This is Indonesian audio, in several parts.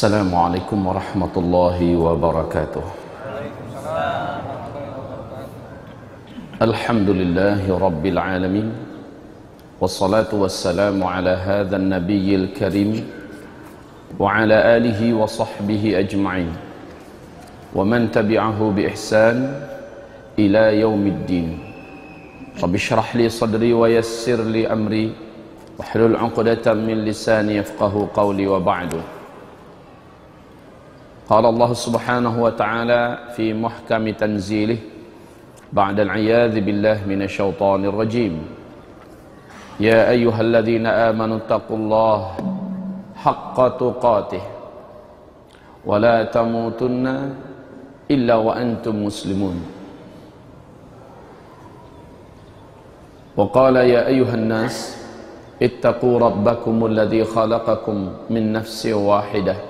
السلام عليكم ورحمة الله وبركاته. الحمد لله رب العالمين والصلاة والسلام على هذا النبي الكريم وعلى آله وصحبه أجمعين. ومن تبعه بإحسان إلى يوم الدين. رب اشرح لي صدري ويسر لي أمري واحلل عقدة من لساني يفقه قولي وبعد قال الله سبحانه وتعالى في محكم تنزيله بعد العياذ بالله من الشيطان الرجيم. يا أيها الذين آمنوا اتقوا الله حق تقاته ولا تموتن إلا وأنتم مسلمون. وقال يا أيها الناس اتقوا ربكم الذي خلقكم من نفس واحدة.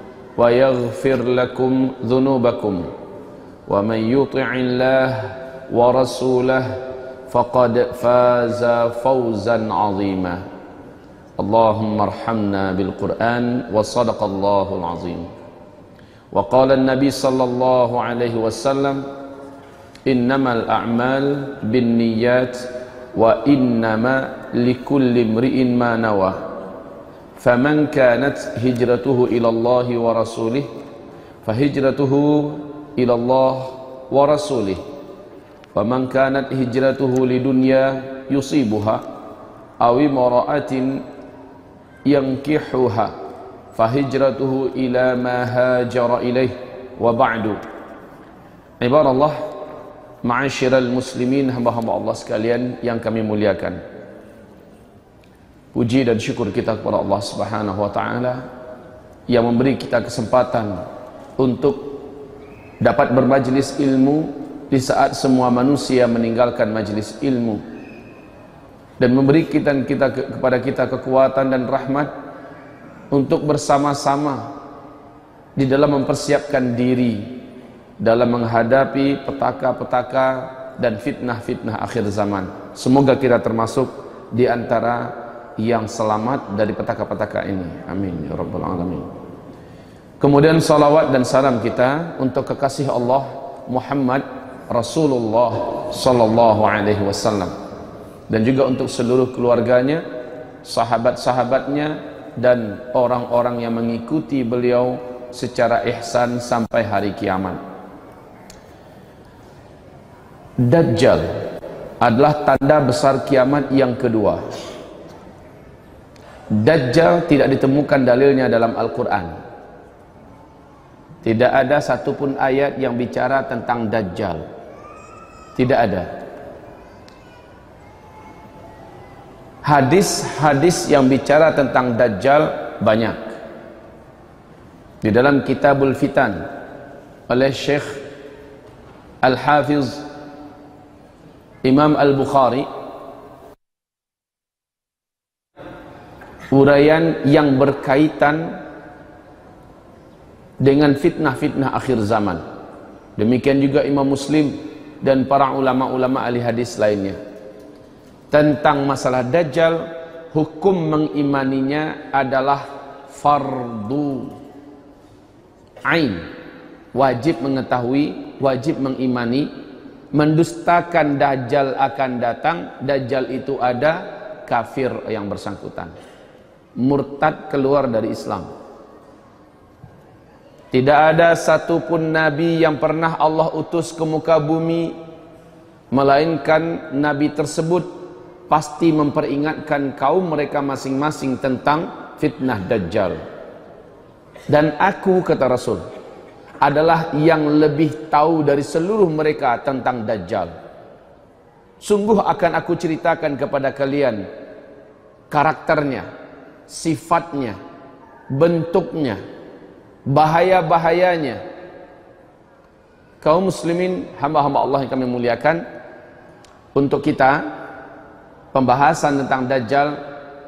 ويغفر لكم ذنوبكم ومن يطع الله ورسوله فقد فاز فوزا عظيما. اللهم ارحمنا بالقرآن وصدق الله العظيم. وقال النبي صلى الله عليه وسلم إنما الأعمال بالنيات وإنما لكل امرئ ما نوى. فمن كانت هجرته إلى الله ورسوله فهجرته إلى الله ورسوله ومن كانت هجرته لدنيا يصيبها أو امرأة ينكحها فهجرته إلى ما هاجر إليه وبعد عبارة الله معشر المسلمين هم الله sekalian yang kami muliakan. Puji dan syukur kita kepada Allah Subhanahu wa taala yang memberi kita kesempatan untuk dapat bermajlis ilmu di saat semua manusia meninggalkan majlis ilmu dan memberi kita, kita kepada kita kekuatan dan rahmat untuk bersama-sama di dalam mempersiapkan diri dalam menghadapi petaka-petaka dan fitnah-fitnah akhir zaman. Semoga kita termasuk di antara yang selamat dari petaka-petaka ini. Amin ya rabbal alamin. Kemudian salawat dan salam kita untuk kekasih Allah Muhammad Rasulullah sallallahu alaihi wasallam dan juga untuk seluruh keluarganya, sahabat-sahabatnya dan orang-orang yang mengikuti beliau secara ihsan sampai hari kiamat. Dajjal adalah tanda besar kiamat yang kedua. Dajjal tidak ditemukan dalilnya dalam Al-Quran. Tidak ada satupun ayat yang bicara tentang Dajjal. Tidak ada. Hadis-hadis yang bicara tentang Dajjal banyak. Di dalam Kitabul Fitan oleh Syekh Al-Hafiz Imam Al-Bukhari uraian yang berkaitan dengan fitnah-fitnah akhir zaman. Demikian juga Imam Muslim dan para ulama-ulama ahli hadis lainnya. Tentang masalah Dajjal hukum mengimaninya adalah fardu. Ain. Wajib mengetahui wajib mengimani mendustakan Dajjal akan datang. Dajjal itu ada kafir yang bersangkutan murtad keluar dari Islam. Tidak ada satupun Nabi yang pernah Allah utus ke muka bumi melainkan Nabi tersebut pasti memperingatkan kaum mereka masing-masing tentang fitnah Dajjal. Dan aku kata Rasul adalah yang lebih tahu dari seluruh mereka tentang Dajjal. Sungguh akan aku ceritakan kepada kalian karakternya, sifatnya, bentuknya, bahaya-bahayanya. Kaum muslimin hamba-hamba Allah yang kami muliakan untuk kita pembahasan tentang Dajjal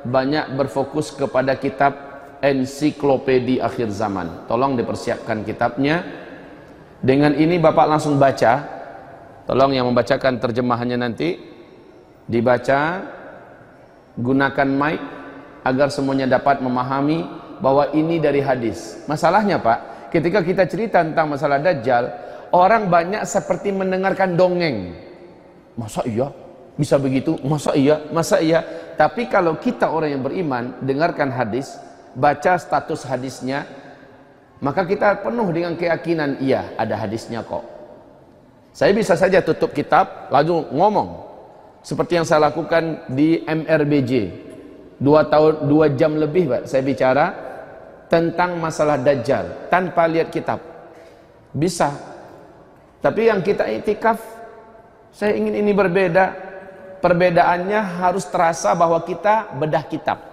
banyak berfokus kepada kitab ensiklopedi akhir zaman. Tolong dipersiapkan kitabnya. Dengan ini Bapak langsung baca. Tolong yang membacakan terjemahannya nanti. Dibaca gunakan mic agar semuanya dapat memahami bahwa ini dari hadis. Masalahnya Pak, ketika kita cerita tentang masalah Dajjal, orang banyak seperti mendengarkan dongeng. Masa iya? Bisa begitu? Masa iya? Masa iya? Tapi kalau kita orang yang beriman, dengarkan hadis, baca status hadisnya, maka kita penuh dengan keyakinan, iya ada hadisnya kok. Saya bisa saja tutup kitab, lalu ngomong. Seperti yang saya lakukan di MRBJ. Dua tahun, dua jam lebih Pak, saya bicara tentang masalah Dajjal tanpa lihat kitab. Bisa. Tapi yang kita itikaf, saya ingin ini berbeda. Perbedaannya harus terasa bahwa kita bedah kitab.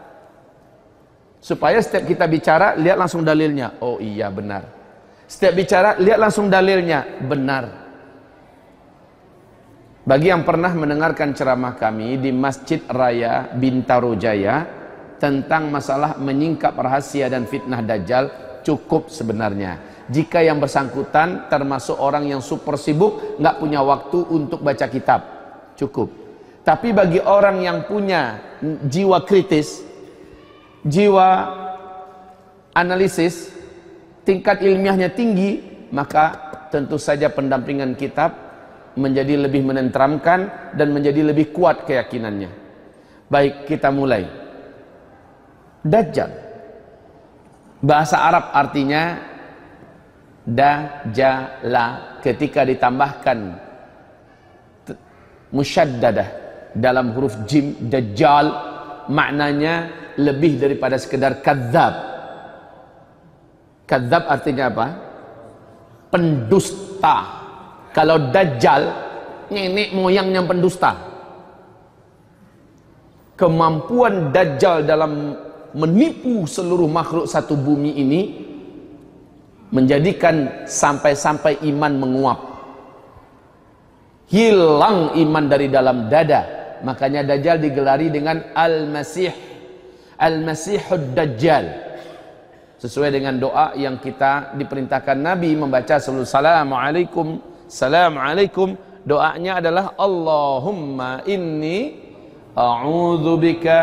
Supaya setiap kita bicara, lihat langsung dalilnya. Oh iya benar. Setiap bicara, lihat langsung dalilnya. Benar. Bagi yang pernah mendengarkan ceramah kami di Masjid Raya Bintaro Jaya, tentang masalah menyingkap rahasia dan fitnah dajjal cukup sebenarnya. Jika yang bersangkutan termasuk orang yang super sibuk nggak punya waktu untuk baca kitab cukup. Tapi bagi orang yang punya jiwa kritis jiwa analisis tingkat ilmiahnya tinggi maka tentu saja pendampingan kitab menjadi lebih menenteramkan dan menjadi lebih kuat keyakinannya baik kita mulai Dajjal. Bahasa Arab artinya dajjala ketika ditambahkan musyaddadah dalam huruf jim dajjal maknanya lebih daripada sekedar kadzab. Kadzab artinya apa? Pendusta. Kalau dajjal nenek moyangnya pendusta. Kemampuan dajjal dalam menipu seluruh makhluk satu bumi ini menjadikan sampai-sampai iman menguap. Hilang iman dari dalam dada. Makanya Dajjal digelari dengan Al-Masih. Al-Masihud Dajjal. Sesuai dengan doa yang kita diperintahkan Nabi membaca Assalamualaikum Assalamualaikum. Doanya adalah Allahumma inni a'udzubika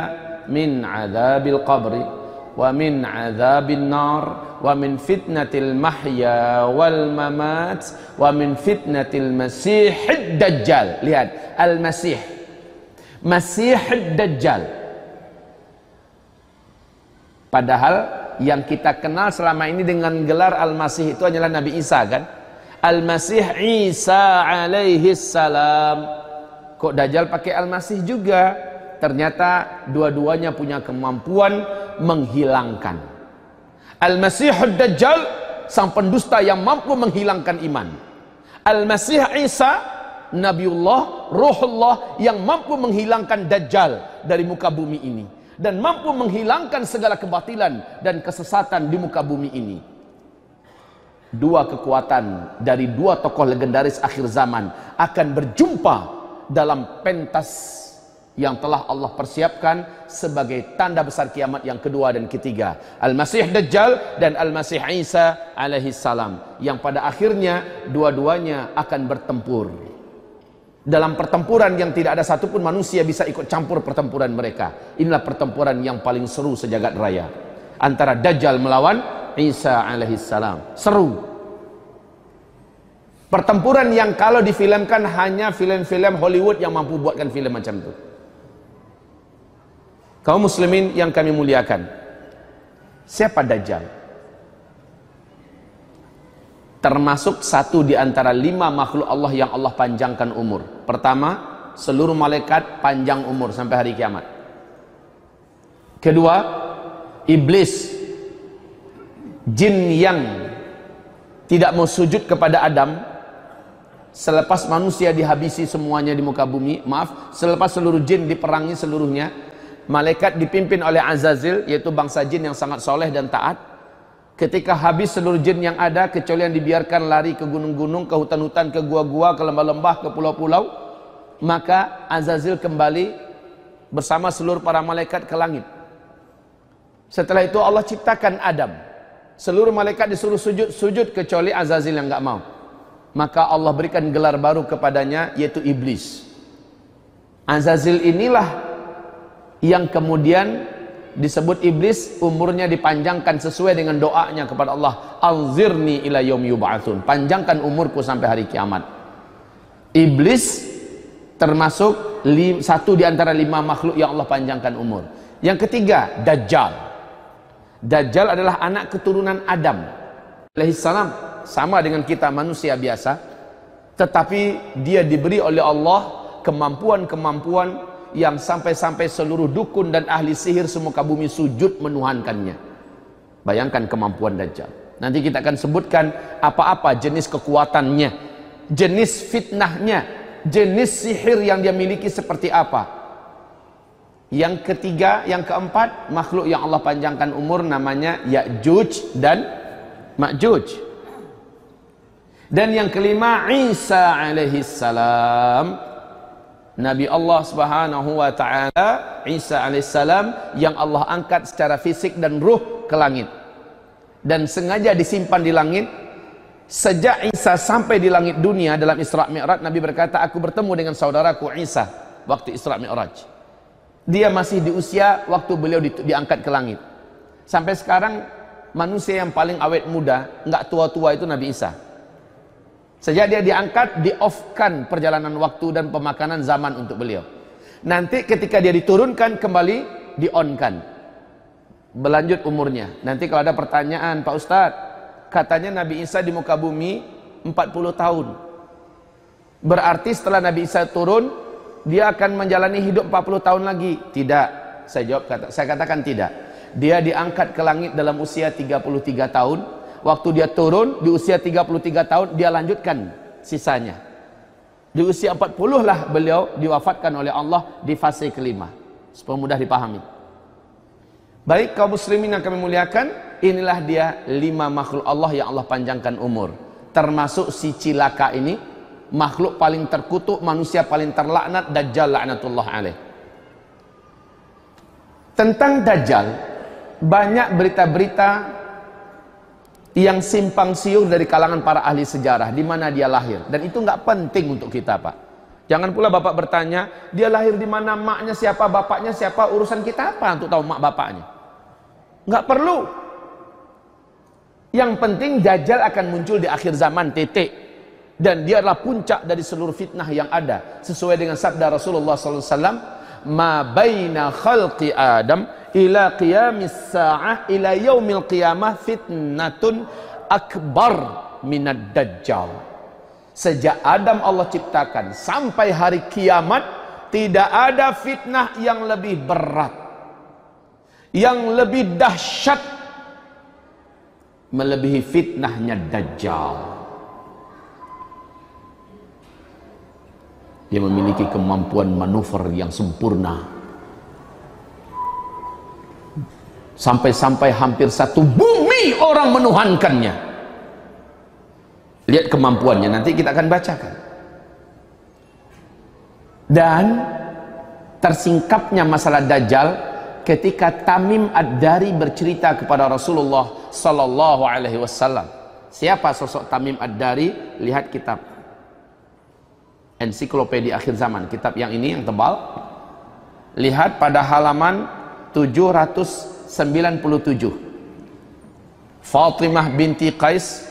min azabil qabri wa min azabil nar wa min fitnatil mahya wal mamat wa min fitnatil masih dajjal. Lihat al masih masih dajjal. Padahal yang kita kenal selama ini dengan gelar Al-Masih itu hanyalah Nabi Isa kan Al-Masih Isa alaihi salam. Kok Dajjal pakai Al-Masih juga? Ternyata dua-duanya punya kemampuan menghilangkan. Al-Masihud Dajjal sang pendusta yang mampu menghilangkan iman. Al-Masih Isa Nabiullah Ruhullah yang mampu menghilangkan Dajjal dari muka bumi ini. Dan mampu menghilangkan segala kebatilan dan kesesatan di muka bumi ini dua kekuatan dari dua tokoh legendaris akhir zaman akan berjumpa dalam pentas yang telah Allah persiapkan sebagai tanda besar kiamat yang kedua dan ketiga. Al-Masih Dajjal dan Al-Masih Isa alaihi salam yang pada akhirnya dua-duanya akan bertempur. Dalam pertempuran yang tidak ada satupun manusia bisa ikut campur pertempuran mereka. Inilah pertempuran yang paling seru sejagat raya antara Dajjal melawan Isa alaihi salam seru pertempuran yang kalau difilmkan hanya film-film Hollywood yang mampu buatkan film macam itu Kaum muslimin yang kami muliakan. Siapa Dajjal? Termasuk satu di antara lima makhluk Allah yang Allah panjangkan umur. Pertama, seluruh malaikat panjang umur sampai hari kiamat. Kedua, iblis jin yang tidak mau sujud kepada Adam selepas manusia dihabisi semuanya di muka bumi, maaf, selepas seluruh jin diperangi seluruhnya, malaikat dipimpin oleh Azazil yaitu bangsa jin yang sangat soleh dan taat ketika habis seluruh jin yang ada kecuali yang dibiarkan lari ke gunung-gunung, ke hutan-hutan, ke gua-gua, ke lembah-lembah, ke pulau-pulau, maka Azazil kembali bersama seluruh para malaikat ke langit. Setelah itu Allah ciptakan Adam. Seluruh malaikat disuruh sujud, sujud kecuali Azazil yang enggak mau. Maka Allah berikan gelar baru kepadanya yaitu iblis. Azazil inilah yang kemudian disebut iblis umurnya dipanjangkan sesuai dengan doanya kepada Allah anzirni ila yaum yub'atsun panjangkan umurku sampai hari kiamat iblis termasuk satu di antara lima makhluk yang Allah panjangkan umur yang ketiga dajjal dajjal adalah anak keturunan Adam alaihissalam sama dengan kita manusia biasa tetapi dia diberi oleh Allah kemampuan-kemampuan yang sampai-sampai seluruh dukun dan ahli sihir semuka bumi sujud menuhankannya. Bayangkan kemampuan Dajjal. Nanti kita akan sebutkan apa-apa jenis kekuatannya, jenis fitnahnya, jenis sihir yang dia miliki seperti apa. Yang ketiga, yang keempat, makhluk yang Allah panjangkan umur namanya Ya'juj dan Ma'juj. Dan yang kelima Isa alaihi salam Nabi Allah Subhanahu wa taala Isa alaihissalam yang Allah angkat secara fisik dan ruh ke langit. Dan sengaja disimpan di langit. Sejak Isa sampai di langit dunia dalam Isra Mi'raj Nabi berkata aku bertemu dengan saudaraku Isa waktu Isra Mi'raj dia masih di usia waktu beliau di, diangkat ke langit sampai sekarang manusia yang paling awet muda nggak tua-tua itu Nabi Isa Sejak dia diangkat, di-off-kan perjalanan waktu dan pemakanan zaman untuk beliau. Nanti ketika dia diturunkan kembali, di-on-kan. Berlanjut umurnya. Nanti kalau ada pertanyaan, Pak Ustadz, katanya Nabi Isa di muka bumi 40 tahun. Berarti setelah Nabi Isa turun, dia akan menjalani hidup 40 tahun lagi. Tidak. Saya jawab kata, saya katakan tidak. Dia diangkat ke langit dalam usia 33 tahun waktu dia turun di usia 33 tahun dia lanjutkan sisanya di usia 40 lah beliau diwafatkan oleh Allah di fase kelima supaya mudah dipahami baik kaum muslimin yang kami muliakan inilah dia lima makhluk Allah yang Allah panjangkan umur termasuk si cilaka ini makhluk paling terkutuk manusia paling terlaknat Dajjal laknatullah alaih. Tentang Dajjal banyak berita-berita yang simpang siur dari kalangan para ahli sejarah di mana dia lahir. Dan itu nggak penting untuk kita pak. Jangan pula bapak bertanya dia lahir di mana maknya siapa bapaknya siapa urusan kita apa untuk tahu mak bapaknya? Nggak perlu. Yang penting Dajjal akan muncul di akhir zaman titik dan dia adalah puncak dari seluruh fitnah yang ada. Sesuai dengan sabda Rasulullah SAW ma baina khalqi Adam ila qiyamis sa'ah ila yaumil qiyamah fitnatun akbar minad dajjal. Sejak Adam Allah ciptakan sampai hari kiamat tidak ada fitnah yang lebih berat yang lebih dahsyat melebihi fitnahnya dajjal dia memiliki kemampuan manuver yang sempurna Sampai-sampai hampir satu bumi orang menuhankannya. Lihat kemampuannya, nanti kita akan bacakan. Dan tersingkapnya masalah Dajjal ketika Tamim Ad-Dari bercerita kepada Rasulullah sallallahu alaihi wasallam. Siapa sosok Tamim Ad-Dari? Lihat kitab Ensiklopedia Akhir Zaman, kitab yang ini yang tebal. Lihat pada halaman 700 97 Fatimah binti Qais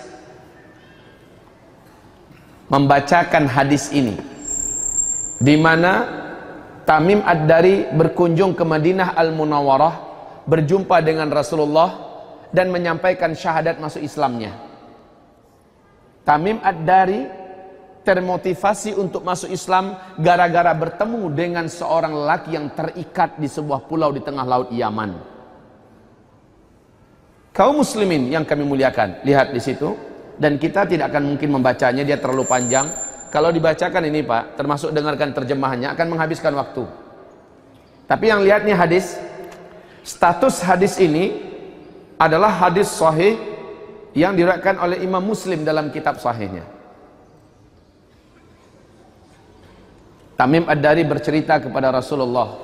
membacakan hadis ini di mana Tamim Ad-Dari berkunjung ke Madinah Al-Munawwarah berjumpa dengan Rasulullah dan menyampaikan syahadat masuk Islamnya Tamim Ad-Dari termotivasi untuk masuk Islam gara-gara bertemu dengan seorang lelaki yang terikat di sebuah pulau di tengah laut Yaman. Kaum muslimin yang kami muliakan lihat di situ. Dan kita tidak akan mungkin membacanya dia terlalu panjang. Kalau dibacakan ini pak termasuk dengarkan terjemahannya akan menghabiskan waktu. Tapi yang lihat nih hadis status hadis ini adalah hadis sahih yang diriwayatkan oleh Imam Muslim dalam kitab sahihnya. Tamim Ad-Dari bercerita kepada Rasulullah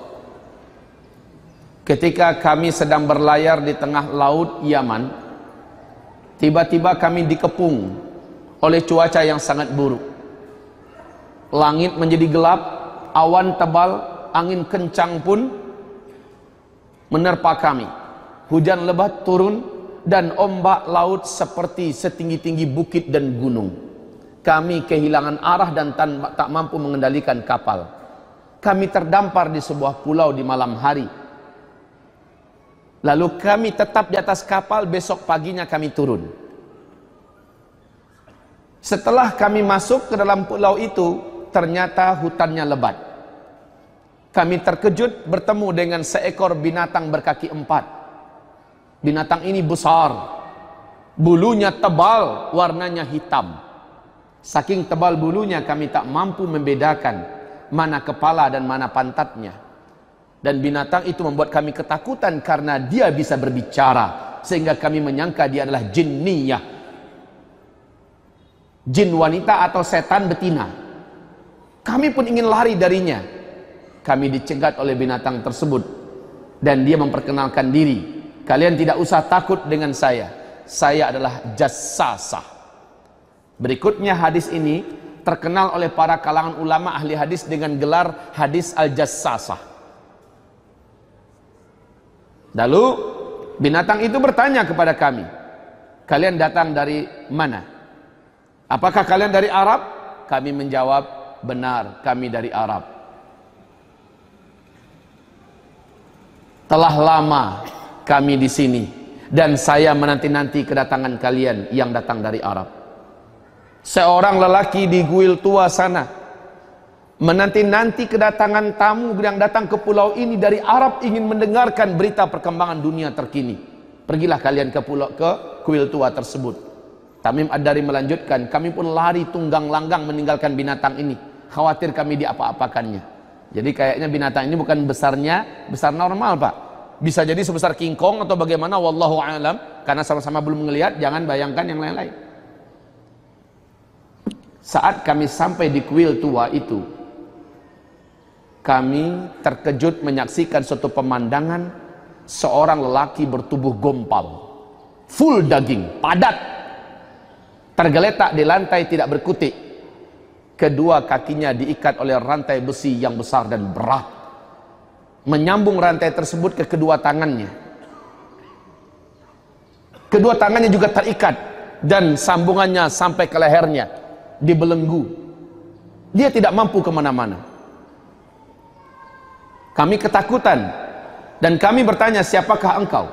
ketika kami sedang berlayar di tengah laut Yaman tiba-tiba kami dikepung oleh cuaca yang sangat buruk langit menjadi gelap awan tebal angin kencang pun menerpa kami hujan lebat turun dan ombak laut seperti setinggi-tinggi bukit dan gunung. Kami kehilangan arah dan tak mampu mengendalikan kapal. Kami terdampar di sebuah pulau di malam hari. Lalu kami tetap di atas kapal, besok paginya kami turun. Setelah kami masuk ke dalam pulau itu, ternyata hutannya lebat. Kami terkejut bertemu dengan seekor binatang berkaki empat Binatang ini besar. Bulunya tebal, warnanya hitam. Saking tebal bulunya kami tak mampu membedakan mana kepala dan mana pantatnya. Dan binatang itu membuat kami ketakutan karena dia bisa berbicara. Sehingga kami menyangka dia adalah jinniyah. Jin wanita atau setan betina. Kami pun ingin lari darinya. Kami dicegat oleh binatang tersebut. Dan dia memperkenalkan diri Kalian tidak usah takut dengan saya. Saya adalah jassasah. Berikutnya hadis ini terkenal oleh para kalangan ulama ahli hadis dengan gelar hadis al-jassasah. Lalu binatang itu bertanya kepada kami, kalian datang dari mana? Apakah kalian dari Arab? Kami menjawab, benar, kami dari Arab. Telah lama kami di sini dan saya menanti-nanti kedatangan kalian yang datang dari Arab. Seorang lelaki di guil tua sana menanti-nanti kedatangan tamu yang datang ke pulau ini dari Arab ingin mendengarkan berita perkembangan dunia terkini. Pergilah kalian ke pulau ke kuil tua tersebut. Tamim Ad-Dari melanjutkan, kami pun lari tunggang langgang meninggalkan binatang ini. Khawatir kami diapa-apakannya. Jadi kayaknya binatang ini bukan besarnya, besar normal pak bisa jadi sebesar King Kong atau bagaimana wallahu alam karena sama-sama belum melihat jangan bayangkan yang lain-lain saat kami sampai di kuil tua itu kami terkejut menyaksikan suatu pemandangan seorang lelaki bertubuh gompal full daging padat tergeletak di lantai tidak berkutik. Kedua kakinya diikat oleh rantai besi yang besar dan berat. Menyambung rantai tersebut ke kedua tangannya. Kedua tangannya juga terikat dan sambungannya sampai ke lehernya dibelenggu dia tidak mampu ke mana-mana kami ketakutan dan kami bertanya siapakah engkau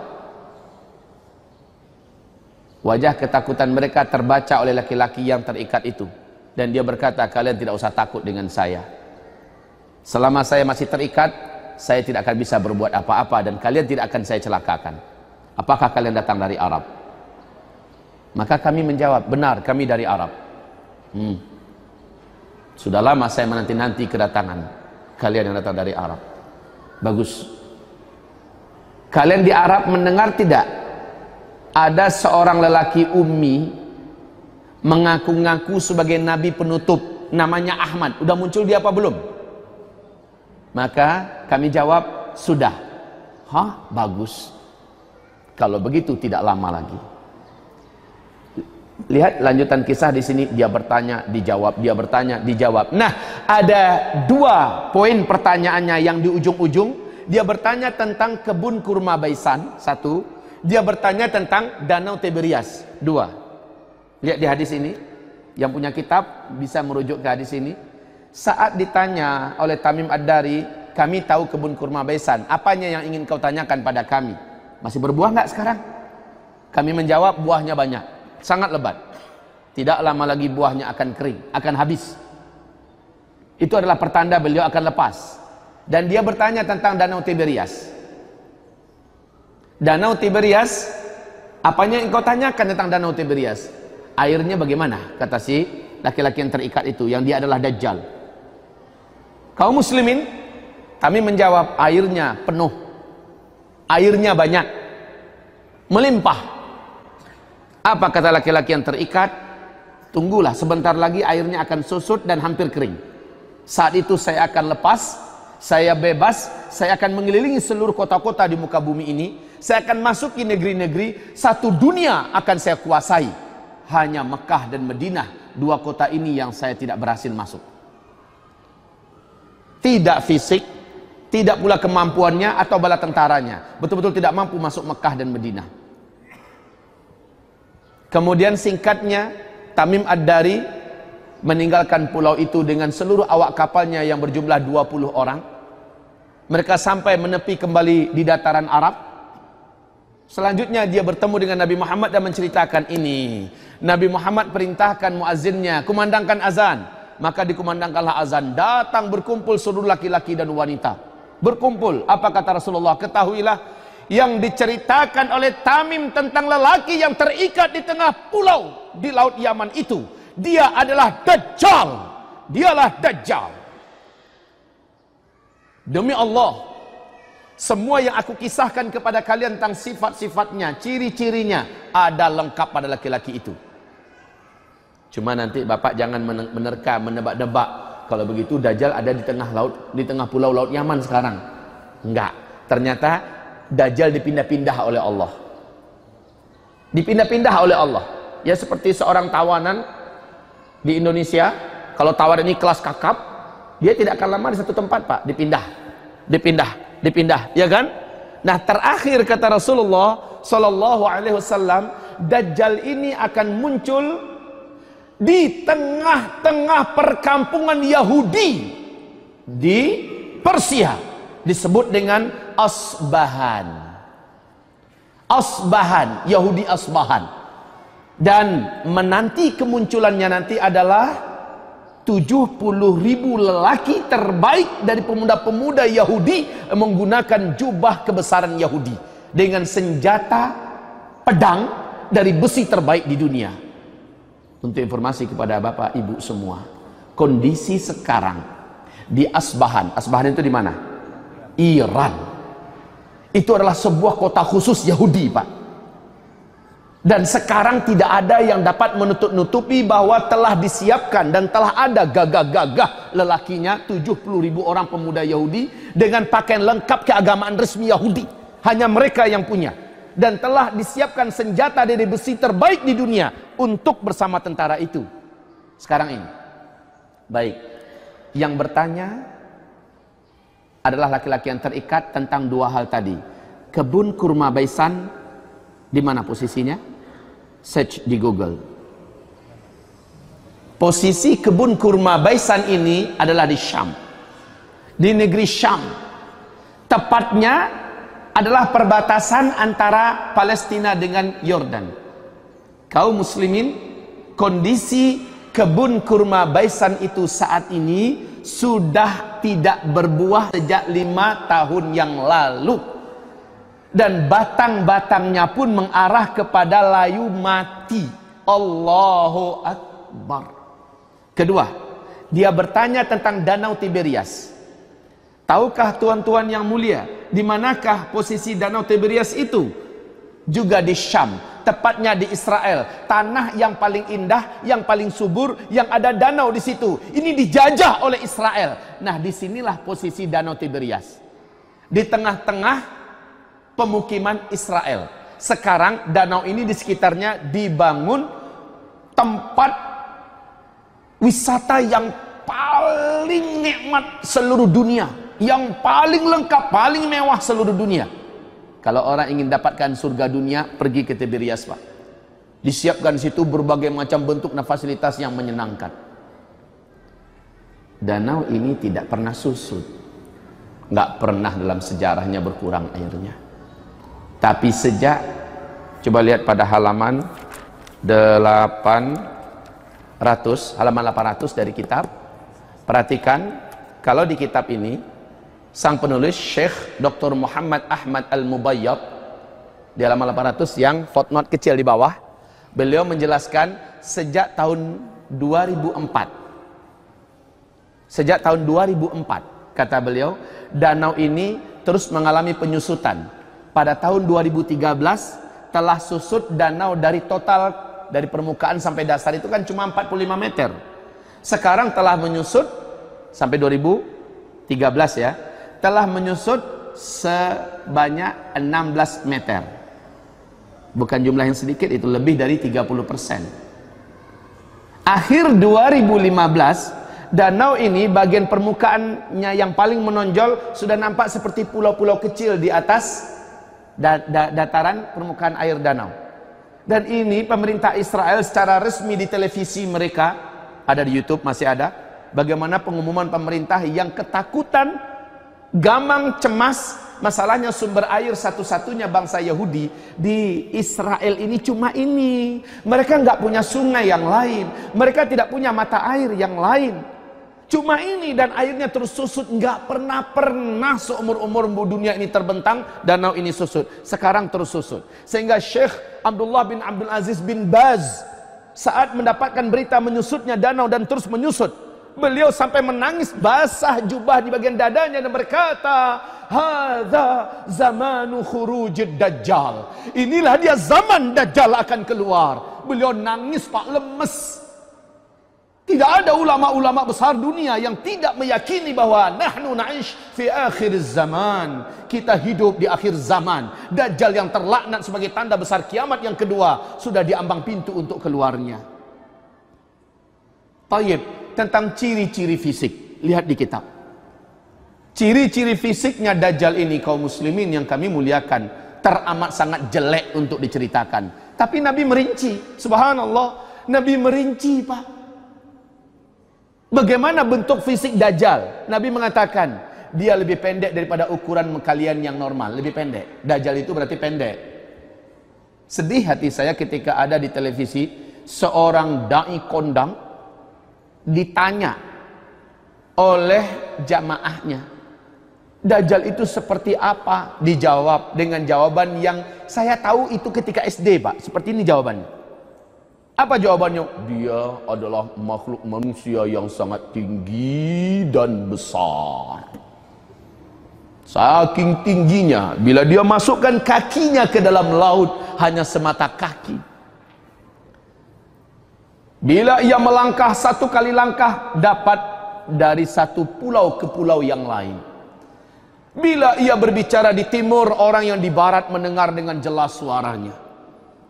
wajah ketakutan mereka terbaca oleh laki-laki yang terikat itu dan dia berkata kalian tidak usah takut dengan saya selama saya masih terikat saya tidak akan bisa berbuat apa-apa dan kalian tidak akan saya celakakan. Apakah kalian datang dari Arab? Maka kami menjawab, benar kami dari Arab. Hmm. Sudah lama saya menanti-nanti kedatangan kalian yang datang dari Arab. Bagus. Kalian di Arab mendengar tidak? Ada seorang lelaki ummi mengaku-ngaku sebagai nabi penutup namanya Ahmad. Udah muncul dia apa belum? Maka kami jawab, sudah. Hah, bagus. Kalau begitu tidak lama lagi. Lihat lanjutan kisah di sini dia bertanya, dijawab, dia bertanya, dijawab. Nah, ada dua poin pertanyaannya yang di ujung-ujung. Dia bertanya tentang kebun kurma Baisan, satu. Dia bertanya tentang Danau Tiberias, dua. Lihat di hadis ini. Yang punya kitab bisa merujuk ke hadis ini. Saat ditanya oleh Tamim Ad-Dari, kami tahu kebun kurma besan. Apanya yang ingin kau tanyakan pada kami? Masih berbuah nggak sekarang? Kami menjawab buahnya banyak, sangat lebat. Tidak lama lagi buahnya akan kering, akan habis. Itu adalah pertanda beliau akan lepas. Dan dia bertanya tentang Danau Tiberias. Danau Tiberias, apanya yang kau tanyakan tentang Danau Tiberias? Airnya bagaimana? Kata si laki-laki yang terikat itu, yang dia adalah Dajjal kaum muslimin kami menjawab airnya penuh airnya banyak melimpah Apa kata laki-laki yang terikat? Tunggulah sebentar lagi airnya akan susut dan hampir kering. Saat itu saya akan lepas, saya bebas, saya akan mengelilingi seluruh kota-kota di muka bumi ini. Saya akan masuk ke negeri-negeri, satu dunia akan saya kuasai. Hanya Mekah dan Madinah, dua kota ini yang saya tidak berhasil masuk. Tidak fisik, tidak pula kemampuannya atau bala tentaranya. Betul-betul tidak mampu masuk Mekah dan Madinah. Kemudian singkatnya Tamim Ad-Dari meninggalkan pulau itu dengan seluruh awak kapalnya yang berjumlah 20 orang. Mereka sampai menepi kembali di dataran Arab. Selanjutnya dia bertemu dengan Nabi Muhammad dan menceritakan ini. Nabi Muhammad perintahkan muazzinnya, kumandangkan azan. Maka dikumandangkanlah azan. Datang berkumpul seluruh laki-laki dan wanita. Berkumpul. Apa kata Rasulullah? Ketahuilah yang diceritakan oleh Tamim tentang lelaki yang terikat di tengah pulau di laut Yaman itu. Dia adalah Dajjal. Dialah Dajjal. Demi Allah, semua yang aku kisahkan kepada kalian tentang sifat-sifatnya, ciri-cirinya ada lengkap pada laki-laki itu. Cuma nanti Bapak jangan menerka, menebak-nebak. Kalau begitu Dajjal ada di tengah laut, di tengah pulau laut Yaman sekarang. Enggak. Ternyata Dajjal dipindah-pindah oleh Allah. Dipindah-pindah oleh Allah. Ya seperti seorang tawanan di Indonesia, kalau tawanan ini kelas kakap, dia tidak akan lama di satu tempat, Pak, dipindah. Dipindah, dipindah, ya kan? Nah, terakhir kata Rasulullah sallallahu alaihi wasallam, Dajjal ini akan muncul di tengah-tengah perkampungan Yahudi di Persia disebut dengan Asbahan. Asbahan Yahudi Asbahan. Dan menanti kemunculannya nanti adalah 70 ribu lelaki terbaik dari pemuda-pemuda Yahudi menggunakan jubah kebesaran Yahudi dengan senjata pedang dari besi terbaik di dunia. Untuk informasi kepada bapak ibu semua kondisi sekarang di Asbahan Asbahan itu di mana? Iran. Itu adalah sebuah kota khusus Yahudi Pak. Dan sekarang tidak ada yang dapat menutup-nutupi bahwa telah disiapkan dan telah ada gagah-gagah lelakinya 70 ribu orang pemuda Yahudi dengan pakaian lengkap keagamaan resmi Yahudi. Hanya mereka yang punya. Dan telah disiapkan senjata dari besi terbaik di dunia untuk bersama tentara itu. Sekarang ini. Baik. Yang bertanya adalah laki-laki yang terikat tentang dua hal tadi. Kebun kurma Baisan di mana posisinya? Search di Google. Posisi kebun kurma Baisan ini adalah di Syam. Di negeri Syam. Tepatnya adalah perbatasan antara Palestina dengan Yordan. Kaum muslimin, kondisi kebun kurma Baisan itu saat ini sudah tidak berbuah sejak lima tahun yang lalu. Dan batang-batangnya pun mengarah kepada layu mati. Allahu Akbar. Kedua dia bertanya tentang danau Tiberias. Tahukah tuan-tuan yang mulia di manakah posisi danau Tiberias itu? Juga di Syam tepatnya di Israel, tanah yang paling indah, yang paling subur, yang ada danau di situ. Ini dijajah oleh Israel. Nah, di sinilah posisi danau Tiberias. Di tengah-tengah pemukiman Israel. Sekarang danau ini di sekitarnya dibangun tempat wisata yang paling nikmat seluruh dunia. Yang paling lengkap, paling mewah seluruh dunia kalau orang ingin dapatkan surga dunia, pergi ke Tiberias, Pak. Disiapkan situ berbagai macam bentuk dan fasilitas yang menyenangkan. Danau ini tidak pernah susut. Nggak pernah dalam sejarahnya berkurang airnya. Tapi sejak, coba lihat pada halaman 800, halaman 800 dari kitab. Perhatikan, kalau di kitab ini, sang penulis Syekh Dr. Muhammad Ahmad Al-Mubayyab di halaman 800 yang footnote kecil di bawah beliau menjelaskan sejak tahun 2004 sejak tahun 2004 kata beliau danau ini terus mengalami penyusutan pada tahun 2013 telah susut danau dari total dari permukaan sampai dasar itu kan cuma 45 meter. Sekarang telah menyusut sampai 2013 ya, telah menyusut sebanyak 16 meter. Bukan jumlah yang sedikit itu lebih dari 30 persen. Akhir 2015 danau ini bagian permukaannya yang paling menonjol sudah nampak seperti pulau-pulau kecil di atas da da dataran permukaan air danau. Dan ini pemerintah Israel secara resmi di televisi mereka ada di YouTube masih ada bagaimana pengumuman pemerintah yang ketakutan gamang cemas masalahnya sumber air satu-satunya bangsa Yahudi di Israel ini cuma ini mereka nggak punya sungai yang lain mereka tidak punya mata air yang lain Cuma ini dan airnya terus susut. Nggak pernah pernah seumur-umur dunia ini terbentang. Danau ini susut. Sekarang terus susut. Sehingga Syekh Abdullah bin Abdul Aziz bin Baz. Saat mendapatkan berita menyusutnya danau dan terus menyusut. Beliau sampai menangis basah jubah di bagian dadanya dan berkata, "Hadza zamanu khurujid dajjal." Inilah dia zaman dajjal akan keluar. Beliau nangis Pak lemes tidak ada ulama-ulama besar dunia yang tidak meyakini bahwa nahnu na'ish fi akhir zaman. Kita hidup di akhir zaman. Dajjal yang terlaknat sebagai tanda besar kiamat yang kedua sudah diambang pintu untuk keluarnya. Tayyib, tentang ciri-ciri fisik. Lihat di kitab. Ciri-ciri fisiknya Dajjal ini kaum muslimin yang kami muliakan teramat sangat jelek untuk diceritakan. Tapi Nabi merinci, subhanallah, Nabi merinci, Pak. Bagaimana bentuk fisik Dajjal? Nabi mengatakan, dia lebih pendek daripada ukuran kalian yang normal, lebih pendek. Dajjal itu berarti pendek. Sedih hati saya ketika ada di televisi seorang dai kondang ditanya oleh jamaahnya. Dajjal itu seperti apa? Dijawab dengan jawaban yang saya tahu itu ketika SD, Pak. Seperti ini jawabannya. Apa jawabannya? Dia adalah makhluk manusia yang sangat tinggi dan besar. Saking tingginya, bila dia masukkan kakinya ke dalam laut, hanya semata kaki. Bila ia melangkah satu kali langkah, dapat dari satu pulau ke pulau yang lain. Bila ia berbicara di timur, orang yang di barat mendengar dengan jelas suaranya.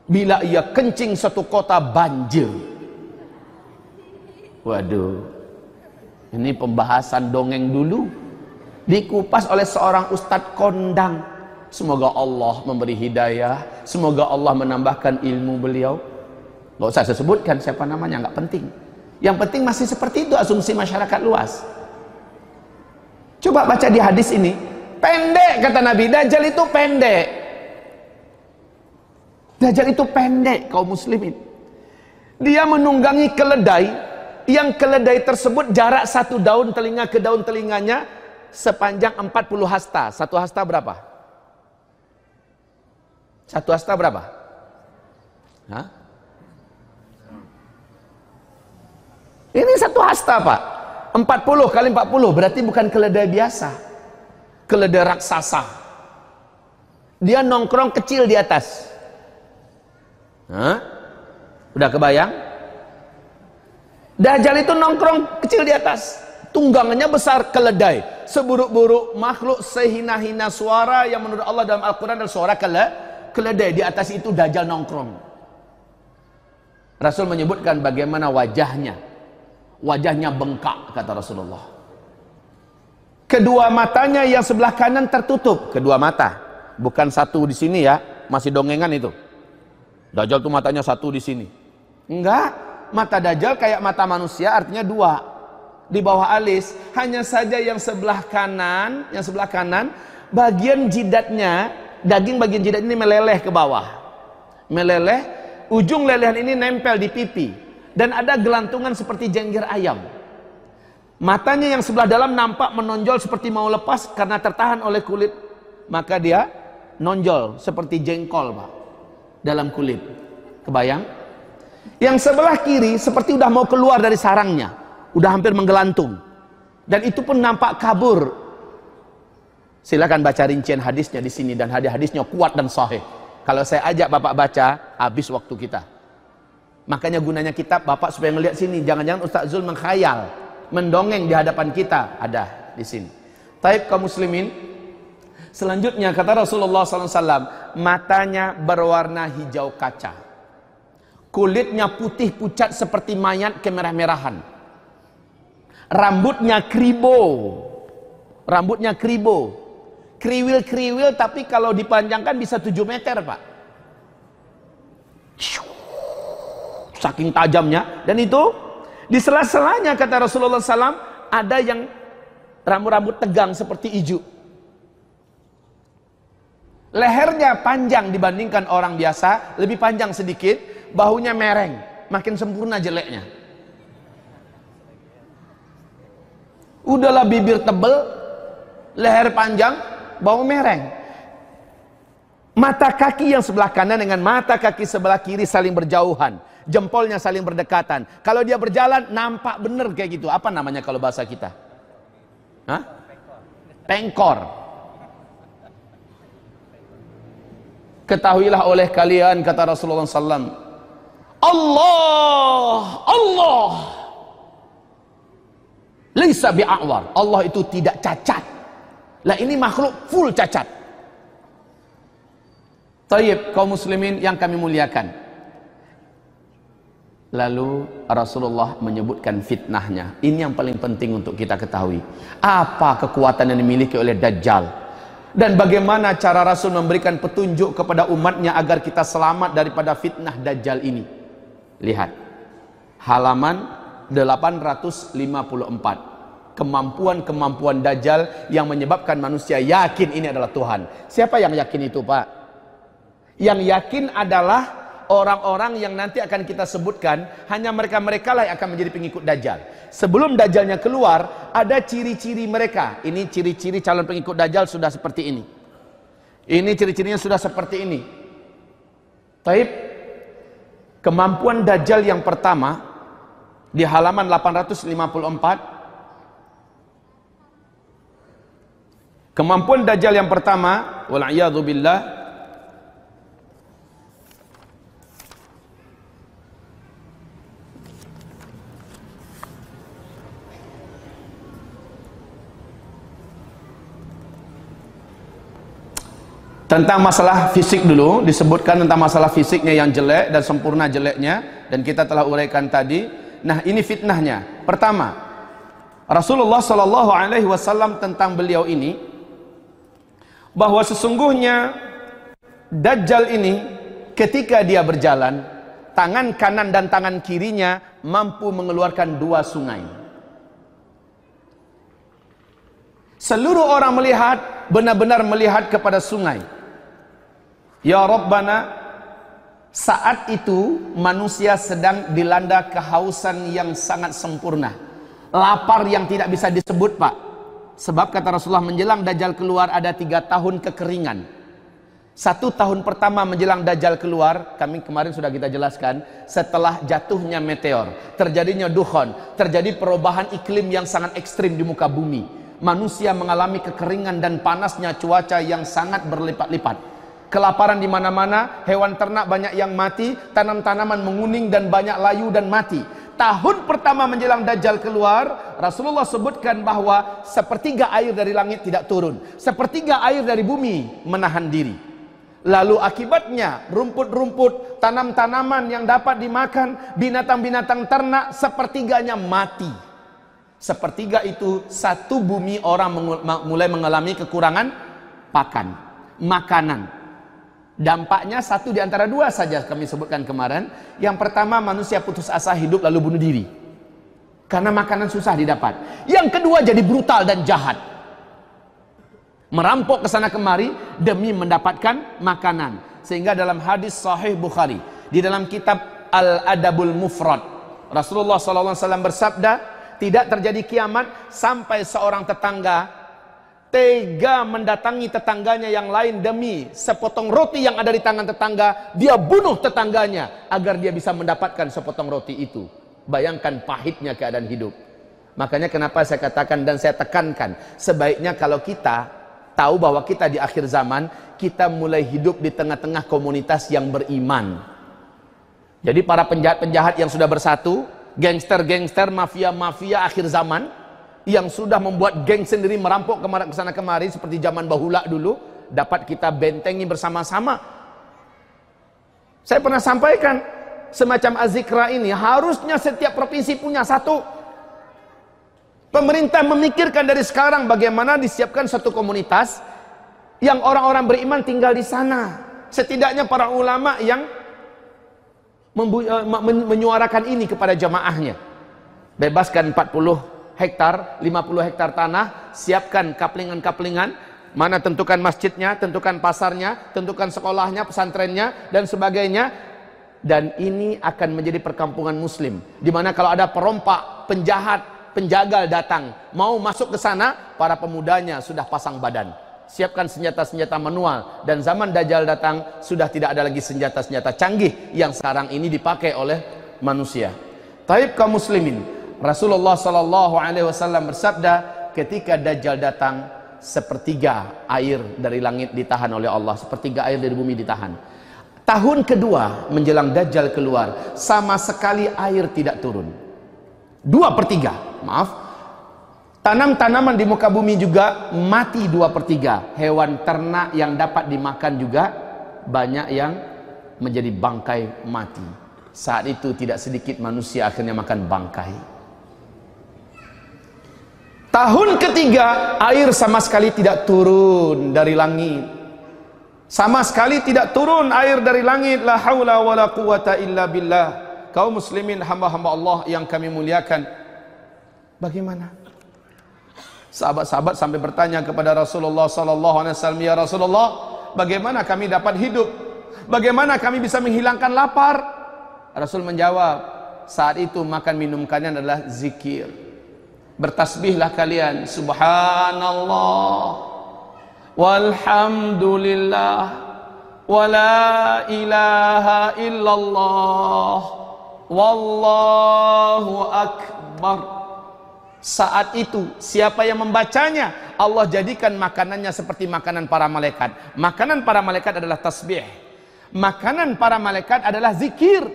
Bila ia kencing satu kota banjir. Waduh. Ini pembahasan dongeng dulu. Dikupas oleh seorang ustadz kondang. Semoga Allah memberi hidayah. Semoga Allah menambahkan ilmu beliau. Gak usah saya sebutkan siapa namanya, nggak penting. Yang penting masih seperti itu asumsi masyarakat luas. Coba baca di hadis ini. Pendek kata Nabi, Dajjal itu pendek. Dajjal itu pendek kaum muslimin. Dia menunggangi keledai yang keledai tersebut jarak satu daun telinga ke daun telinganya sepanjang 40 hasta. Satu hasta berapa? Satu hasta berapa? Hah? Ini satu hasta pak 40 kali 40 berarti bukan keledai biasa Keledai raksasa Dia nongkrong kecil di atas Hah? Udah kebayang? Dajjal itu nongkrong kecil di atas. Tunggangannya besar keledai. Seburuk-buruk makhluk sehina-hina suara yang menurut Allah dalam Al-Quran adalah suara kele, keledai. Di atas itu Dajjal nongkrong. Rasul menyebutkan bagaimana wajahnya. Wajahnya bengkak kata Rasulullah. Kedua matanya yang sebelah kanan tertutup. Kedua mata. Bukan satu di sini ya. Masih dongengan itu. Dajjal tuh matanya satu di sini. Enggak, mata Dajjal kayak mata manusia artinya dua. Di bawah alis, hanya saja yang sebelah kanan, yang sebelah kanan, bagian jidatnya, daging bagian jidat ini meleleh ke bawah. Meleleh, ujung lelehan ini nempel di pipi. Dan ada gelantungan seperti jengger ayam. Matanya yang sebelah dalam nampak menonjol seperti mau lepas karena tertahan oleh kulit. Maka dia nonjol seperti jengkol, Pak dalam kulit. Kebayang? Yang sebelah kiri seperti udah mau keluar dari sarangnya, udah hampir menggelantung. Dan itu pun nampak kabur. Silakan baca rincian hadisnya di sini dan hadis-hadisnya kuat dan sahih. Kalau saya ajak Bapak baca, habis waktu kita. Makanya gunanya kitab Bapak supaya melihat sini. Jangan-jangan Ustaz Zul mengkhayal, mendongeng di hadapan kita. Ada di sini. Taib kaum muslimin. Selanjutnya kata Rasulullah SAW, matanya berwarna hijau kaca. Kulitnya putih pucat seperti mayat kemerah-merahan. Rambutnya kribo. Rambutnya kribo. Kriwil-kriwil tapi kalau dipanjangkan bisa 7 meter pak. Saking tajamnya. Dan itu di sela-selanya kata Rasulullah SAW ada yang rambut-rambut tegang seperti ijuk. Lehernya panjang dibandingkan orang biasa, lebih panjang sedikit, bahunya mereng, makin sempurna jeleknya. Udahlah bibir tebel, leher panjang, bau mereng. Mata kaki yang sebelah kanan dengan mata kaki sebelah kiri saling berjauhan. Jempolnya saling berdekatan. Kalau dia berjalan nampak benar kayak gitu. Apa namanya kalau bahasa kita? Hah? Pengkor. Ketahuilah oleh kalian kata Rasulullah SAW. Allah, Allah. Lisa bi'awar. Allah itu tidak cacat. Lah ini makhluk full cacat. Tayyib kaum muslimin yang kami muliakan. Lalu Rasulullah menyebutkan fitnahnya. Ini yang paling penting untuk kita ketahui. Apa kekuatan yang dimiliki oleh Dajjal? Dan bagaimana cara Rasul memberikan petunjuk kepada umatnya agar kita selamat daripada fitnah Dajjal ini? Lihat. Halaman 854 kemampuan-kemampuan dajjal yang menyebabkan manusia yakin ini adalah Tuhan. Siapa yang yakin itu, Pak? Yang yakin adalah orang-orang yang nanti akan kita sebutkan, hanya mereka-mereka lah yang akan menjadi pengikut dajjal. Sebelum dajjalnya keluar, ada ciri-ciri mereka. Ini ciri-ciri calon pengikut dajjal sudah seperti ini. Ini ciri-cirinya sudah seperti ini. Taib kemampuan dajjal yang pertama di halaman 854 Kemampuan Dajjal yang pertama, wal'iyadu billah, tentang masalah fisik dulu disebutkan tentang masalah fisiknya yang jelek dan sempurna jeleknya dan kita telah uraikan tadi. Nah ini fitnahnya. Pertama Rasulullah Shallallahu Alaihi Wasallam tentang beliau ini bahwa sesungguhnya Dajjal ini ketika dia berjalan tangan kanan dan tangan kirinya mampu mengeluarkan dua sungai. Seluruh orang melihat benar-benar melihat kepada sungai ya Rabbana saat itu manusia sedang dilanda kehausan yang sangat sempurna lapar yang tidak bisa disebut pak Sebab kata Rasulullah menjelang Dajjal keluar ada tiga tahun kekeringan. Satu tahun pertama menjelang Dajjal keluar, kami kemarin sudah kita jelaskan, setelah jatuhnya meteor, terjadinya dukhon, terjadi perubahan iklim yang sangat ekstrim di muka bumi. Manusia mengalami kekeringan dan panasnya cuaca yang sangat berlipat-lipat. Kelaparan di mana-mana, hewan ternak banyak yang mati, tanam-tanaman menguning dan banyak layu dan mati tahun pertama menjelang Dajjal keluar, Rasulullah sebutkan bahwa sepertiga air dari langit tidak turun. Sepertiga air dari bumi menahan diri. Lalu akibatnya rumput-rumput, tanam-tanaman yang dapat dimakan, binatang-binatang ternak sepertiganya mati. Sepertiga itu satu bumi orang mulai mengalami kekurangan pakan, makanan. Dampaknya satu di antara dua saja kami sebutkan kemarin. Yang pertama manusia putus asa hidup lalu bunuh diri. Karena makanan susah didapat. Yang kedua jadi brutal dan jahat. Merampok ke sana kemari demi mendapatkan makanan. Sehingga dalam hadis sahih Bukhari. Di dalam kitab Al-Adabul Mufrad. Rasulullah SAW bersabda. Tidak terjadi kiamat sampai seorang tetangga tega mendatangi tetangganya yang lain demi sepotong roti yang ada di tangan tetangga, dia bunuh tetangganya agar dia bisa mendapatkan sepotong roti itu. Bayangkan pahitnya keadaan hidup. Makanya kenapa saya katakan dan saya tekankan, sebaiknya kalau kita tahu bahwa kita di akhir zaman, kita mulai hidup di tengah-tengah komunitas yang beriman. Jadi para penjahat-penjahat yang sudah bersatu, gangster-gangster, mafia-mafia akhir zaman yang sudah membuat geng sendiri merampok ke sana kemari seperti zaman bahula dulu, dapat kita bentengi bersama-sama. Saya pernah sampaikan semacam azikra ini harusnya setiap provinsi punya satu. Pemerintah memikirkan dari sekarang bagaimana disiapkan satu komunitas yang orang-orang beriman tinggal di sana. Setidaknya para ulama yang eh, menyuarakan ini kepada jamaahnya. Bebaskan 40 hektar, 50 hektar tanah, siapkan kaplingan-kaplingan, mana tentukan masjidnya, tentukan pasarnya, tentukan sekolahnya, pesantrennya dan sebagainya. Dan ini akan menjadi perkampungan muslim. Di mana kalau ada perompak, penjahat, penjagal datang, mau masuk ke sana, para pemudanya sudah pasang badan siapkan senjata-senjata manual dan zaman Dajjal datang sudah tidak ada lagi senjata-senjata canggih yang sekarang ini dipakai oleh manusia. Taib kaum muslimin, Rasulullah sallallahu alaihi wasallam bersabda ketika Dajjal datang sepertiga air dari langit ditahan oleh Allah, sepertiga air dari bumi ditahan. Tahun kedua menjelang Dajjal keluar, sama sekali air tidak turun. Dua per tiga, maaf, Tanam-tanaman di muka bumi juga mati dua per tiga. Hewan ternak yang dapat dimakan juga banyak yang menjadi bangkai mati. Saat itu tidak sedikit manusia akhirnya makan bangkai. Tahun ketiga air sama sekali tidak turun dari langit. Sama sekali tidak turun air dari langit. La haula wa la quwata illa billah. Kaum muslimin hamba-hamba Allah yang kami muliakan. Bagaimana? Sahabat-sahabat sampai bertanya kepada Rasulullah sallallahu alaihi wasallam, "Ya Rasulullah, bagaimana kami dapat hidup? Bagaimana kami bisa menghilangkan lapar?" Rasul menjawab, "Saat itu makan minum kalian adalah zikir. Bertasbihlah kalian, subhanallah. Walhamdulillah. Wala ilaha illallah. Wallahu akbar." Saat itu siapa yang membacanya? Allah jadikan makanannya seperti makanan para malaikat. Makanan para malaikat adalah tasbih. Makanan para malaikat adalah zikir.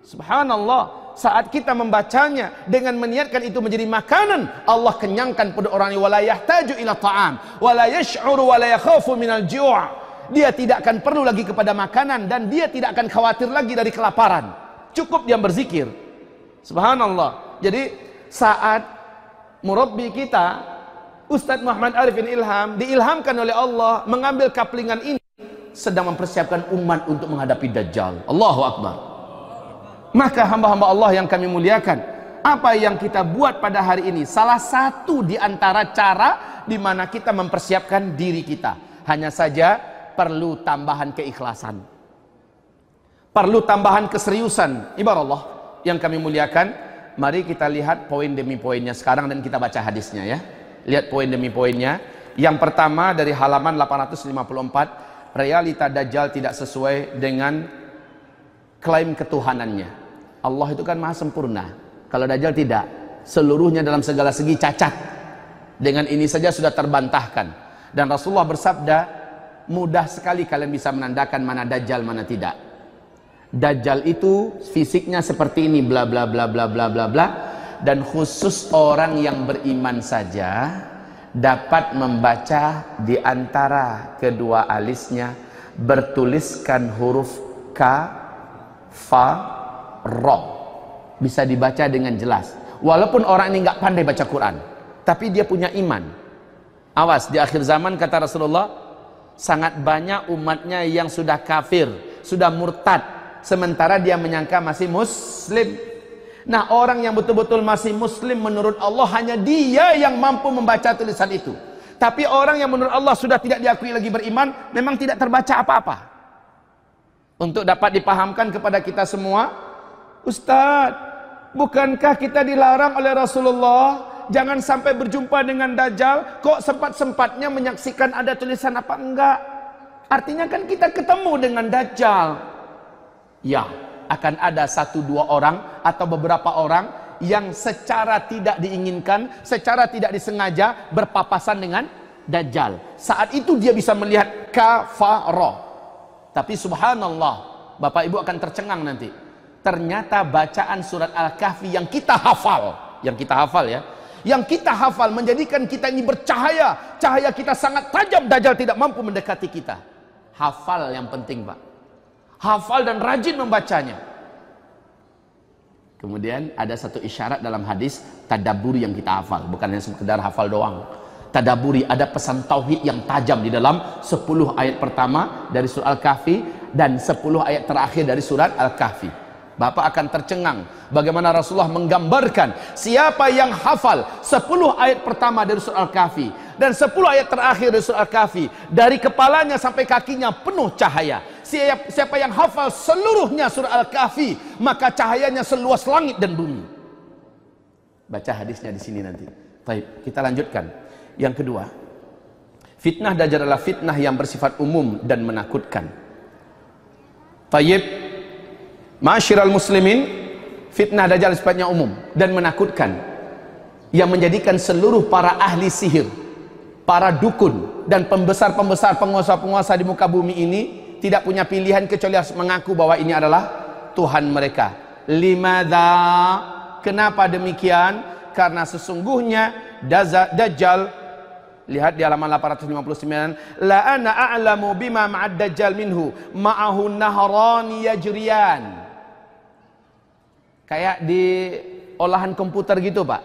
Subhanallah Saat kita membacanya Dengan meniatkan itu menjadi makanan Allah kenyangkan pada orang ini Wala yahtaju ila ta'am Wala yash'uru wala yakhafu minal ju' Dia tidak akan perlu lagi kepada makanan Dan dia tidak akan khawatir lagi dari kelaparan. Cukup dia berzikir. Subhanallah. Jadi saat murabbi kita Ustadz Muhammad Arifin Ilham diilhamkan oleh Allah mengambil kaplingan ini sedang mempersiapkan umat untuk menghadapi Dajjal. Allahu Akbar maka hamba-hamba Allah yang kami muliakan apa yang kita buat pada hari ini salah satu di antara cara di mana kita mempersiapkan diri kita hanya saja perlu tambahan keikhlasan perlu tambahan keseriusan ibarat Allah yang kami muliakan mari kita lihat poin demi poinnya sekarang dan kita baca hadisnya ya. Lihat poin demi poinnya. Yang pertama dari halaman 854, realita Dajjal tidak sesuai dengan klaim ketuhanannya. Allah itu kan maha sempurna. Kalau Dajjal tidak, seluruhnya dalam segala segi cacat. Dengan ini saja sudah terbantahkan. Dan Rasulullah bersabda, mudah sekali kalian bisa menandakan mana Dajjal, mana tidak. Dajjal itu fisiknya seperti ini bla bla bla bla bla bla bla dan khusus orang yang beriman saja dapat membaca di antara kedua alisnya bertuliskan huruf K fa ro bisa dibaca dengan jelas. Walaupun orang ini nggak pandai baca Quran tapi dia punya iman. Awas di akhir zaman kata Rasulullah sangat banyak umatnya yang sudah kafir sudah murtad sementara dia menyangka masih muslim. Nah orang yang betul-betul masih muslim menurut Allah hanya dia yang mampu membaca tulisan itu. Tapi orang yang menurut Allah sudah tidak diakui lagi beriman memang tidak terbaca apa-apa. Untuk dapat dipahamkan kepada kita semua Ustadz bukankah kita dilarang oleh Rasulullah jangan sampai berjumpa dengan Dajjal kok sempat-sempatnya menyaksikan ada tulisan apa enggak artinya kan kita ketemu dengan Dajjal Ya, akan ada satu dua orang atau beberapa orang yang secara tidak diinginkan, secara tidak disengaja berpapasan dengan Dajjal. Saat itu dia bisa melihat kafara. Tapi subhanallah, Bapak Ibu akan tercengang nanti. Ternyata bacaan surat Al-Kahfi yang kita hafal, yang kita hafal ya, yang kita hafal menjadikan kita ini bercahaya, cahaya kita sangat tajam, dajjal tidak mampu mendekati kita. Hafal yang penting, Pak. Hafal dan rajin membacanya. Kemudian ada satu isyarat dalam hadis tadaburi yang kita hafal, bukan hanya sekedar hafal doang. Tadaburi ada pesan tauhid yang tajam di dalam 10 ayat pertama dari surah Al-Kahfi dan 10 ayat terakhir dari surat Al-Kahfi. Bapak akan tercengang bagaimana Rasulullah menggambarkan siapa yang hafal 10 ayat pertama dari surah Al-Kahfi dan 10 ayat terakhir dari surah Al-Kahfi dari kepalanya sampai kakinya penuh cahaya siapa yang hafal seluruhnya surah Al-Kahfi, maka cahayanya seluas langit dan bumi. Baca hadisnya di sini nanti. Baik, kita lanjutkan. Yang kedua, fitnah Dajjal adalah fitnah yang bersifat umum dan menakutkan. Tayyib, Masyiral muslimin, fitnah Dajjal sifatnya umum dan menakutkan. Yang menjadikan seluruh para ahli sihir, para dukun dan pembesar-pembesar penguasa-penguasa di muka bumi ini tidak punya pilihan kecuali harus mengaku bahwa ini adalah Tuhan mereka. Limada? Kenapa demikian? Karena sesungguhnya Dajjal lihat di halaman 859 la ana a'lamu bima ma'ad dajjal minhu ma'ahu nahrani yajriyan kayak di olahan komputer gitu Pak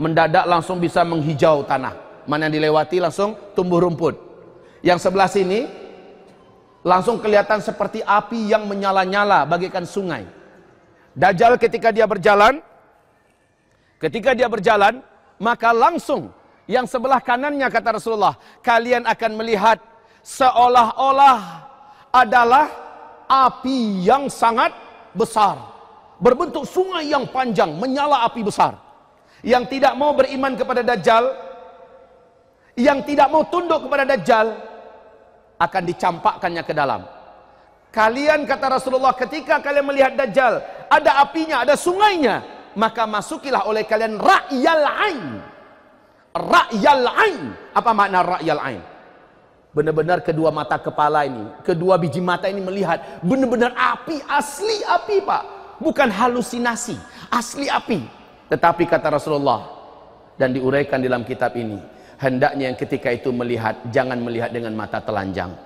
mendadak langsung bisa menghijau tanah mana yang dilewati langsung tumbuh rumput yang sebelah sini langsung kelihatan seperti api yang menyala-nyala bagaikan sungai. Dajjal ketika dia berjalan, ketika dia berjalan, maka langsung yang sebelah kanannya kata Rasulullah, kalian akan melihat seolah-olah adalah api yang sangat besar. Berbentuk sungai yang panjang, menyala api besar. Yang tidak mau beriman kepada Dajjal, yang tidak mau tunduk kepada Dajjal, akan dicampakkannya ke dalam. Kalian kata Rasulullah ketika kalian melihat Dajjal ada apinya, ada sungainya, maka masukilah oleh kalian ra'yal ain. Ra'yal ain. Apa makna ra'yal ain? Benar-benar kedua mata kepala ini, kedua biji mata ini melihat benar-benar api, asli api, Pak. Bukan halusinasi, asli api. Tetapi kata Rasulullah dan diuraikan dalam kitab ini, hendaknya yang ketika itu melihat jangan melihat dengan mata telanjang.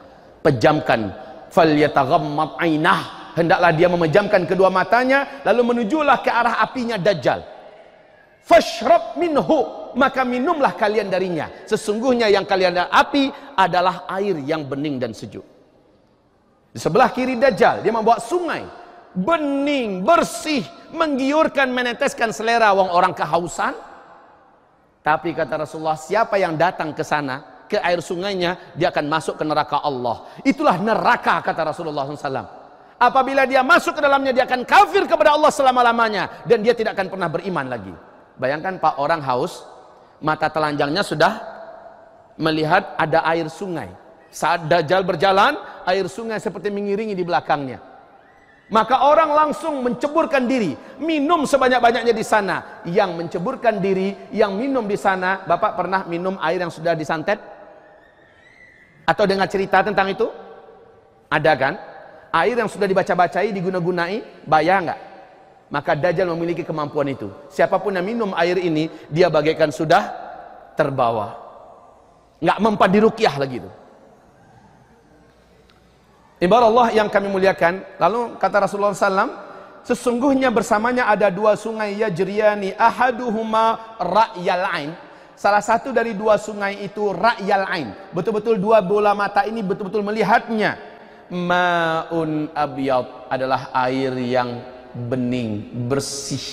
Pejamkan. Falyataghammad ainah. Hendaklah dia memejamkan kedua matanya lalu menujulah ke arah apinya dajjal. Fashrab minhu. Maka minumlah kalian darinya. Sesungguhnya yang kalian api adalah air yang bening dan sejuk. Di sebelah kiri dajjal dia membawa sungai bening bersih menggiurkan meneteskan selera wong orang kehausan tapi kata Rasulullah, siapa yang datang ke sana, ke air sungainya, dia akan masuk ke neraka Allah. Itulah neraka kata Rasulullah SAW. Apabila dia masuk ke dalamnya, dia akan kafir kepada Allah selama-lamanya. Dan dia tidak akan pernah beriman lagi. Bayangkan pak orang haus, mata telanjangnya sudah melihat ada air sungai. Saat Dajjal berjalan, air sungai seperti mengiringi di belakangnya. Maka orang langsung menceburkan diri, minum sebanyak-banyaknya di sana. Yang menceburkan diri, yang minum di sana, Bapak pernah minum air yang sudah disantet? Atau dengar cerita tentang itu? Ada kan? Air yang sudah dibaca-bacai, diguna-gunai, bayar nggak? Maka Dajjal memiliki kemampuan itu. Siapa pun yang minum air ini, dia bagaikan sudah terbawa. Nggak mempan dirukyah lagi itu. Ibarat Allah yang kami muliakan, lalu kata Rasulullah SAW, sesungguhnya bersamanya ada dua sungai yajriyani ahaduhuma ra'yal ain. Salah satu dari dua sungai itu ra'yal ain. Betul-betul dua bola mata ini betul-betul melihatnya. Ma'un abyad adalah air yang bening, bersih,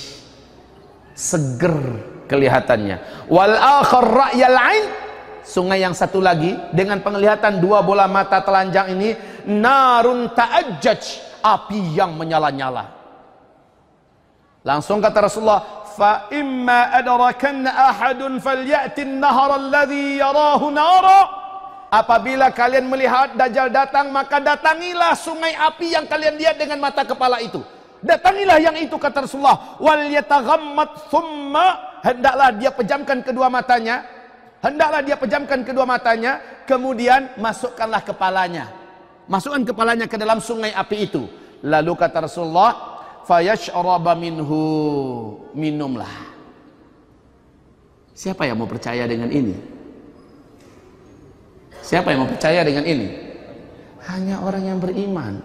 seger kelihatannya. Wal akhar ra'yal ain sungai yang satu lagi dengan penglihatan dua bola mata telanjang ini narun ta'ajjaj api yang menyala-nyala. Langsung kata Rasulullah fa imma adrakanna ahadun falyati an-nahar alladhi yarahu nara. Apabila kalian melihat dajjal datang maka datangilah sungai api yang kalian lihat dengan mata kepala itu. Datangilah yang itu kata Rasulullah. Wal yataghammat thumma. Hendaklah dia pejamkan kedua matanya hendaklah dia pejamkan kedua matanya kemudian masukkanlah kepalanya. Masukkan kepalanya ke dalam sungai api itu. Lalu kata Rasulullah fayashraba minhu. Minumlah. Siapa yang mau percaya dengan ini? Siapa yang mau percaya dengan ini? Hanya orang yang beriman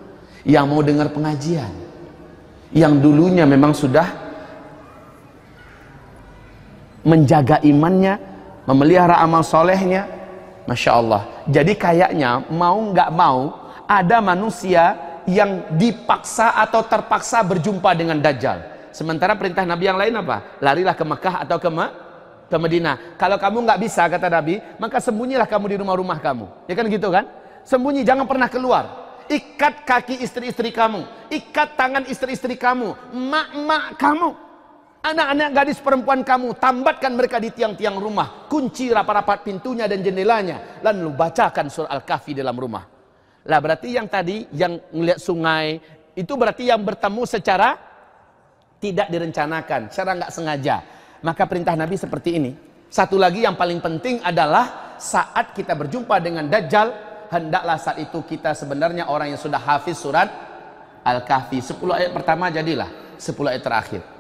yang mau dengar pengajian yang dulunya memang sudah menjaga imannya memelihara amal solehnya Masya Allah. Jadi kayaknya mau nggak mau ada manusia yang dipaksa atau terpaksa berjumpa dengan Dajjal. Sementara perintah Nabi yang lain apa? larilah ke Mekah atau ke, Ma ke Medina. Kalau kamu nggak bisa kata Nabi maka sembunyilah kamu di rumah-rumah kamu. Ya kan gitu kan? Sembunyi jangan pernah keluar. Ikat kaki istri-istri kamu. Ikat tangan istri-istri kamu. Mak-mak kamu Anak-anak gadis perempuan kamu, tambatkan mereka di tiang-tiang rumah. Kunci rapat-rapat pintunya dan jendelanya. Lalu bacakan surah Al-Kahfi dalam rumah. Lah berarti yang tadi, yang melihat sungai, itu berarti yang bertemu secara tidak direncanakan, secara nggak sengaja. Maka perintah Nabi seperti ini. Satu lagi yang paling penting adalah saat kita berjumpa dengan Dajjal, hendaklah saat itu kita sebenarnya orang yang sudah hafiz surat Al-Kahfi. 10 ayat pertama jadilah 10 ayat terakhir.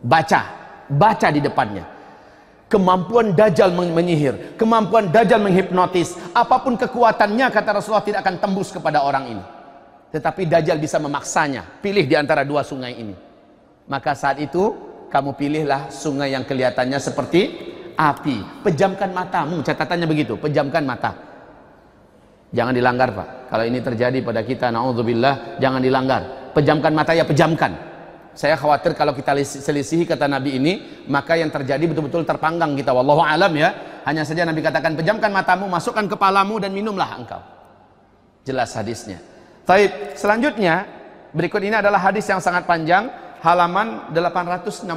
Baca, baca di depannya. Kemampuan dajjal menyihir, kemampuan dajjal menghipnotis, apa pun kekuatannya kata Rasulullah tidak akan tembus kepada orang ini. Tetapi dajjal bisa memaksanya, pilih di antara dua sungai ini. Maka saat itu kamu pilihlah sungai yang kelihatannya seperti api. Pejamkan matamu, catatannya begitu, pejamkan mata. Jangan dilanggar, Pak. Kalau ini terjadi pada kita, naudzubillah, jangan dilanggar. Pejamkan mata ya pejamkan. Saya khawatir kalau kita selisihi kata Nabi ini, maka yang terjadi betul-betul terpanggang kita. Wallahu alam ya. Hanya saja Nabi katakan, pejamkan matamu, masukkan kepalamu dan minumlah engkau. Jelas hadisnya. Taib. Selanjutnya, berikut ini adalah hadis yang sangat panjang, halaman 860.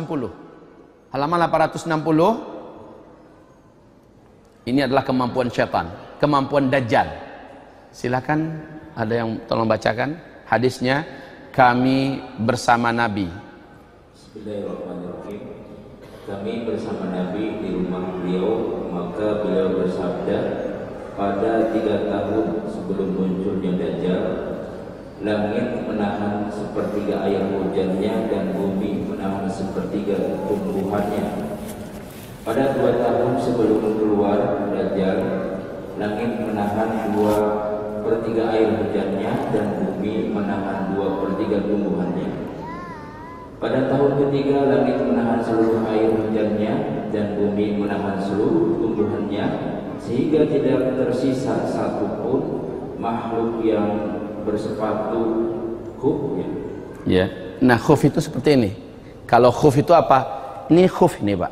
Halaman 860. Ini adalah kemampuan syaitan, kemampuan dajjal. Silakan ada yang tolong bacakan hadisnya kami bersama Nabi. Kami bersama Nabi di rumah beliau, maka beliau bersabda, pada tiga tahun sebelum munculnya Dajjal, langit menahan sepertiga air hujannya dan bumi menahan sepertiga tumbuhannya. Pada dua tahun sebelum keluar Dajjal, langit menahan dua per tiga air hujannya dan bumi menahan dua per tiga tumbuhannya. Pada tahun ketiga langit menahan seluruh air hujannya dan bumi menahan seluruh tumbuhannya sehingga tidak tersisa satupun makhluk yang bersepatu khufnya. Ya. Nah khuf itu seperti ini. Kalau khuf itu apa? Ini khuf ini pak.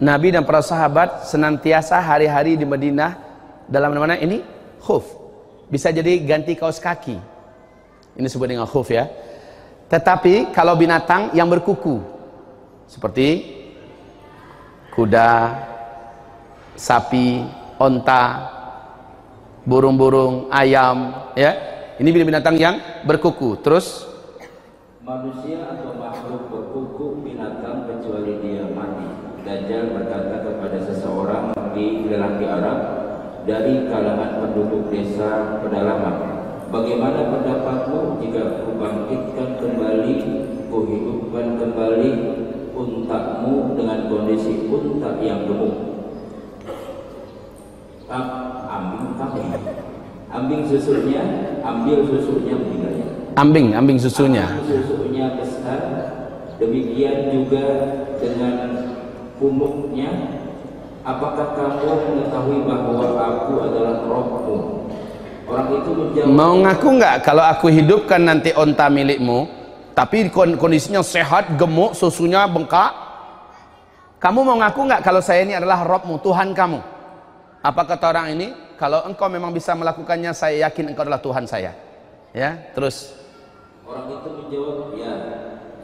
Nabi dan para sahabat senantiasa hari-hari di Madinah dalam mana ini khuf bisa jadi ganti kaos kaki. Ini disebut dengan khuf ya. Tetapi kalau binatang yang berkuku seperti kuda sapi onta burung-burung ayam ya ini binatang yang berkuku. Terus? Manusia atau makhluk berkuku binatang kecuali dia mati. Dajjal berkata kepada seseorang di lelaki Arab dari kalangan penduduk desa pedalaman. Bagaimana pendapatmu jika kubangkitkan kembali, kuhidupkan kembali untakmu dengan kondisi unta yang gemuk? Tak ambing kambing. Ambing susunya, ambil susunya meninggalnya. Ambing, ambing susunya. Ambing susunya besar. Demikian juga dengan punuknya Apakah kamu mengetahui bahwa aku adalah rohmu? Orang itu menjawab. Mau ngaku nggak kalau aku hidupkan nanti onta milikmu, tapi kondisinya sehat, gemuk, susunya bengkak? Kamu mau ngaku nggak kalau saya ini adalah rohmu, Tuhan kamu? Apa kata orang ini? Kalau engkau memang bisa melakukannya, saya yakin engkau adalah Tuhan saya. Ya, terus. Orang itu menjawab, ya.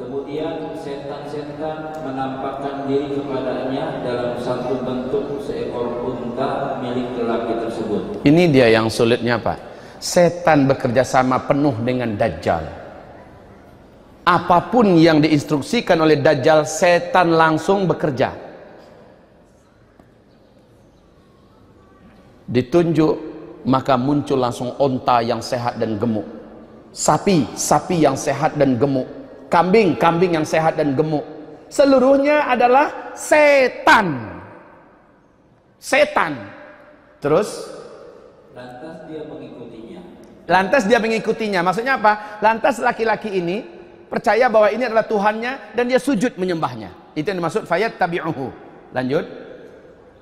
Kemudian setan-setan menampakkan diri kepadanya dalam satu bentuk seekor unta milik lelaki tersebut. Ini dia yang sulitnya Pak. Setan bekerja sama penuh dengan Dajjal. Apa pun yang diinstruksikan oleh Dajjal, setan langsung bekerja. ditunjuk maka muncul langsung onta yang sehat dan gemuk sapi sapi yang sehat dan gemuk kambing kambing yang sehat dan gemuk. Seluruhnya adalah setan. Setan. Terus? Lantas dia mengikutinya. Lantas dia mengikutinya. Maksudnya apa? Lantas laki-laki ini percaya bahwa ini adalah Tuhannya dan dia sujud menyembahnya. Itu yang dimaksud fayat tabi'uhu lanjut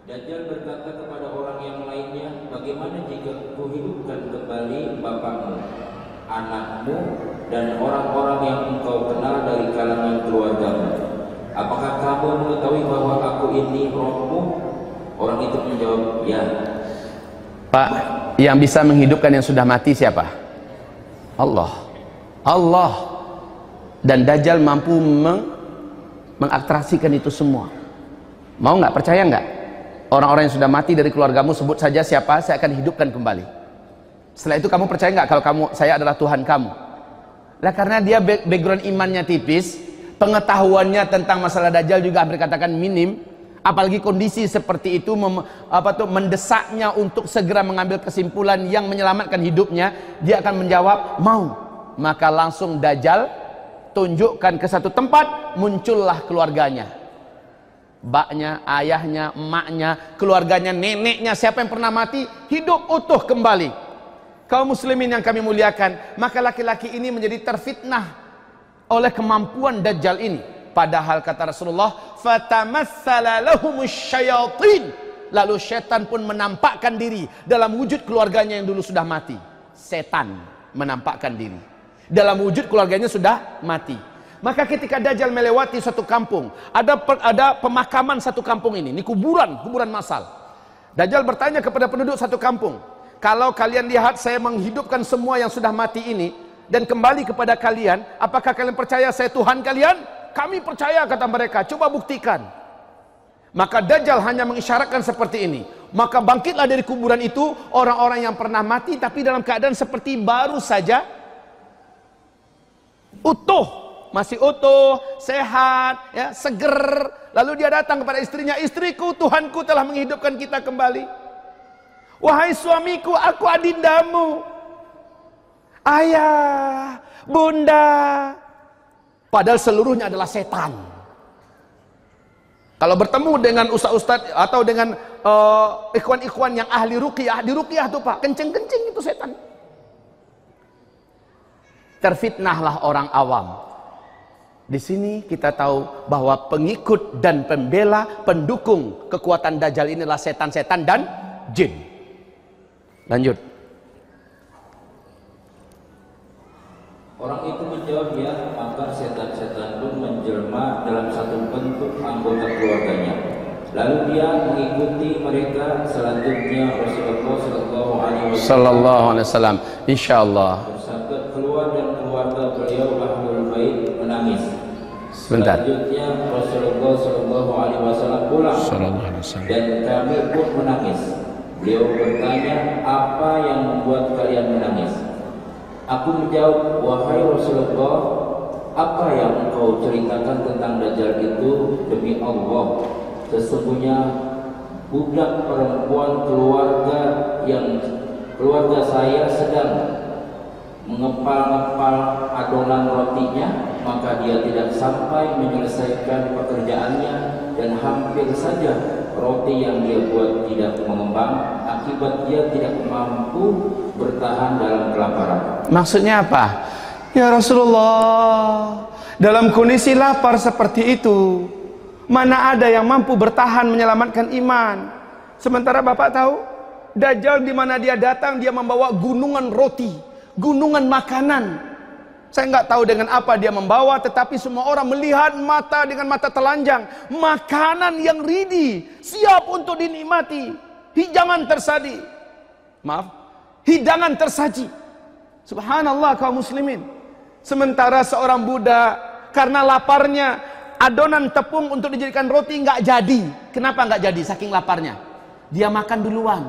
Dajjal berkata kepada orang yang lainnya, bagaimana jika kuhidupkan kembali bapakmu, anakmu, dan orang-orang yang engkau kenal dari kalangan keluargamu? Apakah kamu mengetahui bahwa aku ini rohmu? Orang itu menjawab, ya. Pak, yang bisa menghidupkan yang sudah mati siapa? Allah. Allah. Dan Dajjal mampu meng mengatrasikan itu semua. Mau nggak percaya nggak? Orang-orang yang sudah mati dari keluargamu sebut saja siapa, saya akan hidupkan kembali. Setelah itu kamu percaya nggak kalau kamu saya adalah Tuhan kamu? Lah karena dia background imannya tipis, pengetahuannya tentang masalah dajjal juga hampir katakan minim, apalagi kondisi seperti itu mem, apa tuh mendesaknya untuk segera mengambil kesimpulan yang menyelamatkan hidupnya, dia akan menjawab mau. Maka langsung dajjal tunjukkan ke satu tempat, muncullah keluarganya baknya, ayahnya, emaknya, keluarganya, neneknya, siapa yang pernah mati, hidup utuh kembali. Kaum muslimin yang kami muliakan, maka laki-laki ini menjadi terfitnah oleh kemampuan Dajjal ini. Padahal kata Rasulullah, "Fatamassala lahumus syayatin." Lalu setan pun menampakkan diri dalam wujud keluarganya yang dulu sudah mati. Setan menampakkan diri. Dalam wujud keluarganya sudah mati. Maka ketika Dajjal melewati satu kampung, ada ada pemakaman satu kampung ini, ini kuburan, kuburan massal. Dajjal bertanya kepada penduduk satu kampung, kalau kalian lihat saya menghidupkan semua yang sudah mati ini dan kembali kepada kalian, apakah kalian percaya saya Tuhan kalian? Kami percaya kata mereka, coba buktikan. Maka Dajjal hanya mengisyaratkan seperti ini. Maka bangkitlah dari kuburan itu orang-orang yang pernah mati tapi dalam keadaan seperti baru saja utuh masih utuh, sehat, ya, seger. Lalu dia datang kepada istrinya, istriku, Tuhanku telah menghidupkan kita kembali. Wahai suamiku, aku adindamu. Ayah, bunda. Padahal seluruhnya adalah setan. Kalau bertemu dengan ustaz-ustaz atau dengan uh, ikhwan-ikhwan yang ahli ruqyah, di ruqyah tuh Pak, kenceng-kenceng itu setan. Terfitnahlah orang awam di sini kita tahu bahwa pengikut dan pembela, pendukung kekuatan Dajjal inilah setan-setan dan jin. Lanjut. Orang itu menjawab ya, maka setan-setan pun menjelma dalam satu bentuk anggota keluarganya. Lalu dia mengikuti mereka selanjutnya Rasulullah Sallallahu Alaihi Wasallam. Sallallahu Alaihi Wasallam. Insyaallah. Bersabda keluar dan keluarga beliau Ahlul Bait menangis. Sebentar. Selanjutnya Rasulullah Shallallahu Alaihi Wasallam pulang dan kami pun menangis. Beliau bertanya, apa yang membuat kalian menangis? Aku menjawab, wahai Rasulullah, apa yang engkau ceritakan tentang Dajjal itu demi Allah? Sesungguhnya budak perempuan keluarga yang keluarga saya sedang mengepal-ngepal adonan rotinya maka dia tidak sampai menyelesaikan pekerjaannya dan hampir saja roti yang dia buat tidak mengembang akibat dia tidak mampu bertahan dalam kelaparan. Maksudnya apa? Ya Rasulullah, dalam kondisi lapar seperti itu, mana ada yang mampu bertahan menyelamatkan iman? Sementara Bapak tahu, Dajjal di mana dia datang dia membawa gunungan roti, gunungan makanan saya nggak tahu dengan apa dia membawa, tetapi semua orang melihat mata dengan mata telanjang. Makanan yang ridi, siap untuk dinikmati. Hidangan tersaji. Maaf, hidangan tersaji. Subhanallah kaum muslimin. Sementara seorang Buddha karena laparnya adonan tepung untuk dijadikan roti nggak jadi. Kenapa nggak jadi? Saking laparnya. Dia makan duluan.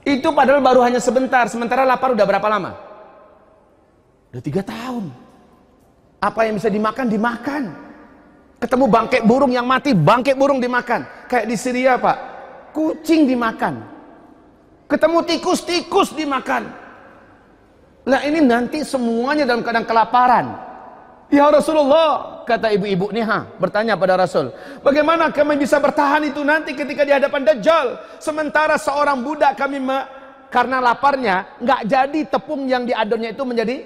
Itu padahal baru hanya sebentar. Sementara lapar udah berapa lama? Udah tiga tahun. Apa yang bisa dimakan, dimakan. Ketemu bangkai burung yang mati, bangkai burung dimakan. Kayak di Syria pak, kucing dimakan. Ketemu tikus-tikus dimakan. Lah ini nanti semuanya dalam keadaan kelaparan. Ya Rasulullah, kata ibu-ibu nih ha, bertanya pada Rasul, bagaimana kami bisa bertahan itu nanti ketika di hadapan Dajjal? Sementara seorang budak kami karena laparnya nggak jadi tepung yang diadonnya itu menjadi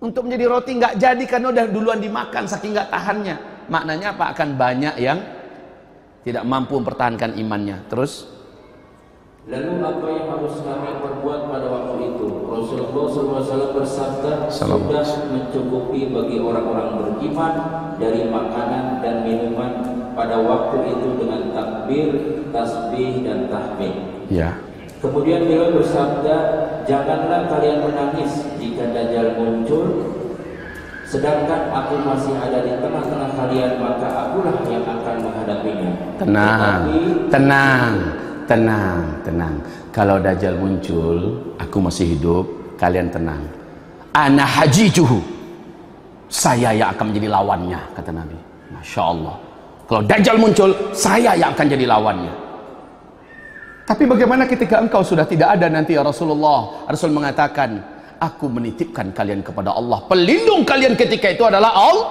untuk menjadi roti nggak jadi karena udah duluan dimakan saking nggak tahannya. Maknanya apa? Akan banyak yang tidak mampu mempertahankan imannya. Terus Lalu apa yang harus kami perbuat pada waktu itu? Rasulullah SAW bersabda, sudah mencukupi bagi orang-orang beriman dari makanan dan minuman pada waktu itu dengan takbir, tasbih dan tahmid. Ya. Kemudian beliau bersabda, janganlah kalian menangis jika Dajjal muncul, sedangkan aku masih ada di tengah-tengah kalian, maka akulah yang akan menghadapinya. Tenang, Tetapi, tenang tenang, tenang. Kalau Dajjal muncul, aku masih hidup, kalian tenang. Ana hajijuhu. Saya yang akan menjadi lawannya, kata Nabi. Masya Allah. Kalau Dajjal muncul, saya yang akan jadi lawannya. Tapi bagaimana ketika engkau sudah tidak ada nanti ya Rasulullah? Rasul mengatakan, aku menitipkan kalian kepada Allah. Pelindung kalian ketika itu adalah Allah.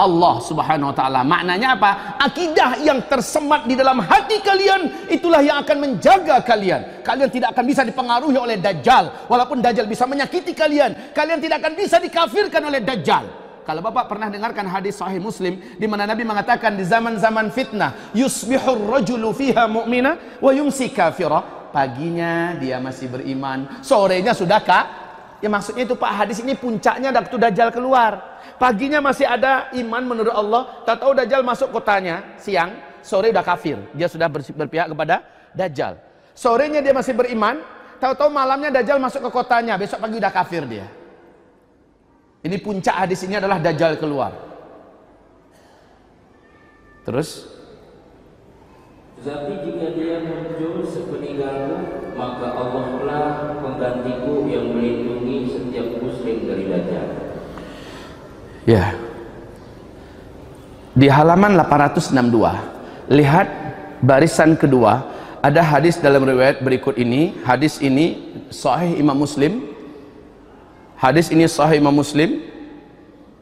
Allah Subhanahu wa taala. Maknanya apa? Akidah yang tersemat di dalam hati kalian itulah yang akan menjaga kalian. Kalian tidak akan bisa dipengaruhi oleh dajjal. Walaupun dajjal bisa menyakiti kalian, kalian tidak akan bisa dikafirkan oleh dajjal. Kalau Bapak pernah dengarkan hadis sahih Muslim di mana Nabi mengatakan di zaman-zaman fitnah, yusbihur rajulu fiha mu'mina wa yumsi kafira. Paginya dia masih beriman, sorenya sudah kak. Ya maksudnya itu Pak hadis ini puncaknya waktu dajjal keluar. Paginya masih ada iman menurut Allah. Tak tahu Dajjal masuk kotanya siang, sore udah kafir. Dia sudah berpihak kepada Dajjal. Sorenya dia masih beriman, tahu-tahu malamnya Dajjal masuk ke kotanya, besok pagi udah kafir dia. Ini puncak hadis ini adalah Dajjal keluar. Terus? Tetapi jika dia muncul sepeninggalku, maka Allah lah penggantiku yang melindungi setiap muslim dari Dajjal. Ya. Di halaman 862, lihat barisan kedua, ada hadis dalam riwayat berikut ini. Hadis ini sahih Imam Muslim. Hadis ini sahih Imam Muslim.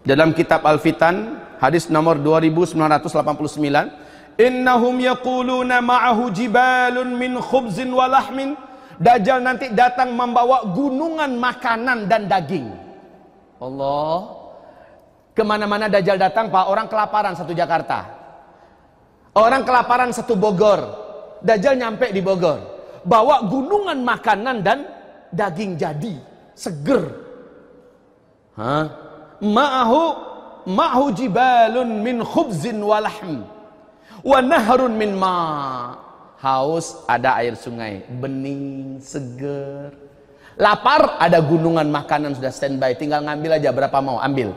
Dalam kitab Al-Fitan, hadis nomor 2989, Innahum yaquluna ma'ahu jibalun min khubzin wa lahmin. Dajjal nanti datang membawa gunungan makanan dan daging. Allah Ke mana-mana Dajjal datang, Pak, orang kelaparan satu Jakarta. Orang kelaparan satu Bogor. Dajjal nyampe di Bogor. Bawa gunungan makanan dan daging jadi. Seger. Hah? Ma'ahu ma'ahu jibalun min khubzin walahm. Wa nahrun min ma. Haus ada air sungai. Bening, seger. Lapar ada gunungan makanan sudah standby. Tinggal ngambil aja berapa mau, ambil.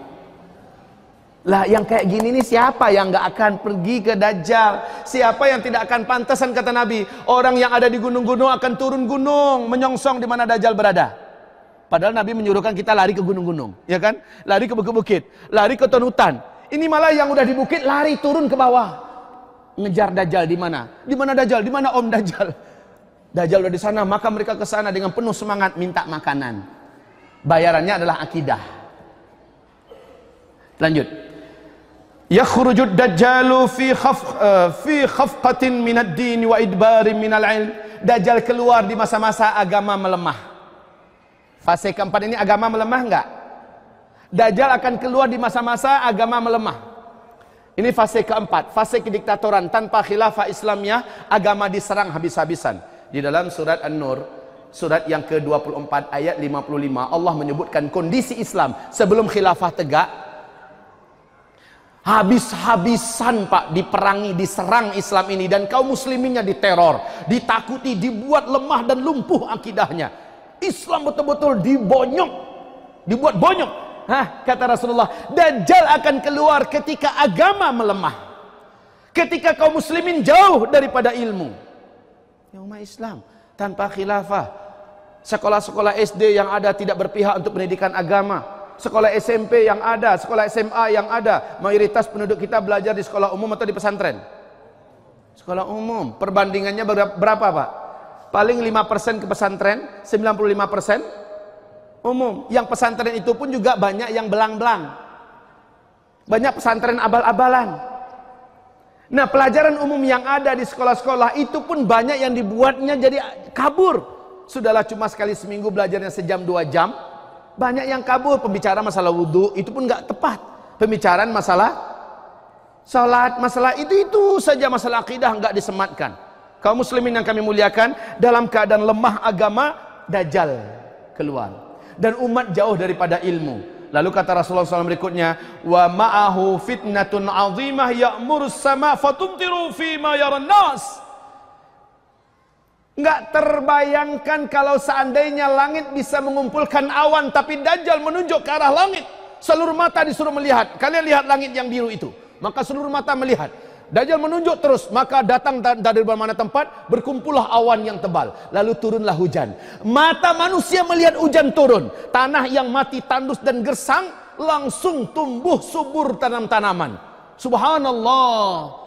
Lah yang kayak gini nih siapa yang nggak akan pergi ke Dajjal? Siapa yang tidak akan pantasan kata Nabi? Orang yang ada di gunung-gunung akan turun gunung, menyongsong di mana Dajjal berada. Padahal Nabi menyuruhkan kita lari ke gunung-gunung, ya kan? Lari ke bukit-bukit, lari ke tonutan. Ini malah yang udah di bukit lari turun ke bawah. Ngejar Dajjal di mana? Di mana Dajjal? Di mana Om Dajjal? Dajjal udah di sana, maka mereka ke sana dengan penuh semangat minta makanan. Bayarannya adalah akidah. Lanjut yakhrujud dajjalu fi khaf uh, fi khafqatin minad din wa idbarin minal ilm dajjal keluar di masa-masa agama melemah fase keempat ini agama melemah enggak dajjal akan keluar di masa-masa agama melemah. Ini fase keempat fase kediktatoran. Tanpa khilafah Islamnya agama diserang habis-habisan. Di dalam surat An-Nur surat yang ke-24 ayat 55 Allah menyebutkan kondisi Islam sebelum khilafah tegak. Habis-habisan pak diperangi, diserang Islam ini. Dan kaum musliminnya diteror, ditakuti, dibuat lemah dan lumpuh akidahnya. Islam betul-betul dibonyok, dibuat bonyok. Hah, kata Rasulullah, Dajjal akan keluar ketika agama melemah. Ketika kaum muslimin jauh daripada ilmu. Ya umat Islam tanpa khilafah. Sekolah-sekolah SD yang ada tidak berpihak untuk pendidikan agama sekolah SMP yang ada, sekolah SMA yang ada, mayoritas penduduk kita belajar di sekolah umum atau di pesantren? Sekolah umum. Perbandingannya berapa, Pak? Paling 5% ke pesantren, 95% umum. Yang pesantren itu pun juga banyak yang belang-belang. Banyak pesantren abal-abalan. Nah, pelajaran umum yang ada di sekolah-sekolah itu pun banyak yang dibuatnya jadi kabur. Sudahlah cuma sekali seminggu belajarnya sejam dua jam. Banyak yang kabur pembicara masalah wudhu itu pun nggak tepat. Pembicaraan masalah salat, masalah itu itu saja masalah akidah nggak disematkan. Kaum muslimin yang kami muliakan dalam keadaan lemah agama, dajjal keluar dan umat jauh daripada ilmu. Lalu kata Rasulullah SAW berikutnya, wa ma'ahu fitnatun azimah ya'murus sama fatumtiru fima yaran nas. Enggak terbayangkan kalau seandainya langit bisa mengumpulkan awan tapi dajjal menunjuk ke arah langit. Seluruh mata disuruh melihat. Kalian lihat langit yang biru itu. Maka seluruh mata melihat. Dajjal menunjuk terus, maka datang dari mana tempat, berkumpullah awan yang tebal, lalu turunlah hujan. Mata manusia melihat hujan turun, tanah yang mati tandus dan gersang langsung tumbuh subur tanam-tanaman. Subhanallah.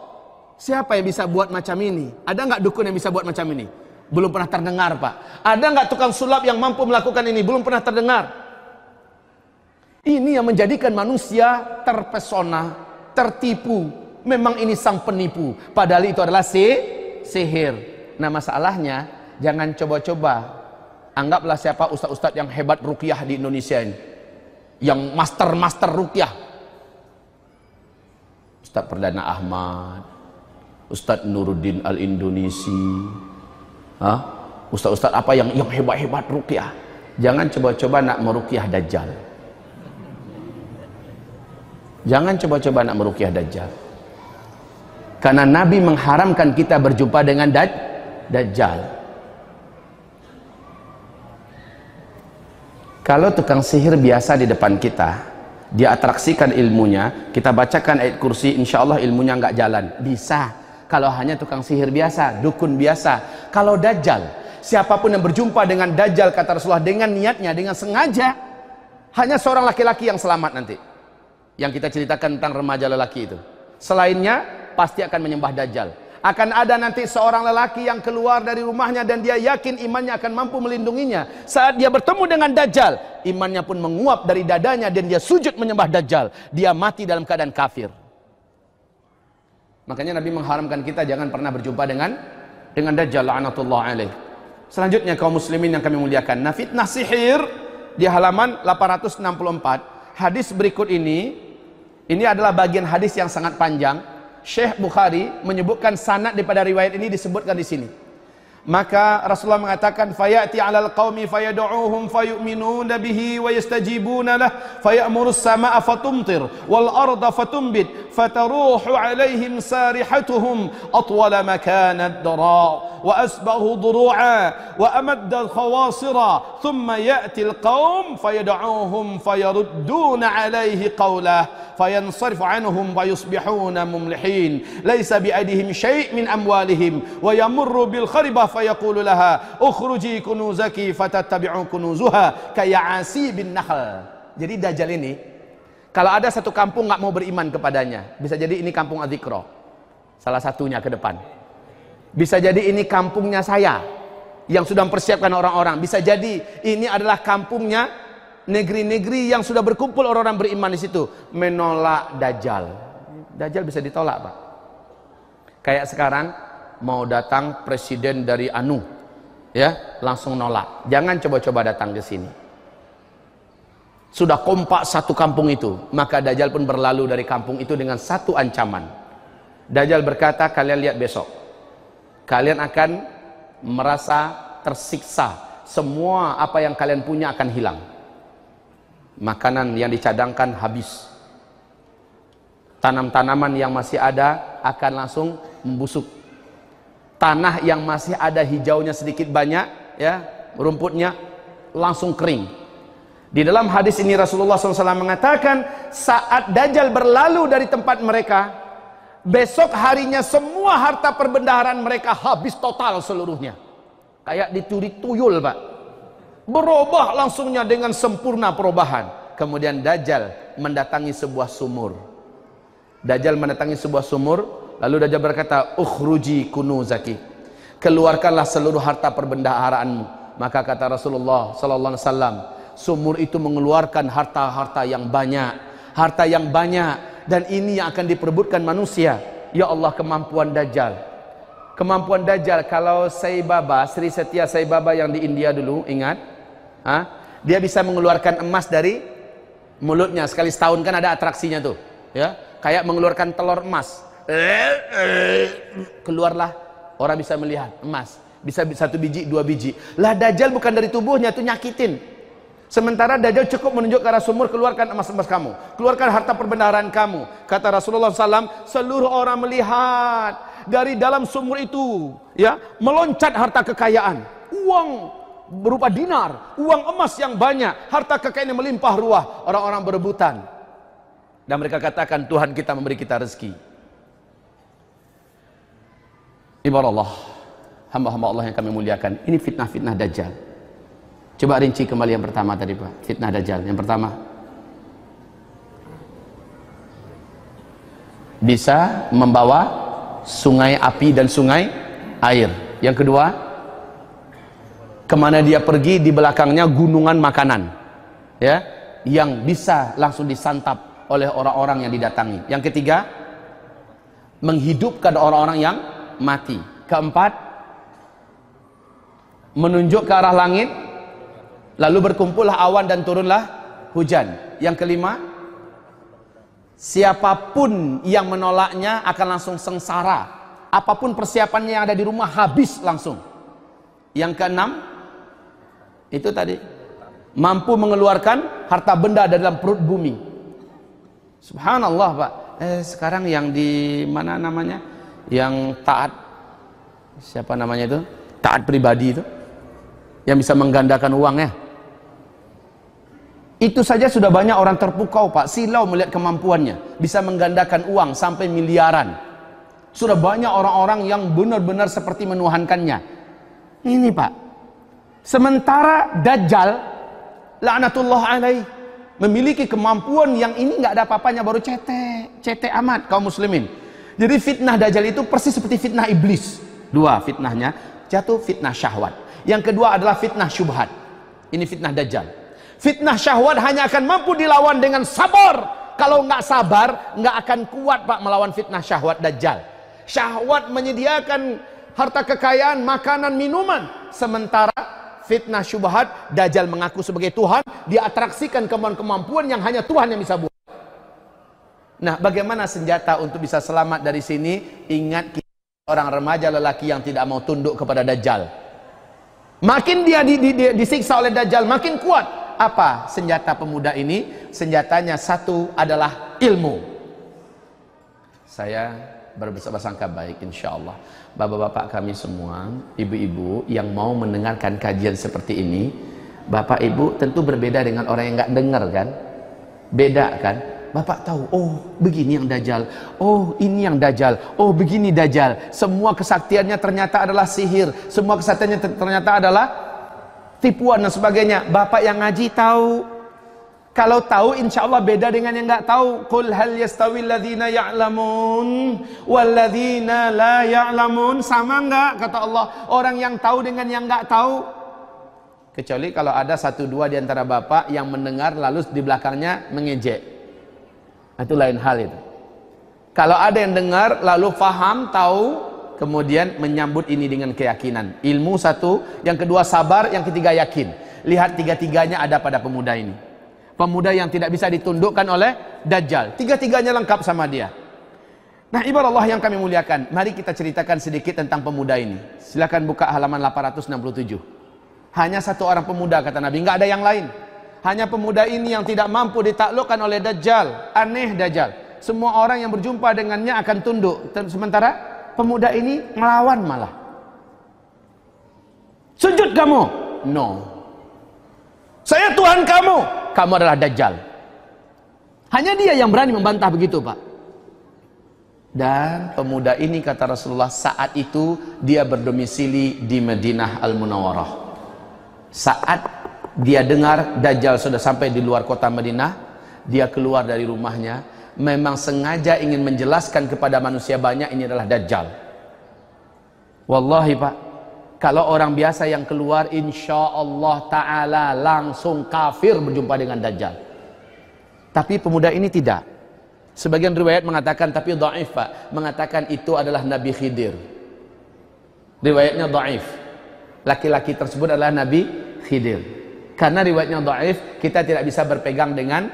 Siapa yang bisa buat macam ini? Ada nggak dukun yang bisa buat macam ini? Belum pernah terdengar, Pak. Ada nggak tukang sulap yang mampu melakukan ini? Belum pernah terdengar. Ini yang menjadikan manusia terpesona, tertipu, memang ini sang penipu. Padahal itu adalah si sihir. Nah masalahnya jangan coba-coba. Anggaplah siapa ustaz-ustaz yang hebat rukyah di Indonesia ini. Yang master-master rukyah Ustaz Perdana Ahmad. Ustaz Nuruddin Al-Indonesi. Ustaz-ustaz apa yang yang hebat-hebat rukyah jangan coba-coba nak merukyah Dajjal. Jangan coba-coba nak merukyah Dajjal karena Nabi mengharamkan kita berjumpa dengan daj Dajjal. Kalau tukang sihir biasa di depan kita, dia atraksikan ilmunya, kita bacakan ayat kursi, insya Allah ilmunya nggak jalan. Bisa. Kalau hanya tukang sihir biasa, dukun biasa. Kalau Dajjal, siapa pun yang berjumpa dengan Dajjal, kata Rasulullah, dengan niatnya, dengan sengaja, hanya seorang laki-laki yang selamat nanti. Yang kita ceritakan tentang remaja lelaki itu. Selainnya, pasti akan menyembah Dajjal. Akan ada nanti seorang lelaki yang keluar dari rumahnya dan dia yakin imannya akan mampu melindunginya. Saat dia bertemu dengan Dajjal, imannya pun menguap dari dadanya dan dia sujud menyembah Dajjal. Dia mati dalam keadaan kafir. Makanya Nabi mengharamkan kita jangan pernah berjumpa dengan dengan Dajjal la'natullah alaih. Selanjutnya kaum muslimin yang kami muliakan. Nah fitnah sihir di halaman 864. Hadis berikut ini ini adalah bagian hadis yang sangat panjang Syekh Bukhari menyebutkan sanad daripada riwayat ini disebutkan di sini. Maka Rasulullah mengatakan fayati 'alal qaumi fayad'uuhum fayu'minuna bihi wa yastajibuna lah fayamuru as-samaa'a fatumtir wal arda fatumbit fataruhu 'alaihim sarihatuhum atwala makana ad-dara wa asbahu duru'a wa amadda al-khawasira thumma ya'ti al-qaum fayad'uuhum fayarudduna 'alaihi qawlah fayansarif 'anhum wa yusbihuna mumlihin laysa bi'adihim syai' min amwalihim wa yamurru bil kharibah fayaqulu laha ukhruji kunuzaki fatattabi'u kunuzuha kaya'asi bin nahl jadi dajjal ini kalau ada satu kampung nggak mau beriman kepadanya bisa jadi ini kampung adzikro salah satunya ke depan. Bisa jadi ini kampungnya saya yang sudah mempersiapkan orang-orang. Bisa jadi ini adalah kampungnya negeri-negeri yang sudah berkumpul orang-orang beriman di situ. Menolak dajjal. Dajjal bisa ditolak pak. Kayak sekarang mau datang presiden dari Anu. Ya langsung nolak. Jangan coba-coba datang ke sini. Sudah kompak satu kampung itu maka Dajjal pun berlalu dari kampung itu dengan satu ancaman. Dajjal berkata kalian lihat besok. Kalian akan merasa tersiksa. Semua apa yang kalian punya akan hilang. Makanan yang dicadangkan habis. Tanam-tanaman yang masih ada akan langsung membusuk tanah yang masih ada hijaunya sedikit banyak ya rumputnya langsung kering. Di dalam hadis ini Rasulullah SAW mengatakan saat Dajjal berlalu dari tempat mereka besok harinya semua harta perbendaharaan mereka habis total seluruhnya. Kayak dituri tuyul pak. Berubah langsungnya dengan sempurna perubahan. Kemudian Dajjal mendatangi sebuah sumur. Dajjal mendatangi sebuah sumur Lalu Dajjal berkata, "Ukhruji kunuzaki." keluarkanlah seluruh harta perbendaharaanmu. Maka kata Rasulullah sallallahu alaihi wasallam sumur itu mengeluarkan harta-harta yang banyak harta yang banyak dan ini yang akan diperebutkan manusia. Ya Allah kemampuan dajjal. Kemampuan dajjal kalau Saibaba Sri Setia Saibaba yang di India dulu ingat? Ha? dia bisa mengeluarkan emas dari mulutnya. Sekali setahun kan ada atraksinya tuh ya? Kayak mengeluarkan telur emas keluarlah orang bisa melihat emas. Bisa satu biji dua biji. Lah dajjal bukan dari tubuhnya itu nyakitin. Sementara dajjal cukup menunjuk ke arah sumur keluarkan emas-emas kamu. Keluarkan harta perbendaharaan kamu. Kata Rasulullah SAW seluruh orang melihat dari dalam sumur itu ya meloncat harta kekayaan. Uang berupa dinar uang emas yang banyak harta kekayaan yang melimpah ruah. Orang-orang berebutan. Dan mereka katakan Tuhan kita memberi kita rezeki Ibarat Allah hamba-hamba Allah yang kami muliakan. Ini fitnah-fitnah dajjal. Coba rinci kembali yang pertama tadi Pak. Fitnah dajjal. Yang pertama. Bisa membawa sungai api dan sungai air. Yang kedua ke mana dia pergi di belakangnya gunungan makanan. Ya yang bisa langsung disantap oleh orang-orang yang didatangi. Yang ketiga menghidupkan orang-orang yang mati. Keempat, menunjuk ke arah langit, lalu berkumpullah awan dan turunlah hujan. Yang kelima, siapa pun yang menolaknya akan langsung sengsara. Apa pun persiapannya yang ada di rumah habis langsung. Yang keenam, itu tadi mampu mengeluarkan harta benda dalam perut bumi. Subhanallah, Pak. Eh sekarang yang di mana namanya? Yang taat siapa namanya itu? Taat pribadi itu yang bisa menggandakan uangnya itu saja sudah banyak orang terpukau pak. Silau melihat kemampuannya. Bisa menggandakan uang sampai miliaran. Sudah banyak orang-orang yang benar-benar seperti menuhankannya. Ini pak. Sementara Dajjal laknatullah alaih memiliki kemampuan yang ini nggak ada apa-apanya baru cetek cetek amat kaum muslimin jadi fitnah dajjal itu persis seperti fitnah iblis. Dua fitnahnya, jatuh fitnah syahwat. Yang kedua adalah fitnah syubhat. Ini fitnah dajjal. Fitnah syahwat hanya akan mampu dilawan dengan sabar. Kalau nggak sabar, nggak akan kuat pak melawan fitnah syahwat dajjal. Syahwat menyediakan harta kekayaan, makanan, minuman. Sementara fitnah syubhat, dajjal mengaku sebagai Tuhan, dia atraksikan kemampuan yang hanya Tuhan yang bisa buat. Nah, bagaimana senjata untuk bisa selamat dari sini? Ingat kita orang remaja lelaki yang tidak mau tunduk kepada Dajjal. Makin dia di, di, di, disiksa oleh Dajjal, makin kuat. Apa senjata pemuda ini? Senjatanya satu adalah ilmu. Saya bersangka baik insya Allah. Bapak-bapak kami semua, ibu-ibu yang mau mendengarkan kajian seperti ini, bapak ibu tentu berbeda dengan orang yang nggak dengar kan? Beda kan? Bapak tahu, oh begini yang dajjal, oh ini yang dajjal, oh begini dajjal. Semua kesaktiannya ternyata adalah sihir, semua kesaktiannya ternyata adalah tipuan dan sebagainya. Bapak yang ngaji tahu. Kalau tahu insya Allah beda dengan yang nggak tahu. Qul hal yastawi alladhina ya'lamun walladhina la ya'lamun. Sama nggak kata Allah. Orang yang tahu dengan yang nggak tahu. Kecuali kalau ada satu dua di antara bapak yang mendengar lalu di belakangnya mengejek. Itu lain hal itu. Kalau ada yang dengar lalu faham, tahu, kemudian menyambut ini dengan keyakinan. Ilmu satu, yang kedua sabar, yang ketiga yakin. Lihat tiga-tiganya ada pada pemuda ini. Pemuda yang tidak bisa ditundukkan oleh Dajjal. Tiga-tiganya lengkap sama dia. Nah ibarat Allah yang kami muliakan. Mari kita ceritakan sedikit tentang pemuda ini. Silakan buka halaman 867. Hanya satu orang pemuda kata Nabi, nggak ada yang lain. Hanya pemuda ini yang tidak mampu ditaklukkan oleh Dajjal. Aneh Dajjal. Semua orang yang berjumpa dengannya akan tunduk. Sementara pemuda ini melawan malah. Sujud kamu. No. Saya Tuhan kamu. Kamu adalah Dajjal. Hanya dia yang berani membantah begitu Pak. Dan pemuda ini kata Rasulullah saat itu dia berdomisili di Madinah Al-Munawwarah. Saat dia dengar Dajjal sudah sampai di luar kota Madinah dia keluar dari rumahnya memang sengaja ingin menjelaskan kepada manusia banyak ini adalah Dajjal wallahi pak Kalau orang biasa yang keluar insya Allah Ta'ala langsung kafir berjumpa dengan Dajjal. Tapi pemuda ini tidak. Sebagian riwayat mengatakan tapi dhaif Pak, mengatakan itu adalah Nabi Khidir. Riwayatnya dhaif. Laki-laki tersebut adalah Nabi Khidir. Karena riwayatnya dhaif, kita tidak bisa berpegang dengan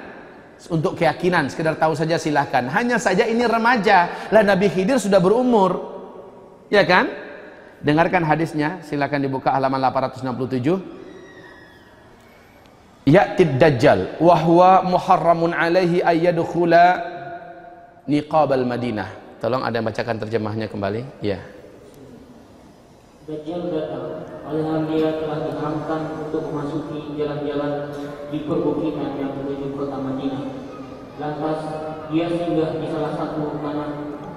untuk keyakinan, sekedar tahu saja silahkan. Hanya saja ini remaja, lah Nabi Khidir sudah berumur. Ya kan? Dengarkan hadisnya, silakan dibuka halaman 867. Ya'tid Dajjal wa huwa muharramun alaihi ayyadkhula niqabal Madinah. Tolong ada yang bacakan terjemahnya kembali. Ya. Dajjal datang, padahal dia telah diharamkan untuk memasuki jalan-jalan di perbukitan yang menuju kota Madinah. Lantas dia singgah di salah satu tanah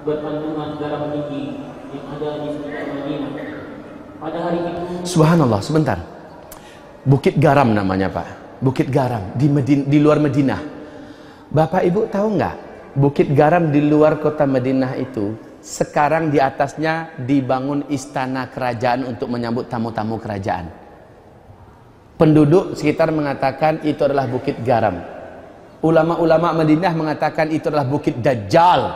berkandungan garam tinggi yang ada di sekitar Madinah. Pada hari itu, Subhanallah, sebentar. Bukit Garam namanya, Pak. Bukit Garam di Medin, di luar Madinah. Bapak Ibu tahu nggak? Bukit Garam di luar kota Madinah itu sekarang di atasnya dibangun istana kerajaan untuk menyambut tamu-tamu kerajaan. Penduduk sekitar mengatakan itu adalah Bukit Garam. Ulama-ulama Madinah mengatakan itu adalah Bukit Dajjal.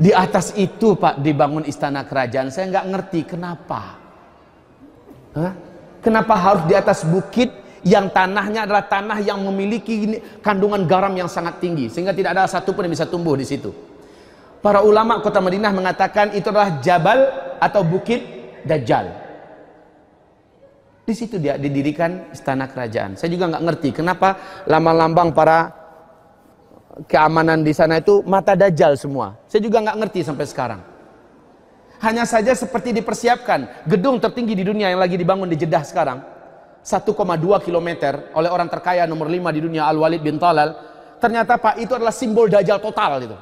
Di atas itu Pak dibangun istana kerajaan. Saya nggak ngerti kenapa. Hah? Kenapa harus di atas bukit yang tanahnya adalah tanah yang memiliki kandungan garam yang sangat tinggi sehingga tidak ada satu pun yang bisa tumbuh di situ. Para ulama kota Madinah mengatakan itu adalah jabal atau bukit Dajjal. Di situ dia didirikan istana kerajaan. Saya juga nggak ngerti kenapa lambang-lambang para keamanan di sana itu mata dajjal semua. Saya juga nggak ngerti sampai sekarang. Hanya saja seperti dipersiapkan gedung tertinggi di dunia yang lagi dibangun di Jeddah sekarang 1,2 km oleh orang terkaya nomor 5 di dunia Al-Walid bin Talal ternyata Pak itu adalah simbol dajjal total itu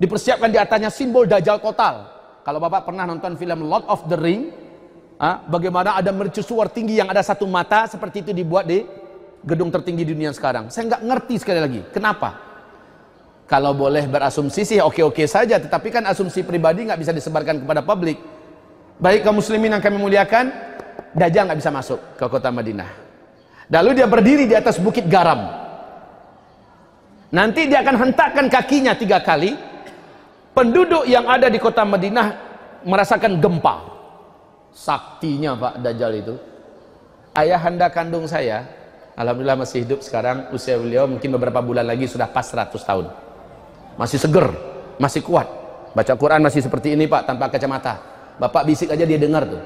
dipersiapkan di atasnya simbol dajjal total kalau Bapak pernah nonton film Lord of the Ring ah, bagaimana ada mercusuar tinggi yang ada satu mata seperti itu dibuat di gedung tertinggi dunia sekarang. Saya nggak ngerti sekali lagi. Kenapa? Kalau boleh berasumsi sih oke-oke saja, tetapi kan asumsi pribadi nggak bisa disebarkan kepada publik. Baik kaum muslimin yang kami muliakan, Dajjal nggak bisa masuk ke kota Madinah. Lalu dia berdiri di atas bukit garam. Nanti dia akan hentakkan kakinya tiga kali. Penduduk yang ada di kota Madinah merasakan gempa. Saktinya Pak Dajjal itu. Ayahanda kandung saya Alhamdulillah masih hidup sekarang usia beliau mungkin beberapa bulan lagi sudah pas 100 tahun. Masih seger masih kuat. Baca Quran masih seperti ini pak tanpa kacamata. Bapak bisik aja dia dengar tuh.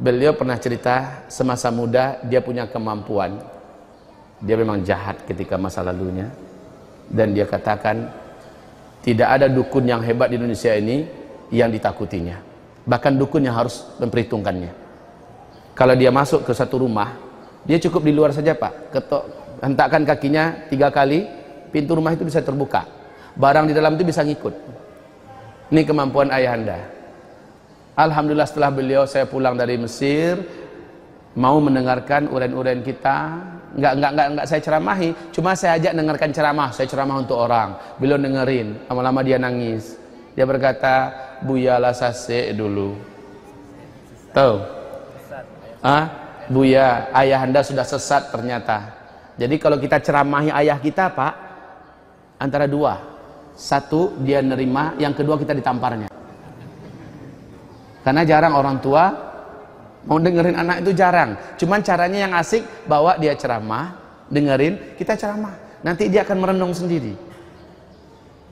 Beliau pernah cerita semasa muda dia punya kemampuan. Dia memang jahat ketika masa lalunya. Dan dia katakan tidak ada dukun yang hebat di Indonesia ini yang ditakutinya bahkan dukun yang harus memperhitungkannya kalau dia masuk ke satu rumah dia cukup di luar saja pak. Ketok, hentakkan kakinya tiga kali, pintu rumah itu bisa terbuka. Barang di dalam itu bisa ngikut. Ini kemampuan ayahanda. Alhamdulillah setelah beliau saya pulang dari Mesir, mau mendengarkan uren-uren kita, nggak nggak nggak nggak saya ceramahi, cuma saya ajak dengarkan ceramah, saya ceramah untuk orang. Beliau dengerin, lama-lama dia nangis. Dia berkata, Buyalah sase dulu. Tahu? Ah? Buya, ayah anda sudah sesat ternyata. Jadi kalau kita ceramahi ayah kita pak, antara dua. Satu, dia nerima, yang kedua kita ditamparnya. Karena jarang orang tua mau dengerin anak itu jarang. Cuman caranya yang asik, bawa dia ceramah, dengerin, kita ceramah. Nanti dia akan merenung sendiri.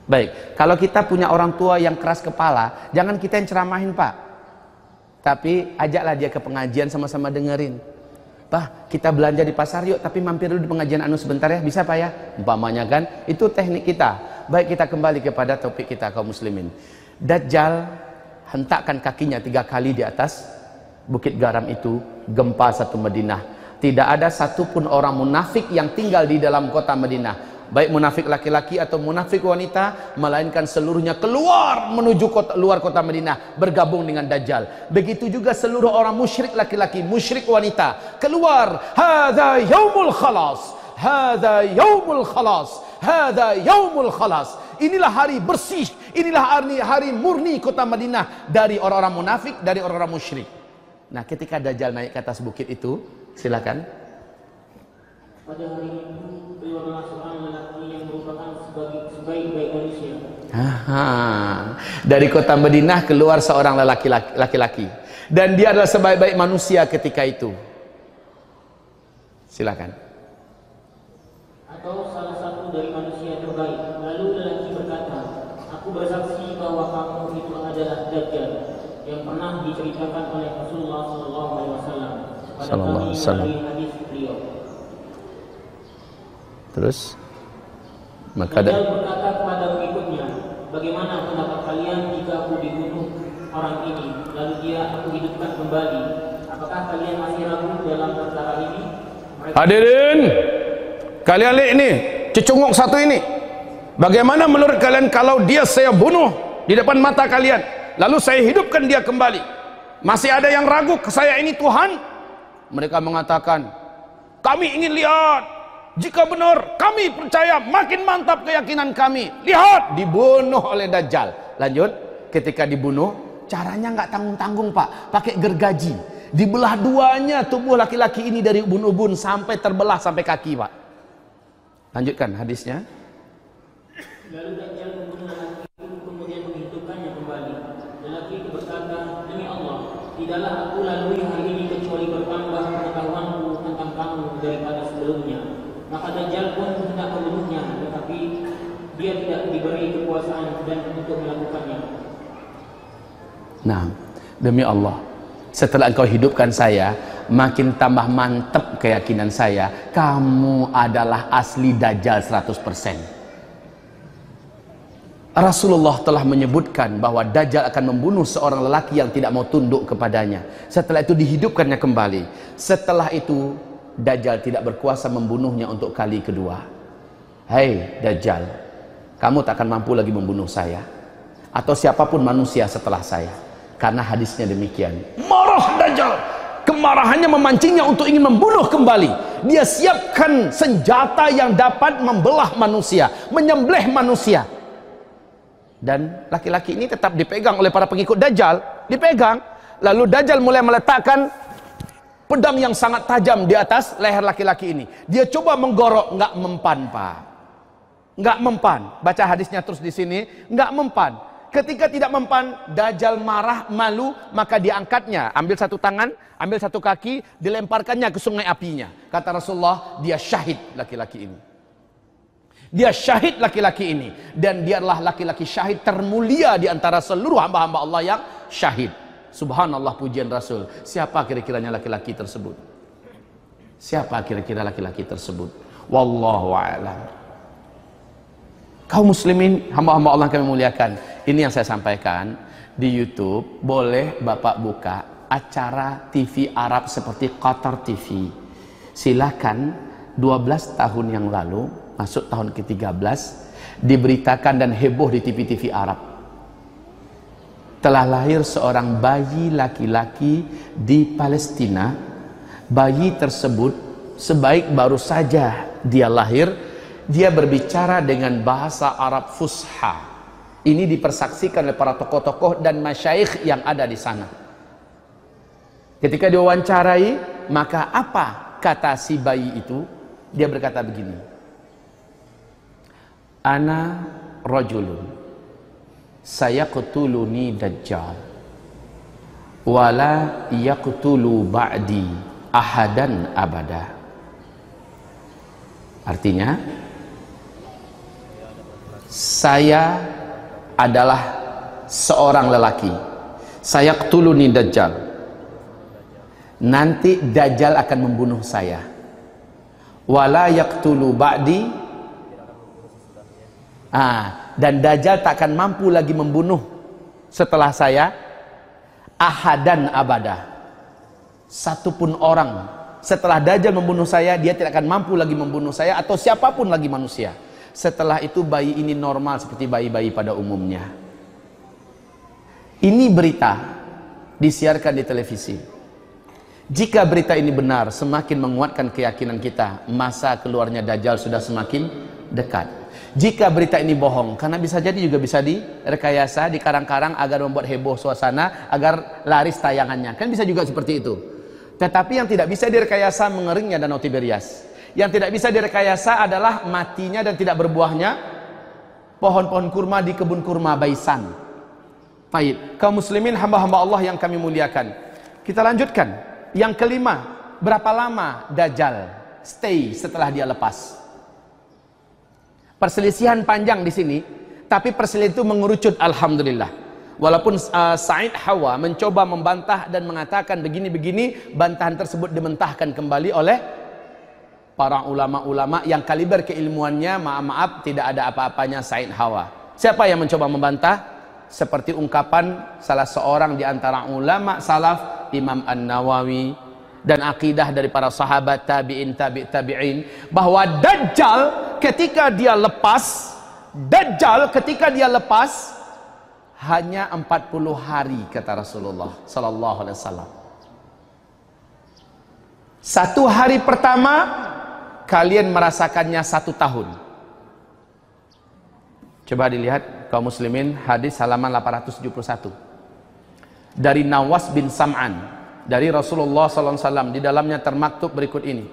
Baik, kalau kita punya orang tua yang keras kepala, jangan kita yang ceramahin pak. Tapi ajaklah dia ke pengajian sama-sama dengerin. Pak, kita belanja di pasar yuk, tapi mampir dulu di pengajian anu sebentar ya. Bisa Pak ya? Umpamanya kan, itu teknik kita. Baik kita kembali kepada topik kita kaum muslimin. Dajjal hentakkan kakinya tiga kali di atas bukit garam itu, gempa satu Madinah. Tidak ada satupun orang munafik yang tinggal di dalam kota Madinah baik munafik laki-laki atau munafik wanita melainkan seluruhnya keluar menuju kota, luar kota Madinah bergabung dengan Dajjal begitu juga seluruh orang musyrik laki-laki musyrik wanita keluar hadza yaumul khalas hadza yaumul khalas hadza yaumul khalas inilah hari bersih Inilah hari murni kota Madinah dari orang-orang munafik, dari orang-orang musyrik. Nah, ketika Dajjal naik ke atas bukit itu, silakan. Pada hari itu keluarlah seorang lelaki yang merupakan sebagai sebaik-baik manusia. Aha. Dari kota Madinah keluar seorang lelaki laki-laki dan dia adalah sebaik-baik manusia ketika itu. Silakan. Atau salah satu dari manusia terbaik. Lalu lelaki berkata, Aku bersaksi bahwa kamu itu adalah Dajjal yang pernah diceritakan oleh Rasulullah Sallallahu Alaihi Wasallam pada Sallallahu kami Alaihi Wasallam. Terus maka ada berkata kepada pengikutnya, Bagaimana pendapat kalian jika aku dibunuh orang ini, lalu dia aku hidupkan kembali? Apakah kalian masih ragu dalam perkara ini? Mereka Hadirin, kalian lihat ini, cecunguk satu ini. Bagaimana menurut kalian kalau dia saya bunuh di depan mata kalian, lalu saya hidupkan dia kembali? Masih ada yang ragu ke saya ini Tuhan? Mereka mengatakan, kami ingin lihat. Jika benar, kami percaya makin mantap keyakinan kami. Lihat, dibunuh oleh Dajjal. Lanjut, ketika dibunuh, caranya nggak tanggung-tanggung pak, pakai gergaji. Dibelah duanya tubuh laki-laki ini dari ubun-ubun sampai terbelah sampai kaki pak. Lanjutkan hadisnya. Lalu Dajjal membunuh lelaki itu kemudian menghidupkannya kembali. Lelaki itu berkata, Demi Allah, tidaklah aku lalui hari ini kecuali bertambah pengetahuanku tentang kamu daripada sebelumnya. Maka Dajjal pun hendak membunuhnya, tetapi dia tidak diberi kekuasaan dan untuk melakukannya. Nah, demi Allah, setelah engkau hidupkan saya, makin tambah mantap keyakinan saya, kamu adalah asli Dajjal 100%. Rasulullah telah menyebutkan bahwa Dajjal akan membunuh seorang lelaki yang tidak mau tunduk kepadanya. Setelah itu dihidupkannya kembali. Setelah itu Dajjal tidak berkuasa membunuhnya untuk kali kedua. Hei Dajjal, kamu tak akan mampu lagi membunuh saya atau siapa pun manusia setelah saya. Karena hadisnya demikian. Marah Dajjal. Kemarahannya memancingnya untuk ingin membunuh kembali. Dia siapkan senjata yang dapat membelah manusia, menyembelih manusia. Dan laki-laki ini tetap dipegang oleh para pengikut Dajjal, dipegang. Lalu Dajjal mulai meletakkan pedang yang sangat tajam di atas leher laki-laki ini. Dia coba menggorok, nggak mempan, Pak. Nggak mempan. Baca hadisnya terus di sini, nggak mempan. Ketika tidak mempan, Dajjal marah, malu, maka diangkatnya. Ambil satu tangan, ambil satu kaki, dilemparkannya ke sungai apinya. Kata Rasulullah, dia syahid laki-laki ini. Dia syahid laki-laki ini. Dan dia adalah laki-laki syahid termulia di antara seluruh hamba-hamba Allah yang syahid. Subhanallah pujian Rasul. Siapa kira-kiranya laki-laki tersebut? Siapa kira-kira laki-laki tersebut? Wallahu a'lam. Kaum muslimin, hamba-hamba Allah kami muliakan. Ini yang saya sampaikan di YouTube. Boleh Bapak buka acara TV Arab seperti Qatar TV. Silakan 12 tahun yang lalu, masuk tahun ke-13, diberitakan dan heboh di TV-TV Arab. Telah lahir seorang bayi laki-laki di Palestina. Bayi tersebut sebaik baru saja dia lahir, dia berbicara dengan bahasa Arab fusha. Ini dipersaksikan oleh para tokoh-tokoh dan masyaikh yang ada di sana. Ketika diwawancarai, maka apa kata si bayi itu? Dia berkata begini. Ana rajulun sayaqtuluni dajjal wala yaqtulu ba'di ahadan abada. Artinya saya adalah seorang lelaki. Saya ketuluni Dajjal. Nanti Dajjal akan membunuh saya. Wala yaktulu ba'di. Ah, dan Dajjal tak akan mampu lagi membunuh setelah saya ahadan abada. Satupun orang setelah Dajjal membunuh saya, dia tidak akan mampu lagi membunuh saya atau siapa pun lagi manusia. Setelah itu bayi ini normal seperti bayi-bayi pada umumnya. Ini berita disiarkan di televisi. Jika berita ini benar, semakin menguatkan keyakinan kita, masa keluarnya Dajjal sudah semakin dekat. Jika berita ini bohong, karena bisa jadi juga bisa direkayasa, dikarang-karang agar membuat heboh suasana, agar laris tayangannya. Kan bisa juga seperti itu. Tetapi yang tidak bisa direkayasa mengeringnya Danau Tiberias. Yang tidak bisa direkayasa adalah matinya dan tidak berbuahnya pohon-pohon kurma di kebun kurma Baisan. Baik, kaum muslimin hamba-hamba Allah yang kami muliakan. Kita lanjutkan. Yang kelima, berapa lama Dajjal stay setelah dia lepas? Perselisihan panjang di sini, tapi perselisihan itu mengerucut alhamdulillah. Walaupun uh, Said Hawa mencoba membantah dan mengatakan begini-begini, bantahan tersebut dimentahkan kembali oleh para ulama-ulama yang kaliber keilmuannya maaf-maaf tidak ada apa-apanya Said Hawa. Siapa yang mencoba membantah? Seperti ungkapan salah seorang di antara ulama salaf Imam An-Nawawi dan akidah dari para sahabat tabi'in tabi' tabi'in bahwa dajjal ketika dia lepas dajjal ketika dia lepas hanya 40 hari kata Rasulullah sallallahu alaihi wasallam satu hari pertama kalian merasakannya satu tahun. Coba dilihat kaum muslimin hadis halaman 871 dari Nawas bin Sam'an dari Rasulullah SAW di dalamnya termaktub berikut ini.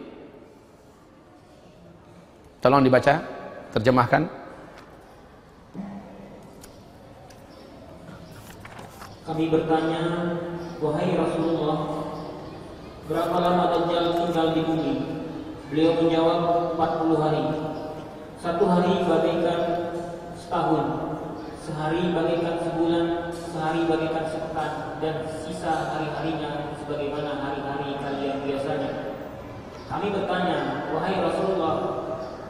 Tolong dibaca terjemahkan. Kami bertanya wahai Rasulullah berapa lama Dajjal tinggal di bumi beliau menjawab 40 hari satu hari bagaikan setahun sehari bagaikan sebulan sehari bagaikan sepekan dan sisa hari-harinya sebagaimana hari-hari kalian biasanya. Kami bertanya, wahai Rasulullah,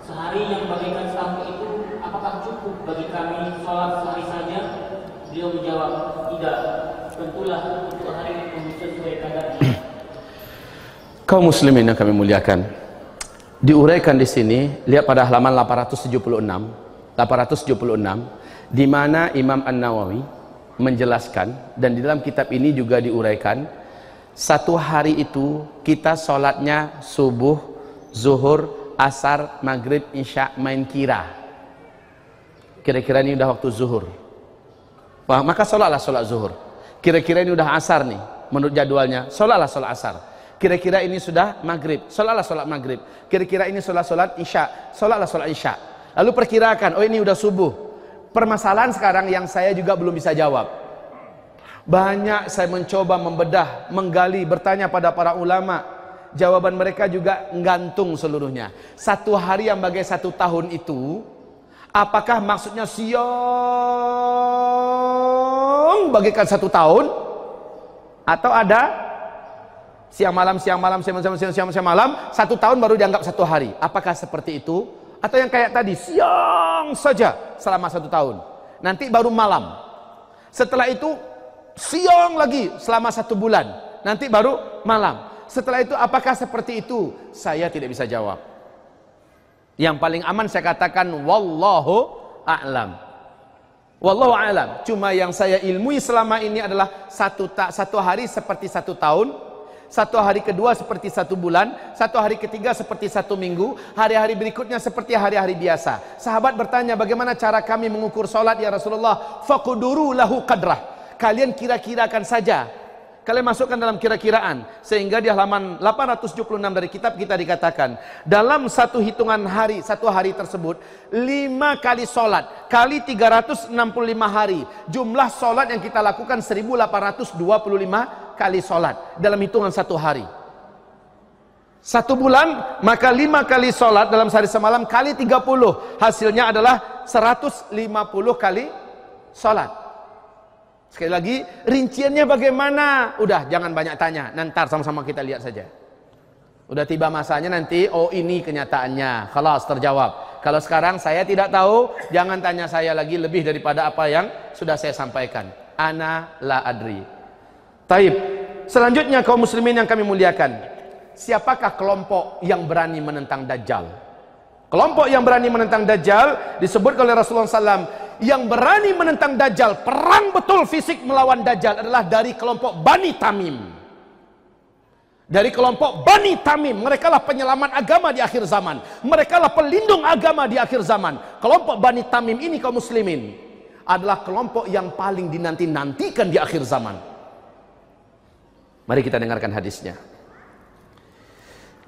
sehari yang bagaikan setahun itu apakah cukup bagi kami sholat sehari saja? Beliau menjawab, tidak. Tentulah untuk hari itu sesuai kadarnya. Muslimin yang kami muliakan. Diuraikan di sini, lihat pada halaman 876, 876 di mana Imam An-Nawawi menjelaskan dan di dalam kitab ini juga diuraikan satu hari itu kita sholatnya subuh, zuhur, asar, maghrib, isya, main kira. Kira-kira ini udah waktu zuhur. Maka sholatlah sholat zuhur. Kira-kira ini udah asar nih, menurut jadwalnya. Sholatlah sholat asar. Kira-kira ini sudah maghrib. Sholatlah sholat maghrib. Kira-kira ini sholat sholat isya. Sholatlah sholat isya. Lalu perkirakan, oh ini udah subuh. Permasalahan sekarang yang saya juga belum bisa jawab. Banyak saya mencoba membedah, menggali, bertanya pada para ulama. Jawaban mereka juga gantung seluruhnya. Satu hari yang bagai satu tahun itu, apakah maksudnya siang bagaikan satu tahun? Atau ada siang malam, siang malam, siang malam, siang, siang, siang malam, satu tahun baru dianggap satu hari. Apakah seperti itu? Atau yang kayak tadi, siang saja selama satu tahun. Nanti baru malam. Setelah itu siang lagi selama satu bulan nanti baru malam setelah itu apakah seperti itu saya tidak bisa jawab yang paling aman saya katakan wallahu a'lam wallahu a'lam cuma yang saya ilmui selama ini adalah satu satu hari seperti satu tahun satu hari kedua seperti satu bulan, satu hari ketiga seperti satu minggu, hari-hari berikutnya seperti hari-hari biasa. Sahabat bertanya, bagaimana cara kami mengukur solat ya Rasulullah? Fakuduru lahu qadrah kalian kira-kirakan saja. Kalian masukkan dalam kira-kiraan. Sehingga di halaman 876 dari kitab kita dikatakan. Dalam satu hitungan hari, satu hari tersebut. lima kali solat. Kali 365 hari. Jumlah solat yang kita lakukan 1825 kali solat. Dalam hitungan satu hari. Satu bulan maka lima kali solat dalam sehari semalam kali 30 hasilnya adalah 150 kali solat. Sekali lagi, rinciannya bagaimana? Udah, jangan banyak tanya. Nanti sama-sama kita lihat saja. Udah tiba masanya nanti, oh ini kenyataannya. Kalau terjawab. Kalau sekarang saya tidak tahu, jangan tanya saya lagi lebih daripada apa yang sudah saya sampaikan. Ana la adri. Taib. Selanjutnya kaum muslimin yang kami muliakan. Siapakah kelompok yang berani menentang Dajjal? Kelompok yang berani menentang Dajjal disebut oleh Rasulullah SAW yang berani menentang Dajjal, perang betul fisik melawan Dajjal adalah dari kelompok Bani Tamim. dari kelompok Bani Tamim. Mereka lah penyelamat agama di akhir zaman. Mereka lah pelindung agama di akhir zaman. Kelompok Bani Tamim ini kaum muslimin adalah kelompok yang paling dinanti-nantikan di akhir zaman. Mari kita dengarkan hadisnya.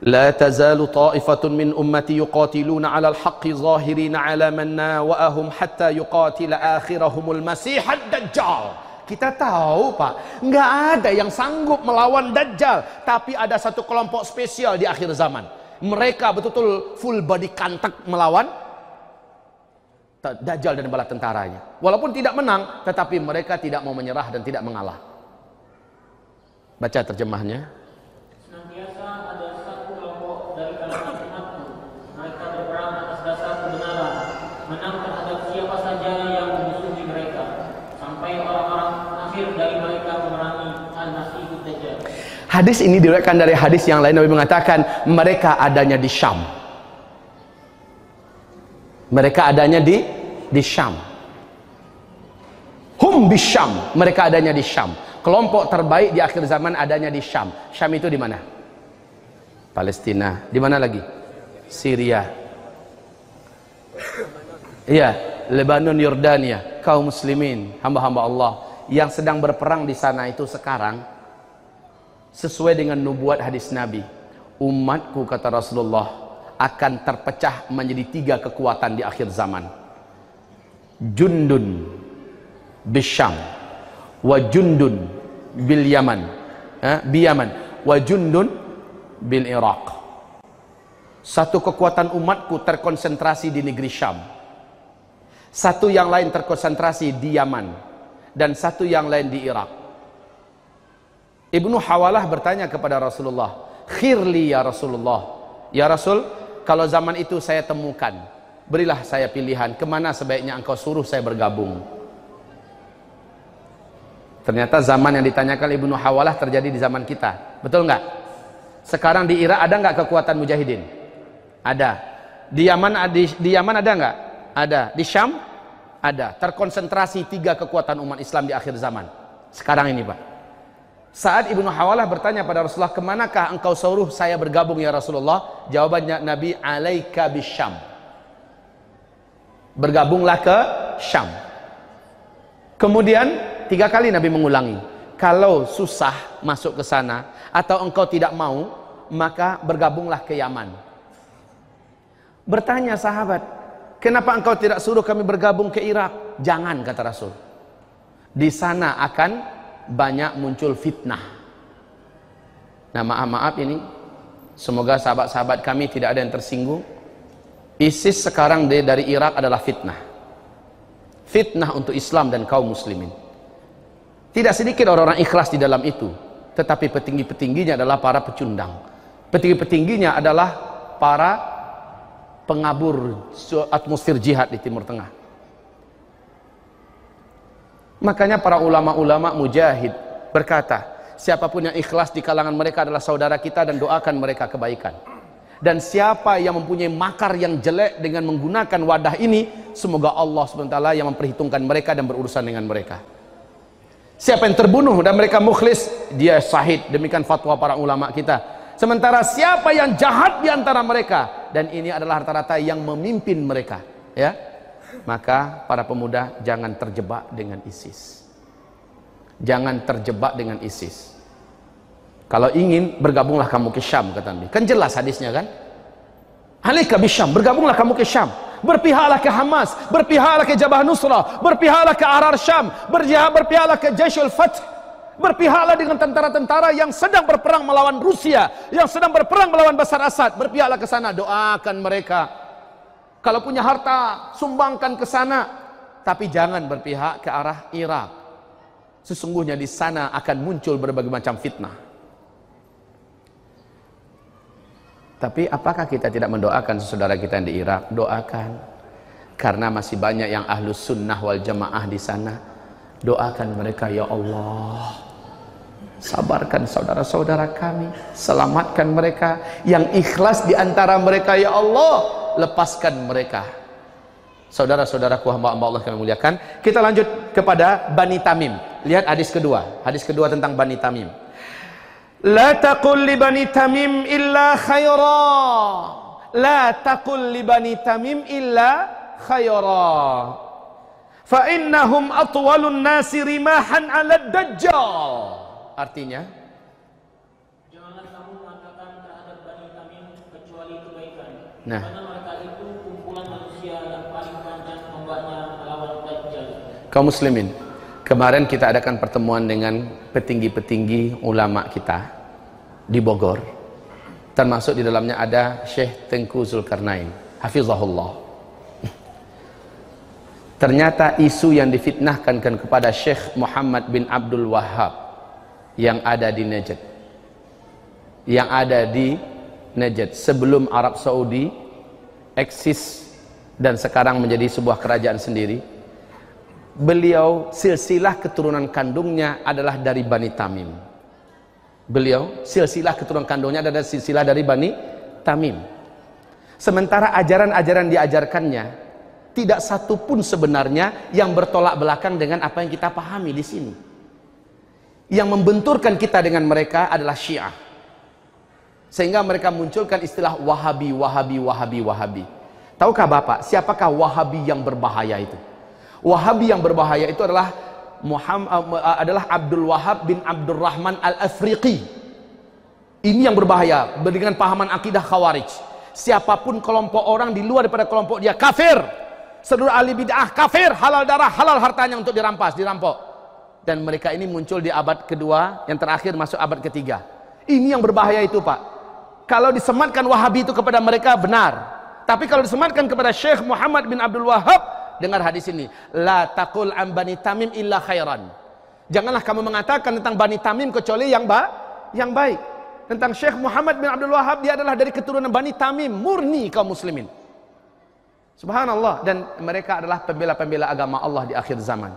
لا تزال طائفة من أمتي يقاتلون على الحق ظاهرين على من ناوأهم حتى يقاتل آخرهم المسيح الدجال Kita tahu Pak, nggak ada yang sanggup melawan Dajjal. Tapi ada satu kelompok spesial di akhir zaman. Mereka betul-betul full body contact melawan Dajjal dan bala tentaranya. Walaupun tidak menang, tetapi mereka tidak mau menyerah dan tidak mengalah. Baca terjemahnya. Hadis ini diriwayatkan dari hadis yang lain Nabi mengatakan mereka adanya di Syam. Mereka adanya di di Syam. Hum di Syam. Mereka adanya di Syam. Kelompok terbaik di akhir zaman adanya di Syam. Syam itu di mana? Palestina. Di mana lagi? Syria. Iya, Lebanon, Yordania, kaum muslimin, hamba-hamba Allah yang sedang berperang di sana itu sekarang sesuai dengan nubuat hadis Nabi. Umatku kata Rasulullah akan terpecah menjadi tiga kekuatan di akhir zaman. Jundun bisyam wa jundun bil yaman eh, bi yaman wa jundun bil iraq. Satu kekuatan umatku terkonsentrasi di negeri Syam. Satu yang lain terkonsentrasi di Yaman. Dan satu yang lain di Irak Ibnu Hawalah bertanya kepada Rasulullah, "Khirli ya Rasulullah." Ya Rasul, kalau zaman itu saya temukan, berilah saya pilihan ke mana sebaiknya engkau suruh saya bergabung. Ternyata zaman yang ditanyakan Ibnu Hawalah terjadi di zaman kita. Betul nggak? Sekarang di Irak ada nggak kekuatan mujahidin? Ada. Di Yaman di, di Yaman ada nggak? Ada. Di Syam ada. Terkonsentrasi tiga kekuatan umat Islam di akhir zaman. Sekarang ini, Pak. Saat Ibnu Hawalah bertanya pada Rasulullah, ke manakah engkau suruh saya bergabung ya Rasulullah? Jawabannya Nabi, alaika bisyam. Bergabunglah ke Syam. Kemudian tiga kali Nabi mengulangi, kalau susah masuk ke sana atau engkau tidak mau, maka bergabunglah ke Yaman. Bertanya sahabat, kenapa engkau tidak suruh kami bergabung ke Irak? Jangan kata Rasul. Di sana akan banyak muncul fitnah. Nah maaf-maaf ini, semoga sahabat-sahabat kami tidak ada yang tersinggung. ISIS sekarang dari Irak adalah fitnah. Fitnah untuk Islam dan kaum muslimin. Tidak sedikit orang-orang ikhlas di dalam itu. Tetapi petinggi-petingginya adalah para pecundang. Petinggi-petingginya adalah para pengabur atmosfer jihad di Timur Tengah. Makanya para ulama-ulama mujahid berkata, siapa pun yang ikhlas di kalangan mereka adalah saudara kita dan doakan mereka kebaikan. Dan siapa yang mempunyai makar yang jelek dengan menggunakan wadah ini, semoga Allah SWT yang memperhitungkan mereka dan berurusan dengan mereka. Siapa yang terbunuh dan mereka mukhlis, dia sahid. Demikian fatwa para ulama kita. Sementara siapa yang jahat di antara mereka dan ini adalah rata-rata yang memimpin mereka, ya maka para pemuda jangan terjebak dengan ISIS. Jangan terjebak dengan ISIS. Kalau ingin bergabunglah kamu ke Syam kata Nabi. Kan jelas hadisnya kan? Alaika bisyam, bergabunglah kamu ke Syam. Berpihaklah ke Hamas, berpihaklah ke Jabah Nusra, berpihaklah ke Arar Syam, berpihaklah ke Jaishul Fath. Berpihaklah dengan tentara-tentara yang sedang berperang melawan Rusia, yang sedang berperang melawan Basar Asad. Berpihaklah ke sana, doakan mereka kalau punya harta, sumbangkan ke sana. Tapi jangan berpihak ke arah Irak. Sesungguhnya di sana akan muncul berbagai macam fitnah. Tapi apakah kita tidak mendoakan saudara kita yang di Irak? Doakan. Karena masih banyak yang ahlus sunnah wal jamaah di sana. Doakan mereka, Ya Allah. Sabarkan saudara-saudara kami. Selamatkan mereka. Yang ikhlas di antara mereka, Ya Allah lepaskan mereka. Saudara-saudaraku hamba-hamba Allah kami muliakan. Kita lanjut kepada Bani Tamim. Lihat hadis kedua. Hadis kedua tentang Bani Tamim. La taqul li bani Tamim illa khaira. La taqul li bani Tamim illa khaira. Fa innahum atwalun nasi rimahan 'ala dajjal. Artinya, Janganlah kaum muslimin, kemarin kita adakan pertemuan dengan petinggi-petinggi ulama kita di Bogor. Termasuk di dalamnya ada Syekh Tengku Zulkarnain, hafizahullah. Ternyata isu yang difitnahkan kan kepada Syekh Muhammad bin Abdul Wahab yang ada di Najd. Yang ada di Najd sebelum Arab Saudi eksis dan sekarang menjadi sebuah kerajaan sendiri. Beliau silsilah keturunan kandungnya adalah dari Bani Tamim. Beliau silsilah keturunan kandungnya adalah silsilah dari Bani Tamim. Sementara ajaran-ajaran diajarkannya tidak satu pun sebenarnya yang bertolak belakang dengan apa yang kita pahami di sini. Yang membenturkan kita dengan mereka adalah Syiah. Sehingga mereka munculkan istilah Wahabi, Wahabi, Wahabi, Wahabi. Tahukah Bapak, siapakah Wahabi yang berbahaya itu? Wahabi yang berbahaya itu adalah Muhammad, adalah Abdul Wahab bin Abdurrahman Al-Afriqi. Ini yang berbahaya dengan pahaman akidah Khawarij. Siapa pun kelompok orang di luar daripada kelompok dia kafir. Seluruh ahli bid'ah kafir, halal darah, halal hartanya untuk dirampas, dirampok. Dan mereka ini muncul di abad kedua, yang terakhir masuk abad ketiga. Ini yang berbahaya itu, Pak. Kalau disematkan Wahabi itu kepada mereka benar. Tapi kalau disematkan kepada Syekh Muhammad bin Abdul Wahab, dengar hadis ini, la taqul an bani Tamim illa khairan. Janganlah kamu mengatakan tentang Bani Tamim kecuali yang ba yang baik. Tentang Syekh Muhammad bin Abdul Wahab dia adalah dari keturunan Bani Tamim, murni kaum muslimin. Subhanallah dan mereka adalah pembela-pembela agama Allah di akhir zaman.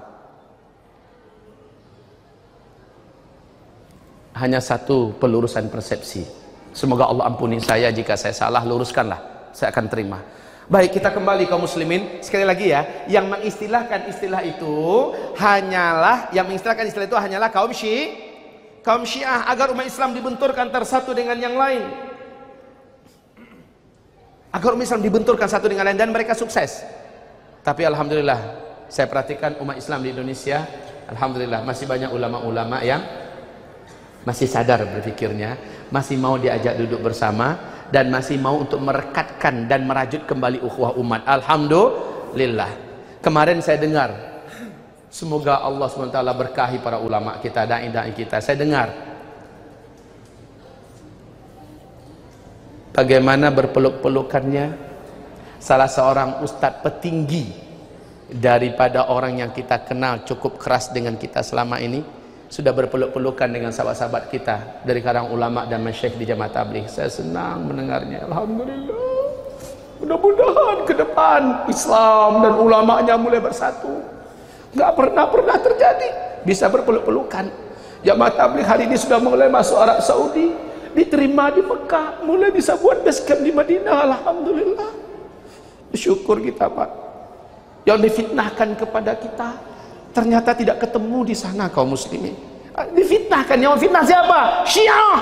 Hanya satu pelurusan persepsi. Semoga Allah ampuni saya jika saya salah, luruskanlah. Saya akan terima. Baik, kita kembali kaum muslimin. Sekali lagi ya, yang mengistilahkan istilah itu hanyalah yang mengistilahkan istilah itu hanyalah kaum Syi kaum Syiah agar umat Islam dibenturkan antara satu dengan yang lain. Agar umat Islam dibenturkan satu dengan lain dan mereka sukses. Tapi alhamdulillah, saya perhatikan umat Islam di Indonesia, alhamdulillah masih banyak ulama-ulama yang masih sadar berpikirnya, masih mau diajak duduk bersama dan masih mau untuk merekatkan dan merajut kembali ukhuwah umat. Alhamdulillah. Kemarin saya dengar semoga Allah SWT berkahi para ulama kita, dai-dai kita. Saya dengar bagaimana berpeluk-pelukannya salah seorang ustadz petinggi daripada orang yang kita kenal cukup keras dengan kita selama ini sudah berpeluk-pelukan dengan sahabat-sahabat kita dari kalangan ulama dan masyayikh di jamaah tabligh. Saya senang mendengarnya. Alhamdulillah. Mudah-mudahan ke depan Islam dan ulamanya mulai bersatu. Enggak pernah pernah terjadi bisa berpeluk-pelukan. Jamaah tabligh hari ini sudah mulai masuk Arab Saudi, diterima di Mekah, mulai bisa buat base camp di Madinah. Alhamdulillah. Bersyukur kita, Pak. Yang difitnahkan kepada kita ternyata tidak ketemu di sana kaum muslimin. Difitnahkan. Yang memfitnah siapa? syiah.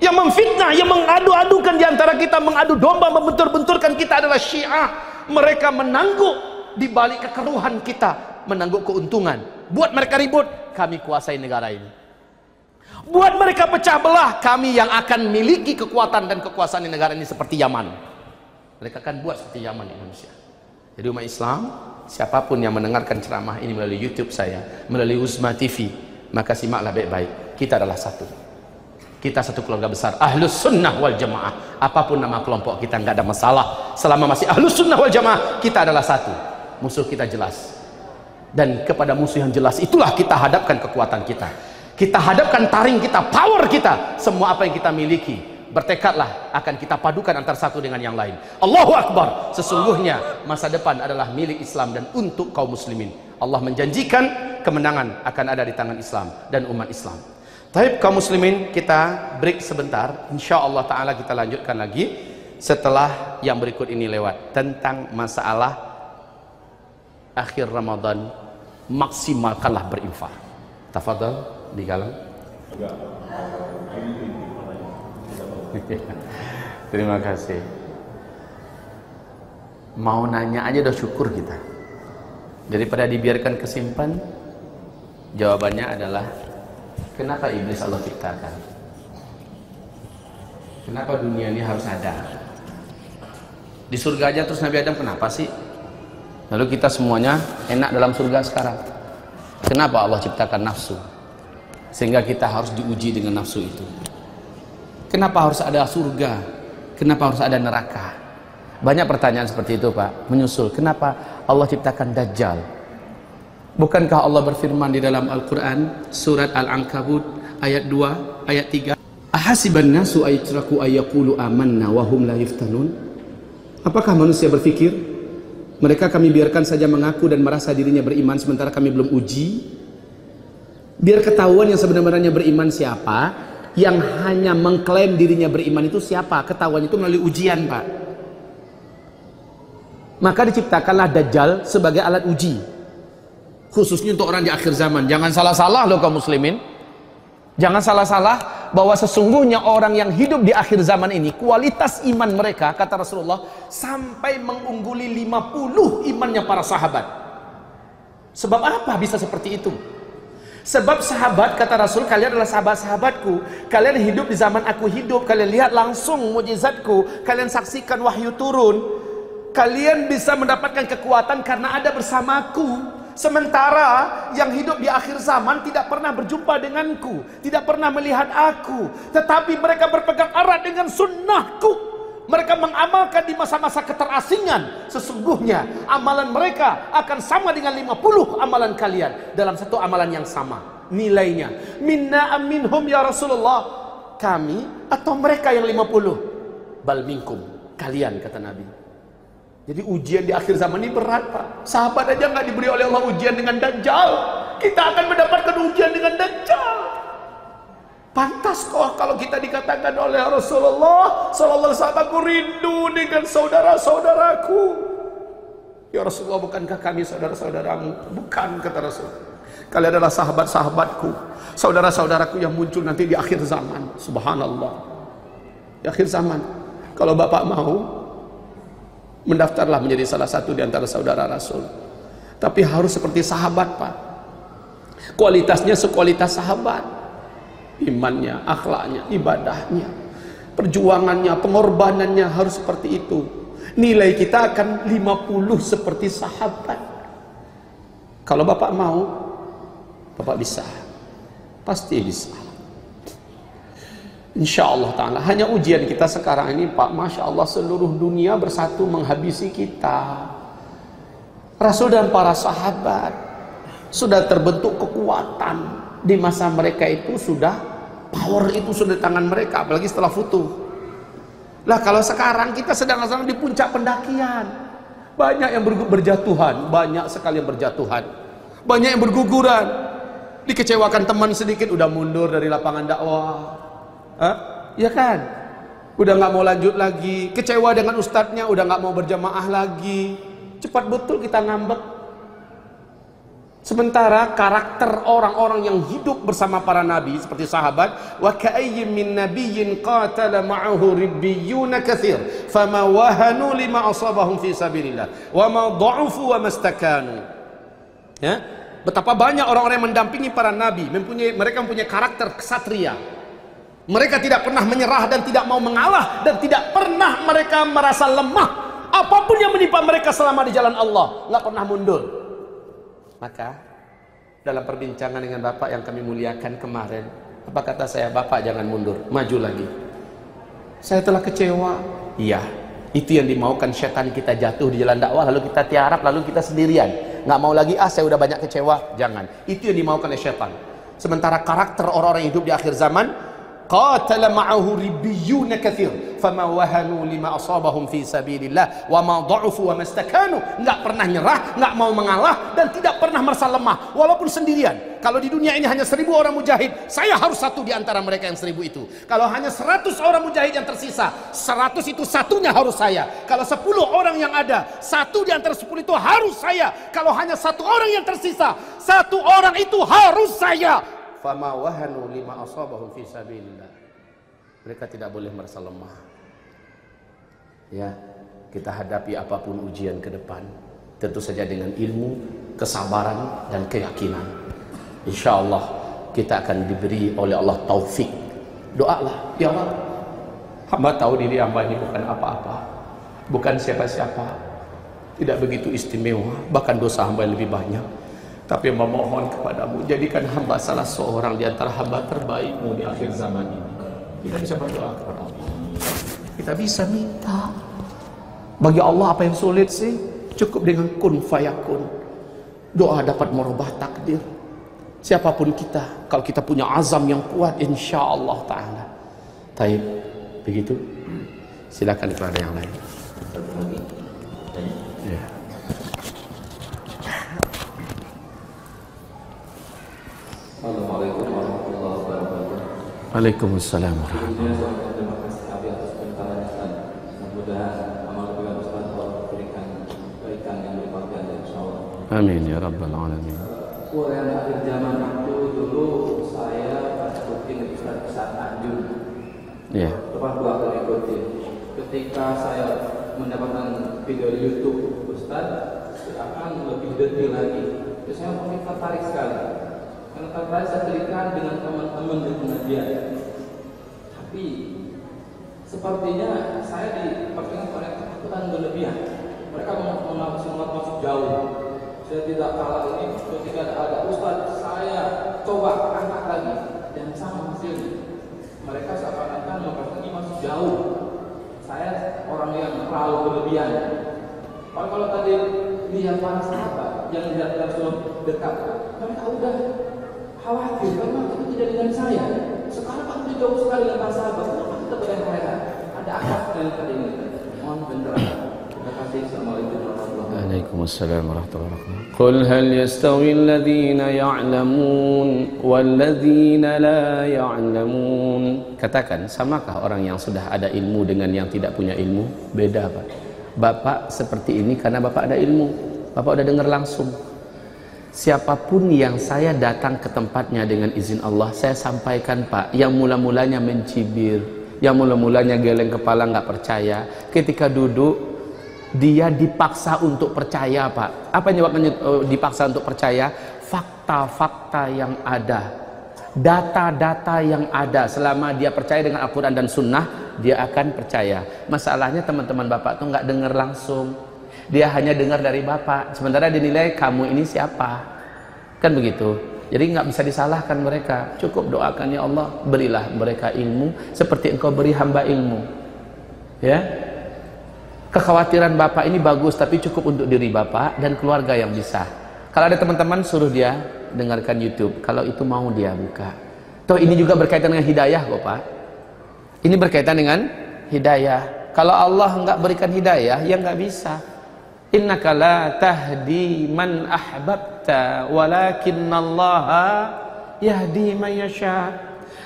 Yang memfitnah, yang mengadu-adukan di antara kita mengadu domba, membentur-benturkan kita adalah syiah. Mereka menangguk di balik kekeruhan kita menangguk keuntungan. Buat mereka ribut, kami kuasai negara ini. Buat mereka pecah belah kami yang akan miliki kekuatan dan kekuasaan di negara ini seperti Yaman. Mereka akan buat seperti Yaman Indonesia jadi umat Islam siapa pun yang mendengarkan ceramah ini melalui YouTube saya, melalui Uzma TV, maka simaklah baik-baik. Kita adalah satu. Kita satu keluarga besar, Ahlus Sunnah wal Jamaah. Apa pun nama kelompok kita nggak ada masalah. Selama masih Ahlus Sunnah wal Jamaah, kita adalah satu. Musuh kita jelas. Dan kepada musuh yang jelas itulah kita hadapkan kekuatan kita. Kita hadapkan taring kita, power kita, semua apa yang kita miliki bertekadlah akan kita padukan antara satu dengan yang lain. Allahu Akbar. Sesungguhnya masa depan adalah milik Islam dan untuk kaum muslimin. Allah menjanjikan kemenangan akan ada di tangan Islam dan umat Islam. Taib kaum muslimin kita break sebentar. Insya Allah Taala kita lanjutkan lagi setelah yang berikut ini lewat tentang masalah akhir Ramadan maksimalkanlah berinfak. Tafadhal di galang. Terima kasih. Mau nanya aja udah syukur kita. Daripada dibiarkan kesimpan, jawabannya adalah kenapa iblis Allah ciptakan? Kenapa dunia ini harus ada? Di surga aja terus Nabi Adam kenapa sih? Lalu kita semuanya enak dalam surga sekarang. Kenapa Allah ciptakan nafsu? Sehingga kita harus diuji dengan nafsu itu. Kenapa harus ada surga? Kenapa harus ada neraka? Banyak pertanyaan seperti itu Pak Menyusul, kenapa Allah ciptakan Dajjal? Bukankah Allah berfirman di dalam Al-Quran Surat Al-Ankabut ayat 2, ayat 3 Ahasiban nasu ayyatraku ayyakulu amanna wahum la yuftanun Apakah manusia berpikir Mereka kami biarkan saja mengaku dan merasa dirinya beriman Sementara kami belum uji Biar ketahuan yang sebenarnya beriman siapa Yang hanya mengklaim dirinya beriman itu siapa Ketahuan itu melalui ujian Pak maka diciptakanlah Dajjal sebagai alat uji. Khususnya untuk orang di akhir zaman. Jangan salah-salah loh kaum muslimin. Jangan salah-salah bahwa sesungguhnya orang yang hidup di akhir zaman ini kualitas iman mereka kata Rasulullah sampai mengungguli 50 imannya para sahabat. Sebab apa bisa seperti itu? Sebab sahabat kata Rasul kalian adalah sahabat-sahabatku. Kalian hidup di zaman aku hidup, kalian lihat langsung mujizatku, kalian saksikan wahyu turun. Kalian bisa mendapatkan kekuatan karena ada bersamaku. Sementara yang hidup di akhir zaman tidak pernah berjumpa denganku Tidak pernah melihat aku. Tetapi mereka berpegang erat dengan sunnahku mereka mengamalkan di masa-masa keterasingan Sesungguhnya amalan mereka akan sama dengan 50 amalan kalian Dalam satu amalan yang sama Nilainya Minna aminhum ya Rasulullah Kami atau mereka yang 50 Bal minkum Kalian kata Nabi jadi ujian di akhir zaman ini berat Pak. Sahabat aja nggak diberi oleh Allah ujian dengan Dajjal. Kita akan mendapatkan ujian dengan Dajjal. Pantas kok kalau kita dikatakan oleh Rasulullah Sallallahu Alaihi Wasallam aku rindu dengan saudara-saudaraku. Ya Rasulullah bukankah kami saudara-saudaramu? Bukan kata Rasul. Kalian adalah sahabat-sahabatku. Saudara-saudaraku yang muncul nanti di akhir zaman. Subhanallah. Di akhir zaman. Kalau Bapak mau, mendaftarlah menjadi salah satu di antara saudara Rasul. Tapi harus seperti sahabat, Pak. Kualitasnya sekualitas sahabat. Imannya, akhlaknya, ibadahnya, perjuangannya, pengorbanannya harus seperti itu. Nilai kita akan 50 seperti sahabat. Kalau Bapak mau, Bapak bisa. Pasti bisa. Insya Allah Ta'ala hanya ujian kita sekarang ini Pak Masya Allah seluruh dunia bersatu menghabisi kita Rasul dan para sahabat sudah terbentuk kekuatan di masa mereka itu sudah power itu sudah di tangan mereka apalagi setelah futuh lah kalau sekarang kita sedang-sedang di puncak pendakian banyak yang berjatuhan banyak sekali yang berjatuhan banyak yang berguguran dikecewakan teman sedikit udah mundur dari lapangan dakwah Hah? Ya kan? Udah nggak mau lanjut lagi, kecewa dengan ustadznya, udah nggak mau berjamaah lagi. Cepat betul kita ngambek. Sementara karakter orang-orang yang hidup bersama para nabi seperti sahabat, wa ka'ayyin min nabiyyin qatala ma'ahu ribbiyuna katsir, fama wahanu lima asabahum fi sabilillah, wa ma dha'ufu wa mastakanu. Ya, betapa banyak orang-orang yang mendampingi para nabi, mempunyai mereka mempunyai karakter kesatria, mereka tidak pernah menyerah dan tidak mau mengalah dan tidak pernah mereka merasa lemah. Apa pun yang menimpa mereka selama di jalan Allah, nggak pernah mundur. Maka dalam perbincangan dengan Bapak yang kami muliakan kemarin, apa kata saya, Bapak jangan mundur, maju lagi. Saya telah kecewa. Iya, itu yang dimaukan setan kita jatuh di jalan dakwah lalu kita tiarap lalu kita sendirian. Nggak mau lagi ah saya udah banyak kecewa. Jangan. Itu yang dimaukan oleh setan. Sementara karakter orang-orang hidup di akhir zaman qatala ma'ahu ribbiyuna kathir fama wahalu lima asabahum fi sabilillah wa ma dha'ufu wa mastakanu enggak pernah nyerah enggak mau mengalah dan tidak pernah merasa lemah. Walaupun sendirian. Kalau di dunia ini hanya seribu orang mujahid saya harus satu di antara mereka yang seribu itu. Kalau hanya seratus orang mujahid yang tersisa seratus itu satunya harus saya. Kalau sepuluh orang yang ada satu di antara sepuluh itu harus saya. Kalau hanya satu orang yang tersisa satu orang itu harus saya fama wahanu lima asabahum fi sabilillah. Mereka tidak boleh merasa lemah. Ya, kita hadapi apa pun ujian ke depan, tentu saja dengan ilmu, kesabaran dan keyakinan. Insya Allah kita akan diberi oleh Allah taufik. Doalah, ya Allah. Hamba tahu diri hamba ini bukan apa-apa, bukan siapa-siapa, tidak begitu istimewa, bahkan dosa hamba lebih banyak. Tapi memohon kepadamu, jadikan hamba salah seorang di antara hamba terbaikmu di akhir zaman ini. Kita bisa berdoa kepada Allah. Kita bisa minta. Bagi Allah apa yang sulit sih? Cukup dengan kun fayakun. Doa dapat merubah takdir. Siapa pun kita, kalau kita punya azam yang kuat, insya Allah Ta'ala. Taib, begitu? Silakan kepada yang lain. Satu lagi. Tanya. Ya. Assalamualaikum warahmatullahi wabarakatuh. Waalaikumsalam warahmatullahi Sebelumnya saya ucapkan terima kasih kami atas pembicaraan Ustaz. Mudah-mudahan amal kebaikan Ustaz Allah berikan kebaikan yang berlipat ganda insyaallah. Amin ya rabbal alamin. Quran akhir zaman itu dulu saya Ustaz Ustaz Anjung. Ya. Lepas dua kali ikutin. Ketika saya mendapatkan video di YouTube Ustaz, akan lebih detail lagi. Terus saya tertarik sekali. Tertarik saya berikan dengan teman-teman di pengajian. Tapi sepertinya saya diperkenalkan oleh ketakutan berlebihan. Mereka mau masuk jauh. Saya tidak kalah ini ketika ada ustaz saya coba angkat lagi dan sama hasilnya. Mereka seakan-akan memperkenalkan masuk jauh. Saya orang yang terlalu berlebihan. Kalau, kalau tadi lihat para sahabat yang lihat Rasul dekat, mereka udah khawatir karena itu tidak dengan saya. Sekarang aku jauh sekali dengan para sahabat. Kenapa kita mereka? Ada apa yang tadi ini? Mohon pencerahan. Terima. Assalamualaikum warahmatullahi wabarakatuh. Waalaikumsalam warahmatullahi wabarakatuh. Qul hal yastawi alladhina ya'lamun walladhina la ya'lamun. Katakan, samakah orang yang sudah ada ilmu dengan yang tidak punya ilmu? Beda, Pak. Bapak seperti ini karena Bapak ada ilmu. Bapak udah dengar langsung. Siapa pun yang saya datang ke tempatnya dengan izin Allah, saya sampaikan Pak, yang mula-mulanya mencibir, yang mula-mulanya geleng kepala nggak percaya, ketika duduk dia dipaksa untuk percaya Pak. Apa menyebabkan eh, dipaksa untuk percaya? Fakta-fakta yang ada, data-data yang ada. Selama dia percaya dengan Al-Quran dan Sunnah, dia akan percaya. Masalahnya teman-teman Bapak tuh nggak dengar langsung. Dia hanya dengar dari Bapak. Sementara dinilai kamu ini siapa? Kan begitu. Jadi nggak bisa disalahkan mereka. Cukup doakan ya Allah, berilah mereka ilmu seperti engkau beri hamba ilmu. Ya, kekhawatiran bapak ini bagus tapi cukup untuk diri bapak dan keluarga yang bisa kalau ada teman-teman suruh dia dengarkan YouTube kalau itu mau dia buka toh ini juga berkaitan dengan hidayah kok pak ini berkaitan dengan hidayah kalau Allah enggak berikan hidayah ya enggak bisa innaka la tahdi man ahbabta walakinallaha yahdi man yasha.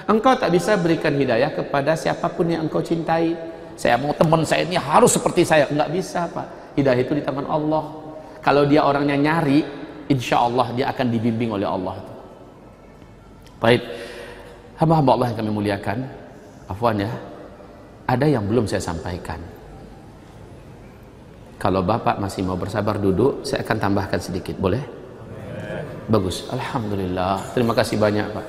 Engkau tak bisa berikan hidayah kepada siapa pun yang engkau cintai. Saya mau teman saya ini harus seperti saya. Nggak bisa pak. Hidayah itu di tangan Allah. Kalau dia orangnya nyari insya Allah dia akan dibimbing oleh Allah. Baik. Hamba-hamba Allah yang kami muliakan. Afwan ya. Ada yang belum saya sampaikan kalau bapak masih mau bersabar duduk saya akan tambahkan sedikit. Boleh? Bagus. Alhamdulillah. Terima kasih banyak pak.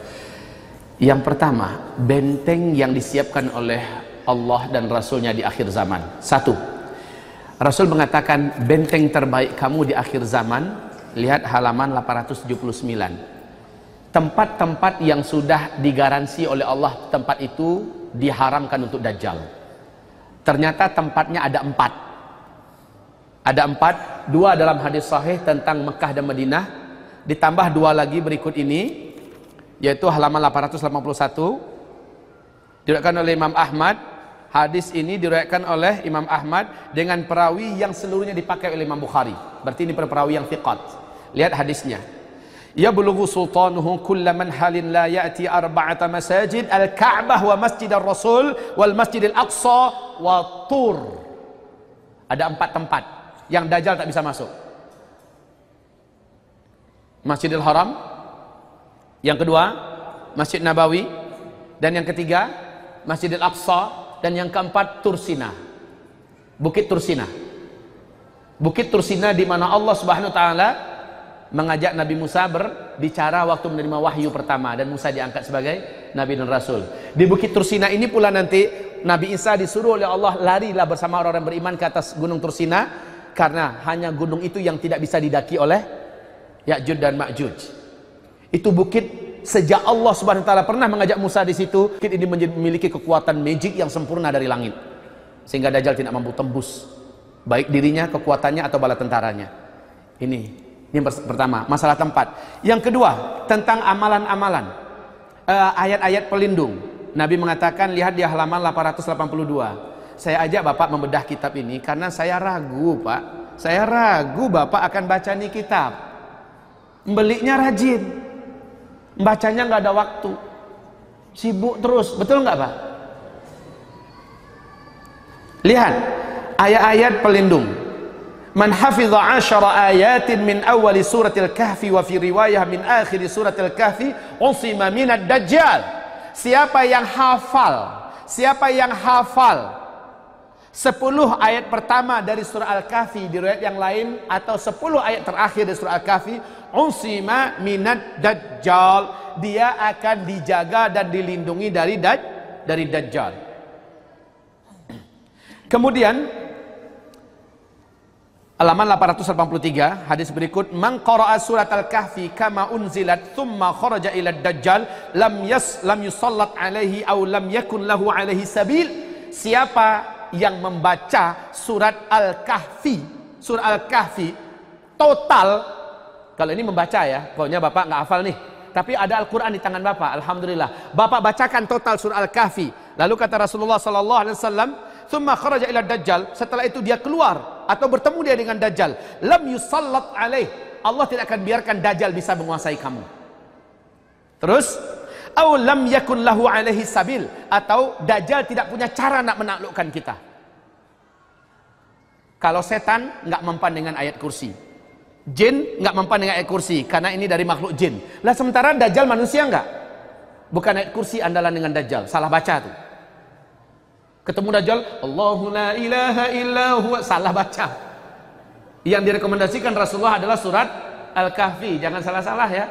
Yang pertama benteng yang disiapkan oleh Allah dan Rasulnya di akhir zaman. Satu Rasul mengatakan benteng terbaik kamu di akhir zaman lihat halaman 879 tempat-tempat yang sudah digaransi oleh Allah tempat itu diharamkan untuk Dajjal. Ternyata tempatnya ada empat ada empat dua dalam hadis sahih tentang Mekah dan Madinah. Ditambah dua lagi berikut ini yaitu halaman 881 diriwayatkan oleh Imam Ahmad. Hadis ini diriwayatkan oleh Imam Ahmad dengan perawi yang seluruhnya dipakai oleh Imam Bukhari. Berarti ini perawi yang thiqat. Lihat hadisnya. Ya bulughu sultanuhu kulla man halin la ya'ti arba'ata masajid al-ka'bah wa masjid al-rasul wal masjid al-aqsa wa tur. Ada empat tempat yang Dajjal tak bisa masuk Masjidil Haram yang kedua Masjid Nabawi dan yang ketiga Masjidil Aqsa dan yang keempat Tursina. Bukit Tursina. Bukit Tursina di mana Allah Subhanahu wa taala mengajak Nabi Musa berbicara waktu menerima wahyu pertama dan Musa diangkat sebagai nabi dan rasul. Di Bukit Tursina ini pula nanti Nabi Isa disuruh oleh Allah larilah bersama orang-orang beriman ke atas gunung Tursina karena hanya gunung itu yang tidak bisa didaki oleh Ya'juj dan Ma'juj. Itu bukit sejak Allah Subhanahu wa taala pernah mengajak Musa di situ, bukit ini memiliki kekuatan magic yang sempurna dari langit. Sehingga Dajjal tidak mampu tembus baik dirinya, kekuatannya atau bala tentaranya. Ini ini pertama, masalah tempat. Yang kedua, tentang amalan-amalan. Uh, ayat-ayat pelindung. Nabi mengatakan lihat di halaman 882. Saya ajak Bapak membedah kitab ini karena saya ragu, Pak. Saya ragu Bapak akan baca nih kitab. Belinya rajin. Bacanya nggak ada waktu. Sibuk terus, betul nggak Pak? Lihat ayat-ayat pelindung. Man hafidha asyara ayatin min awali suratil kahfi wa fi riwayah min akhiri suratil kahfi usima minad dajjal. Siapa yang hafal, siapa yang hafal 10 ayat pertama dari surah Al-Kahfi di riwayat yang lain atau 10 ayat terakhir dari surah Al-Kahfi usima minad dajjal. Dia akan dijaga dan dilindungi dari daj dari dajjal. Kemudian halaman 883 hadis berikut man qara'a surat al-kahfi kama unzilat thumma kharaja ila dajjal lam yas lam yusallat alaihi aw lam yakun lahu alaihi sabil. Siapa yang membaca surat Al-Kahfi, surat Al-Kahfi total kalau ini membaca ya, pokoknya Bapak nggak hafal nih. Tapi ada Al-Quran di tangan Bapak, Alhamdulillah. Bapak bacakan total surah Al-Kahfi. Lalu kata Rasulullah Sallallahu Alaihi Wasallam, "Thumma kharaja ila Dajjal." Setelah itu dia keluar atau bertemu dia dengan Dajjal. Lam yusallat alaih. Allah tidak akan biarkan Dajjal bisa menguasai kamu. Terus Aw lam yakun lahu alaihi sabil atau dajjal tidak punya cara nak menaklukkan kita. Kalau setan nggak mempan dengan ayat kursi. Jin nggak mempan dengan ayat kursi karena ini dari makhluk jin. Lah sementara dajjal manusia nggak? Bukan ayat kursi andalan dengan dajjal. Salah baca tuh. Ketemu dajjal, Allahu la ilaha illa salah baca. Yang direkomendasikan Rasulullah adalah surat Al-Kahfi. Jangan salah-salah ya.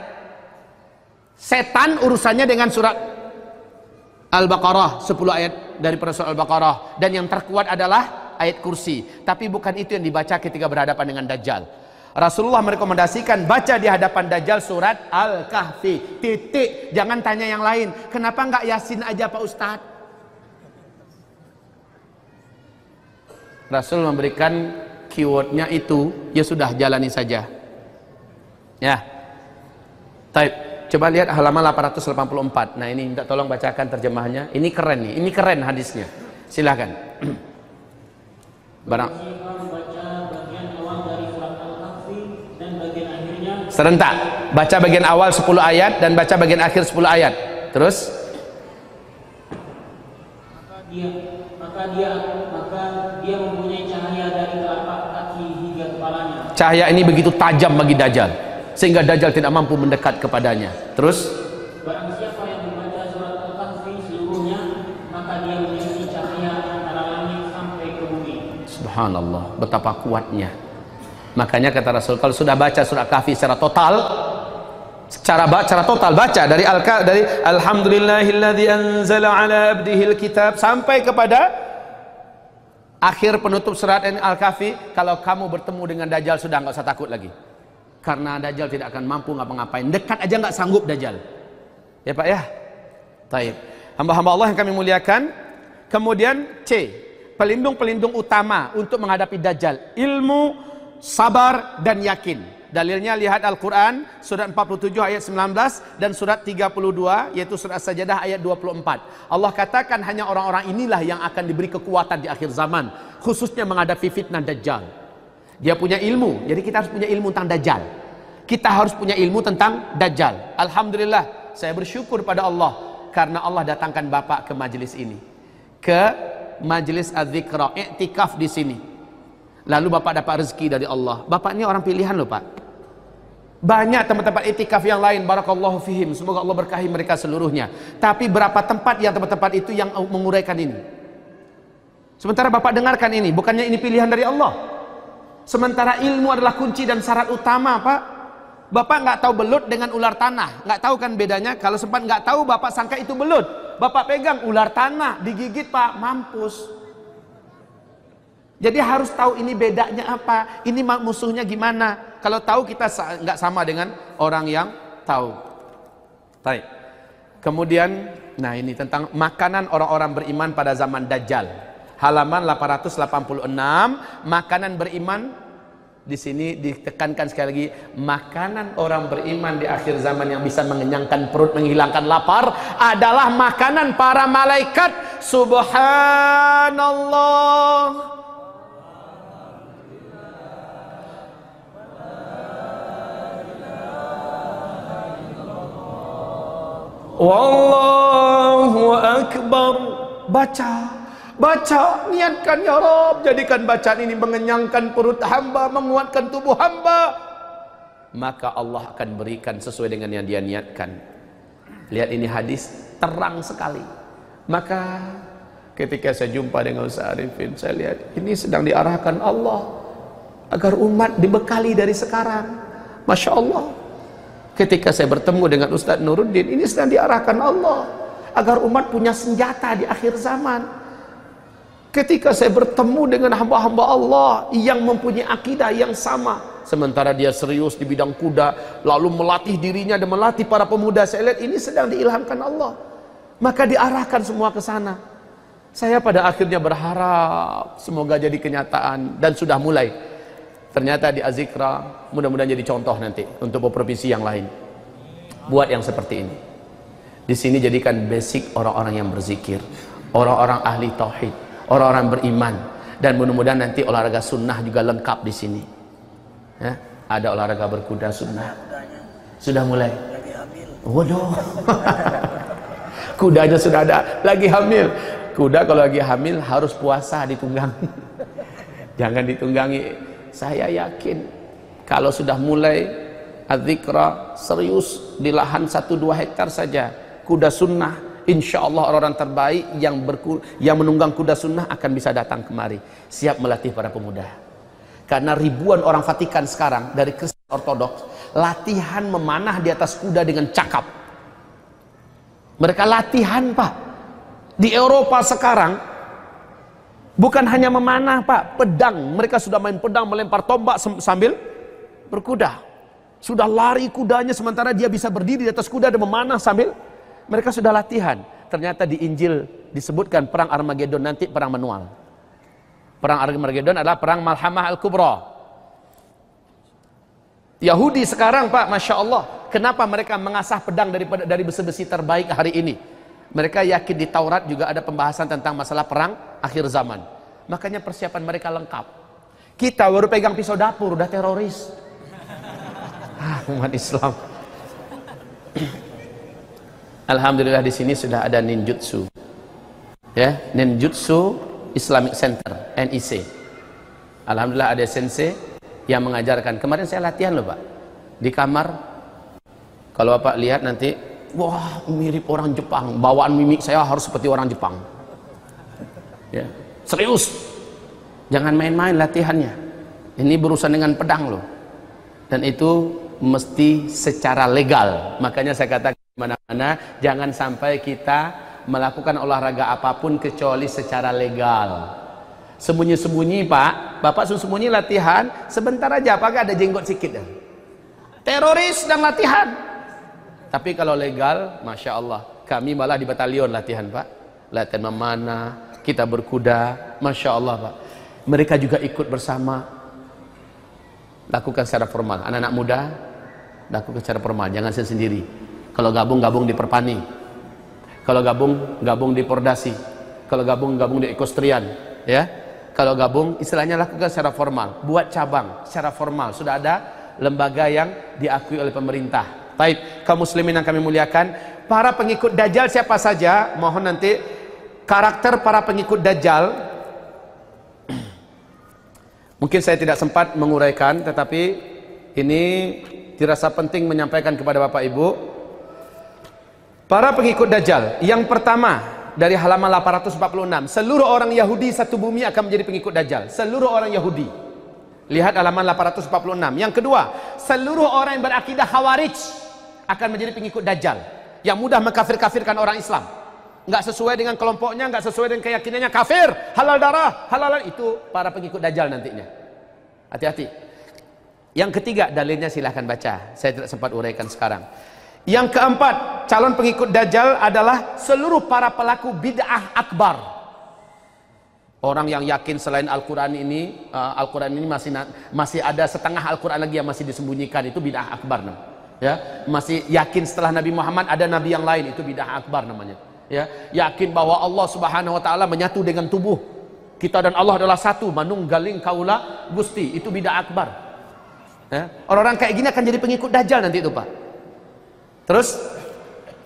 Setan urusannya dengan surat Al-Baqarah 10 ayat dari surat Al-Baqarah. Dan yang terkuat adalah ayat kursi. Tapi bukan itu yang dibaca ketika berhadapan dengan Dajjal. Rasulullah merekomendasikan baca di hadapan Dajjal surat Al-Kahfi. Titik. Jangan tanya yang lain. Kenapa enggak Yasin aja Pak Ustadz? Rasul memberikan keywordnya itu ya sudah jalani saja. Ya. Taib Coba lihat halaman 884. Nah, ini minta tolong bacakan terjemahannya. Ini keren nih. Ini keren hadisnya. Silahkan. Barang. Serentak. Baca bagian awal 10 ayat dan baca bagian akhir 10 ayat. Terus? Maka dia maka dia maka dia mempunyai cahaya dari telapak kaki hingga kepalanya. Cahaya ini begitu tajam bagi dajjal sehingga Dajjal tidak mampu mendekat kepadanya. Terus Barang siapa yang membaca surat Al-Kahfi seluruhnya, maka dia memiliki cahaya antara langit sampai ke bumi. Subhanallah, betapa kuatnya. Makanya kata Rasul kalau sudah baca surat Kahfi secara total, secara baca secara total baca dari al dari alhamdulillahilladzi anzala ala abdihil kitab sampai kepada akhir penutup surat Al-Kahfi kalau kamu bertemu dengan Dajjal sudah nggak usah takut lagi karena Dajjal tidak akan mampu ngapa-ngapain. Dekat aja nggak sanggup Dajjal. Ya Pak ya? Taib. Hamba-hamba Allah yang kami muliakan. Kemudian C. Pelindung-pelindung utama untuk menghadapi Dajjal. Ilmu, sabar, dan yakin. Dalilnya lihat Al-Quran surat 47 ayat 19 dan surat 32 yaitu surat Sajadah ayat 24. Allah katakan hanya orang-orang inilah yang akan diberi kekuatan di akhir zaman. Khususnya menghadapi fitnah Dajjal. Dia punya ilmu. Jadi kita harus punya ilmu tentang Dajjal. Kita harus punya ilmu tentang Dajjal. Alhamdulillah, saya bersyukur pada Allah karena Allah datangkan Bapak ke majelis ini. Ke majelis az-zikra, i'tikaf di sini. Lalu Bapak dapat rezeki dari Allah. Bapak ini orang pilihan loh, Pak. Banyak tempat-tempat itikaf yang lain barakallahu fihim. Semoga Allah berkahi mereka seluruhnya. Tapi berapa tempat yang tempat-tempat itu yang menguraikan ini? Sementara Bapak dengarkan ini, bukannya ini pilihan dari Allah. Sementara ilmu adalah kunci dan syarat utama, Pak. Bapak nggak tahu belut dengan ular tanah, nggak tahu kan bedanya. Kalau sempat nggak tahu, Bapak sangka itu belut. Bapak pegang ular tanah, digigit Pak, mampus. Jadi harus tahu ini bedanya apa, ini musuhnya gimana. Kalau tahu kita nggak sama dengan orang yang tahu. Baik. Kemudian, nah ini tentang makanan orang-orang beriman pada zaman Dajjal. Halaman 886, makanan beriman. Di sini ditekankan sekali lagi makanan orang beriman di akhir zaman yang bisa mengenyangkan perut menghilangkan lapar adalah makanan para malaikat. Subhanallah. Wallahu Akbar. Baca Baca Niatkan ya Rob. Jadikan bacaan ini mengenyangkan perut hamba Menguatkan tubuh hamba. Maka Allah akan berikan sesuai dengan yang dia niatkan. Lihat ini hadis Terang sekali. Maka ketika saya jumpa dengan Ustaz Arifin Saya lihat ini sedang diarahkan Allah Agar umat dibekali dari sekarang. Masya Allah. Ketika saya bertemu dengan Ustadz Nuruddin, ini sedang diarahkan Allah agar umat punya senjata di akhir zaman. Ketika saya bertemu dengan hamba-hamba Allah yang mempunyai akidah yang sama, sementara dia serius di bidang kuda, lalu melatih dirinya dan melatih para pemuda, saya lihat ini sedang diilhamkan Allah. Maka diarahkan semua ke sana. Saya pada akhirnya berharap semoga jadi kenyataan dan sudah mulai Ternyata di Azikra mudah-mudahan jadi contoh nanti untuk provinsi yang lain. Buat yang seperti ini. Di sini jadikan basic orang-orang yang berzikir, orang-orang ahli tauhid, orang-orang beriman dan mudah-mudahan nanti olahraga sunnah juga lengkap di sini. Ya, ada olahraga berkuda sunnah. Sudah mulai. Waduh. Kudanya sudah ada, lagi hamil. Kuda kalau lagi hamil harus puasa ditunggangi. Jangan ditunggangi saya yakin kalau sudah mulai adzikra serius di lahan 1-2 hektar saja kuda sunnah insya Allah orang-orang terbaik yang berku, yang menunggang kuda sunnah akan bisa datang kemari siap melatih para pemuda karena ribuan orang Vatikan sekarang dari Kristen Ortodoks latihan memanah di atas kuda dengan cakap mereka latihan pak di Eropa sekarang Bukan hanya memanah pak, pedang. Mereka sudah main pedang, melempar tombak sambil berkuda. Sudah lari kudanya sementara dia bisa berdiri di atas kuda dan memanah sambil mereka sudah latihan. Ternyata di Injil disebutkan perang Armageddon nanti perang manual. Perang Armageddon adalah perang Malhamah Al-Kubra. Yahudi sekarang pak, Masya Allah. Kenapa mereka mengasah pedang dari, dari besi-besi terbaik hari ini? Mereka yakin di Taurat juga ada pembahasan tentang masalah perang akhir zaman. Makanya persiapan mereka lengkap. Kita baru pegang pisau dapur udah teroris. Ah, umat Islam. Alhamdulillah di sini sudah ada ninjutsu. Ya, ninjutsu Islamic Center, NIC. Alhamdulillah ada sensei yang mengajarkan. Kemarin saya latihan loh, Pak. Di kamar kalau Bapak lihat nanti wah mirip orang Jepang bawaan mimik saya harus seperti orang Jepang ya serius jangan main-main latihannya ini berurusan dengan pedang loh dan itu mesti secara legal makanya saya katakan mana-mana jangan sampai kita melakukan olahraga apa pun kecuali secara legal sembunyi-sembunyi pak bapak sembunyi latihan sebentar aja apakah ada jenggot sedikit ya? teroris dan latihan tapi kalau legal, Masya Allah. Kami malah di batalion latihan Pak. Latihan memanah, kita berkuda. Masya Allah Pak. Mereka juga ikut bersama. Lakukan secara formal. Anak-anak muda, lakukan secara formal. Jangan sendiri. Kalau gabung-gabung di Perpani. Kalau gabung, gabung di Pordasi. Kalau gabung, gabung di Ekostrian. Ya. Kalau gabung, istilahnya lakukan secara formal. Buat cabang secara formal. Sudah ada lembaga yang diakui oleh pemerintah Baik, kaum muslimin yang kami muliakan, para pengikut Dajjal siapa saja? Mohon nanti karakter para pengikut Dajjal. Mungkin saya tidak sempat menguraikan, tetapi ini dirasa penting menyampaikan kepada Bapak Ibu para pengikut Dajjal yang pertama dari halaman 846 seluruh orang Yahudi satu bumi akan menjadi pengikut Dajjal. Seluruh orang Yahudi. Lihat halaman 846 yang kedua seluruh orang yang berakidah Khawarij akan menjadi pengikut Dajjal. Yang mudah mengkafir-kafirkan orang Islam. Nggak sesuai dengan kelompoknya nggak sesuai dengan keyakinannya. Kafir halal darah halal itu para pengikut Dajjal nantinya. Hati-hati. Yang ketiga dalilnya silahkan baca. Saya tidak sempat uraikan sekarang yang keempat calon pengikut Dajjal adalah seluruh para pelaku bid'ah akbar. Orang yang yakin selain Al-Quran ini uh, Al-Quran ini masih masih ada setengah Al-Quran lagi yang masih disembunyikan. Itu bid'ah akbar ya masih yakin setelah Nabi Muhammad ada nabi yang lain itu bid'ah akbar namanya. Ya yakin bahwa Allah Subhanahu wa taala menyatu dengan tubuh. Kita dan Allah adalah satu manunggaling kaula gusti. Itu bid'ah akbar. Ya orang-orang kayak gini akan jadi pengikut dajjal nanti itu Pak terus?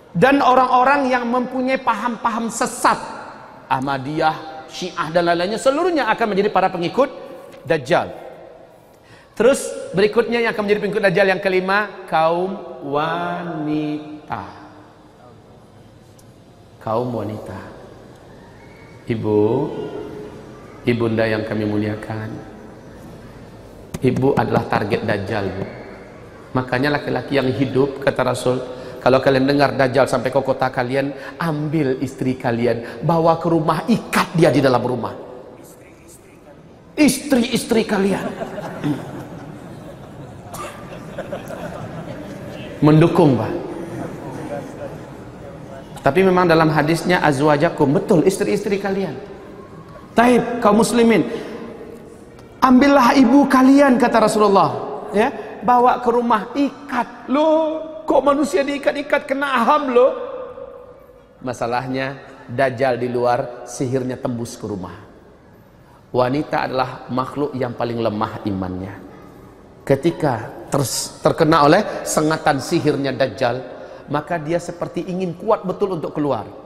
Dan orang-orang yang mempunyai paham-paham sesat. Ahmadiyah Syiah dan lain-lainnya seluruhnya akan menjadi para pengikut dajjal. Terus berikutnya yang akan menjadi pengikut dajjal yang kelima kaum wanita. Kaum wanita. Ibu ibunda yang kami muliakan. Ibu adalah target dajjal bu makanya laki-laki yang hidup kata Rasul kalau kalian dengar dajjal sampai ke kota kalian ambil istri kalian bawa ke rumah ikat dia di dalam rumah istri-istri kalian mendukung pak tapi memang dalam hadisnya azwajakum betul istri-istri kalian. Taib kaum muslimin. Ambillah ibu kalian kata Rasulullah, ya, bawa ke rumah ikat. Lo kok manusia diikat-ikat kena aham lo? Masalahnya dajjal di luar sihirnya tembus ke rumah. Wanita adalah makhluk yang paling lemah imannya. Ketika ter terkena oleh sengatan sihirnya dajjal, maka dia seperti ingin kuat betul untuk keluar.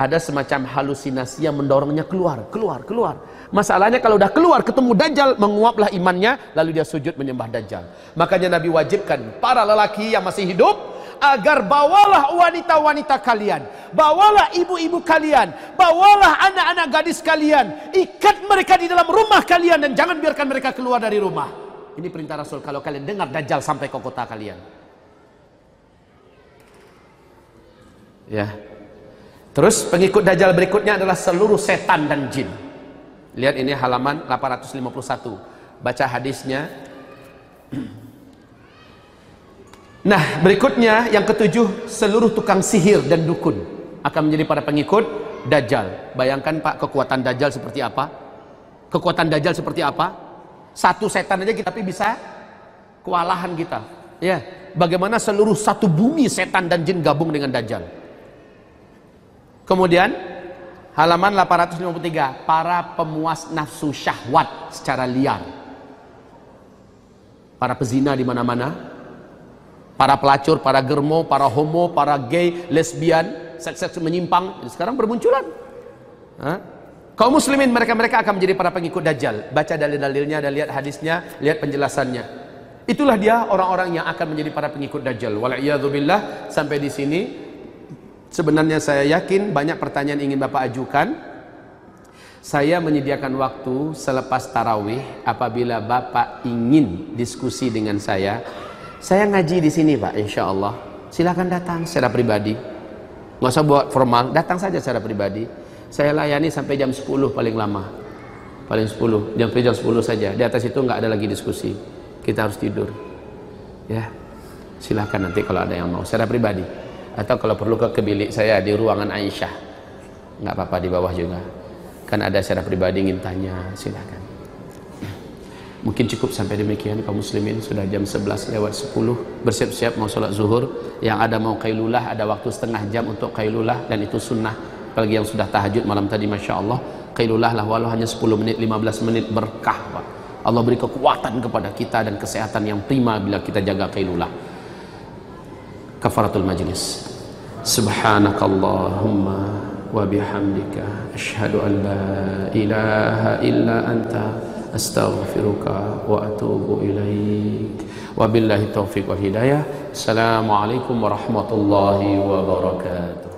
Ada semacam halusinasi yang mendorongnya keluar, keluar, keluar. Masalahnya kalau udah keluar ketemu Dajjal, menguaplah imannya, lalu dia sujud menyembah Dajjal. Makanya Nabi wajibkan para lelaki yang masih hidup agar bawalah wanita-wanita kalian, bawalah ibu-ibu kalian, bawalah anak-anak gadis kalian, ikat mereka di dalam rumah kalian dan jangan biarkan mereka keluar dari rumah. Ini perintah Rasul kalau kalian dengar Dajjal sampai ke kota kalian. Ya. Terus pengikut Dajjal berikutnya adalah seluruh setan dan jin. Lihat ini halaman 851. Baca hadisnya. Nah, berikutnya yang ketujuh, seluruh tukang sihir dan dukun akan menjadi para pengikut Dajjal. Bayangkan Pak, kekuatan Dajjal seperti apa? Kekuatan Dajjal seperti apa? Satu setan aja kita tapi bisa kewalahan kita. Ya, bagaimana seluruh satu bumi setan dan jin gabung dengan Dajjal? Kemudian halaman 853 para pemuas nafsu syahwat secara liar. Para pezina di mana-mana, para pelacur, para germo, para homo, para gay, lesbian, seks-seks menyimpang sekarang bermunculan. Hah? Kaum muslimin mereka-mereka akan menjadi para pengikut dajjal. Baca dalil-dalilnya dan lihat hadisnya, lihat penjelasannya. Itulah dia orang-orang yang akan menjadi para pengikut dajjal. Wal'iyadzubillah sampai di sini Sebenarnya saya yakin banyak pertanyaan ingin Bapak ajukan. Saya menyediakan waktu selepas tarawih apabila Bapak ingin diskusi dengan saya. Saya ngaji di sini Pak, insya Allah. Silahkan datang secara pribadi. Nggak usah buat formal, datang saja secara pribadi. Saya layani sampai jam 10 paling lama. Paling 10, jam jam 10 saja. Di atas itu nggak ada lagi diskusi. Kita harus tidur. Ya, silahkan nanti kalau ada yang mau secara pribadi atau kalau perlu ke, ke bilik saya di ruangan Aisyah. Nggak apa-apa di bawah juga. Kan ada secara pribadi ingin tanya silakan. Mungkin cukup sampai demikian kaum muslimin. Sudah jam 11 lewat 10 bersiap-siap mau sholat zuhur. Yang ada mau kailulah ada waktu setengah jam untuk kailulah. Dan itu sunnah. Apalagi yang sudah tahajud malam tadi Masya Allah. Kailulah lah walau hanya 10 menit 15 menit berkah Pak. Allah beri kekuatan kepada kita dan kesehatan yang prima bila kita jaga kailulah kafaratul majlis subhanakallahumma wa bihamdika asyhadu an la ilaha illa anta astaghfiruka wa atubu ilaik wabillahi taufiq wal hidayah assalamualaikum warahmatullahi wabarakatuh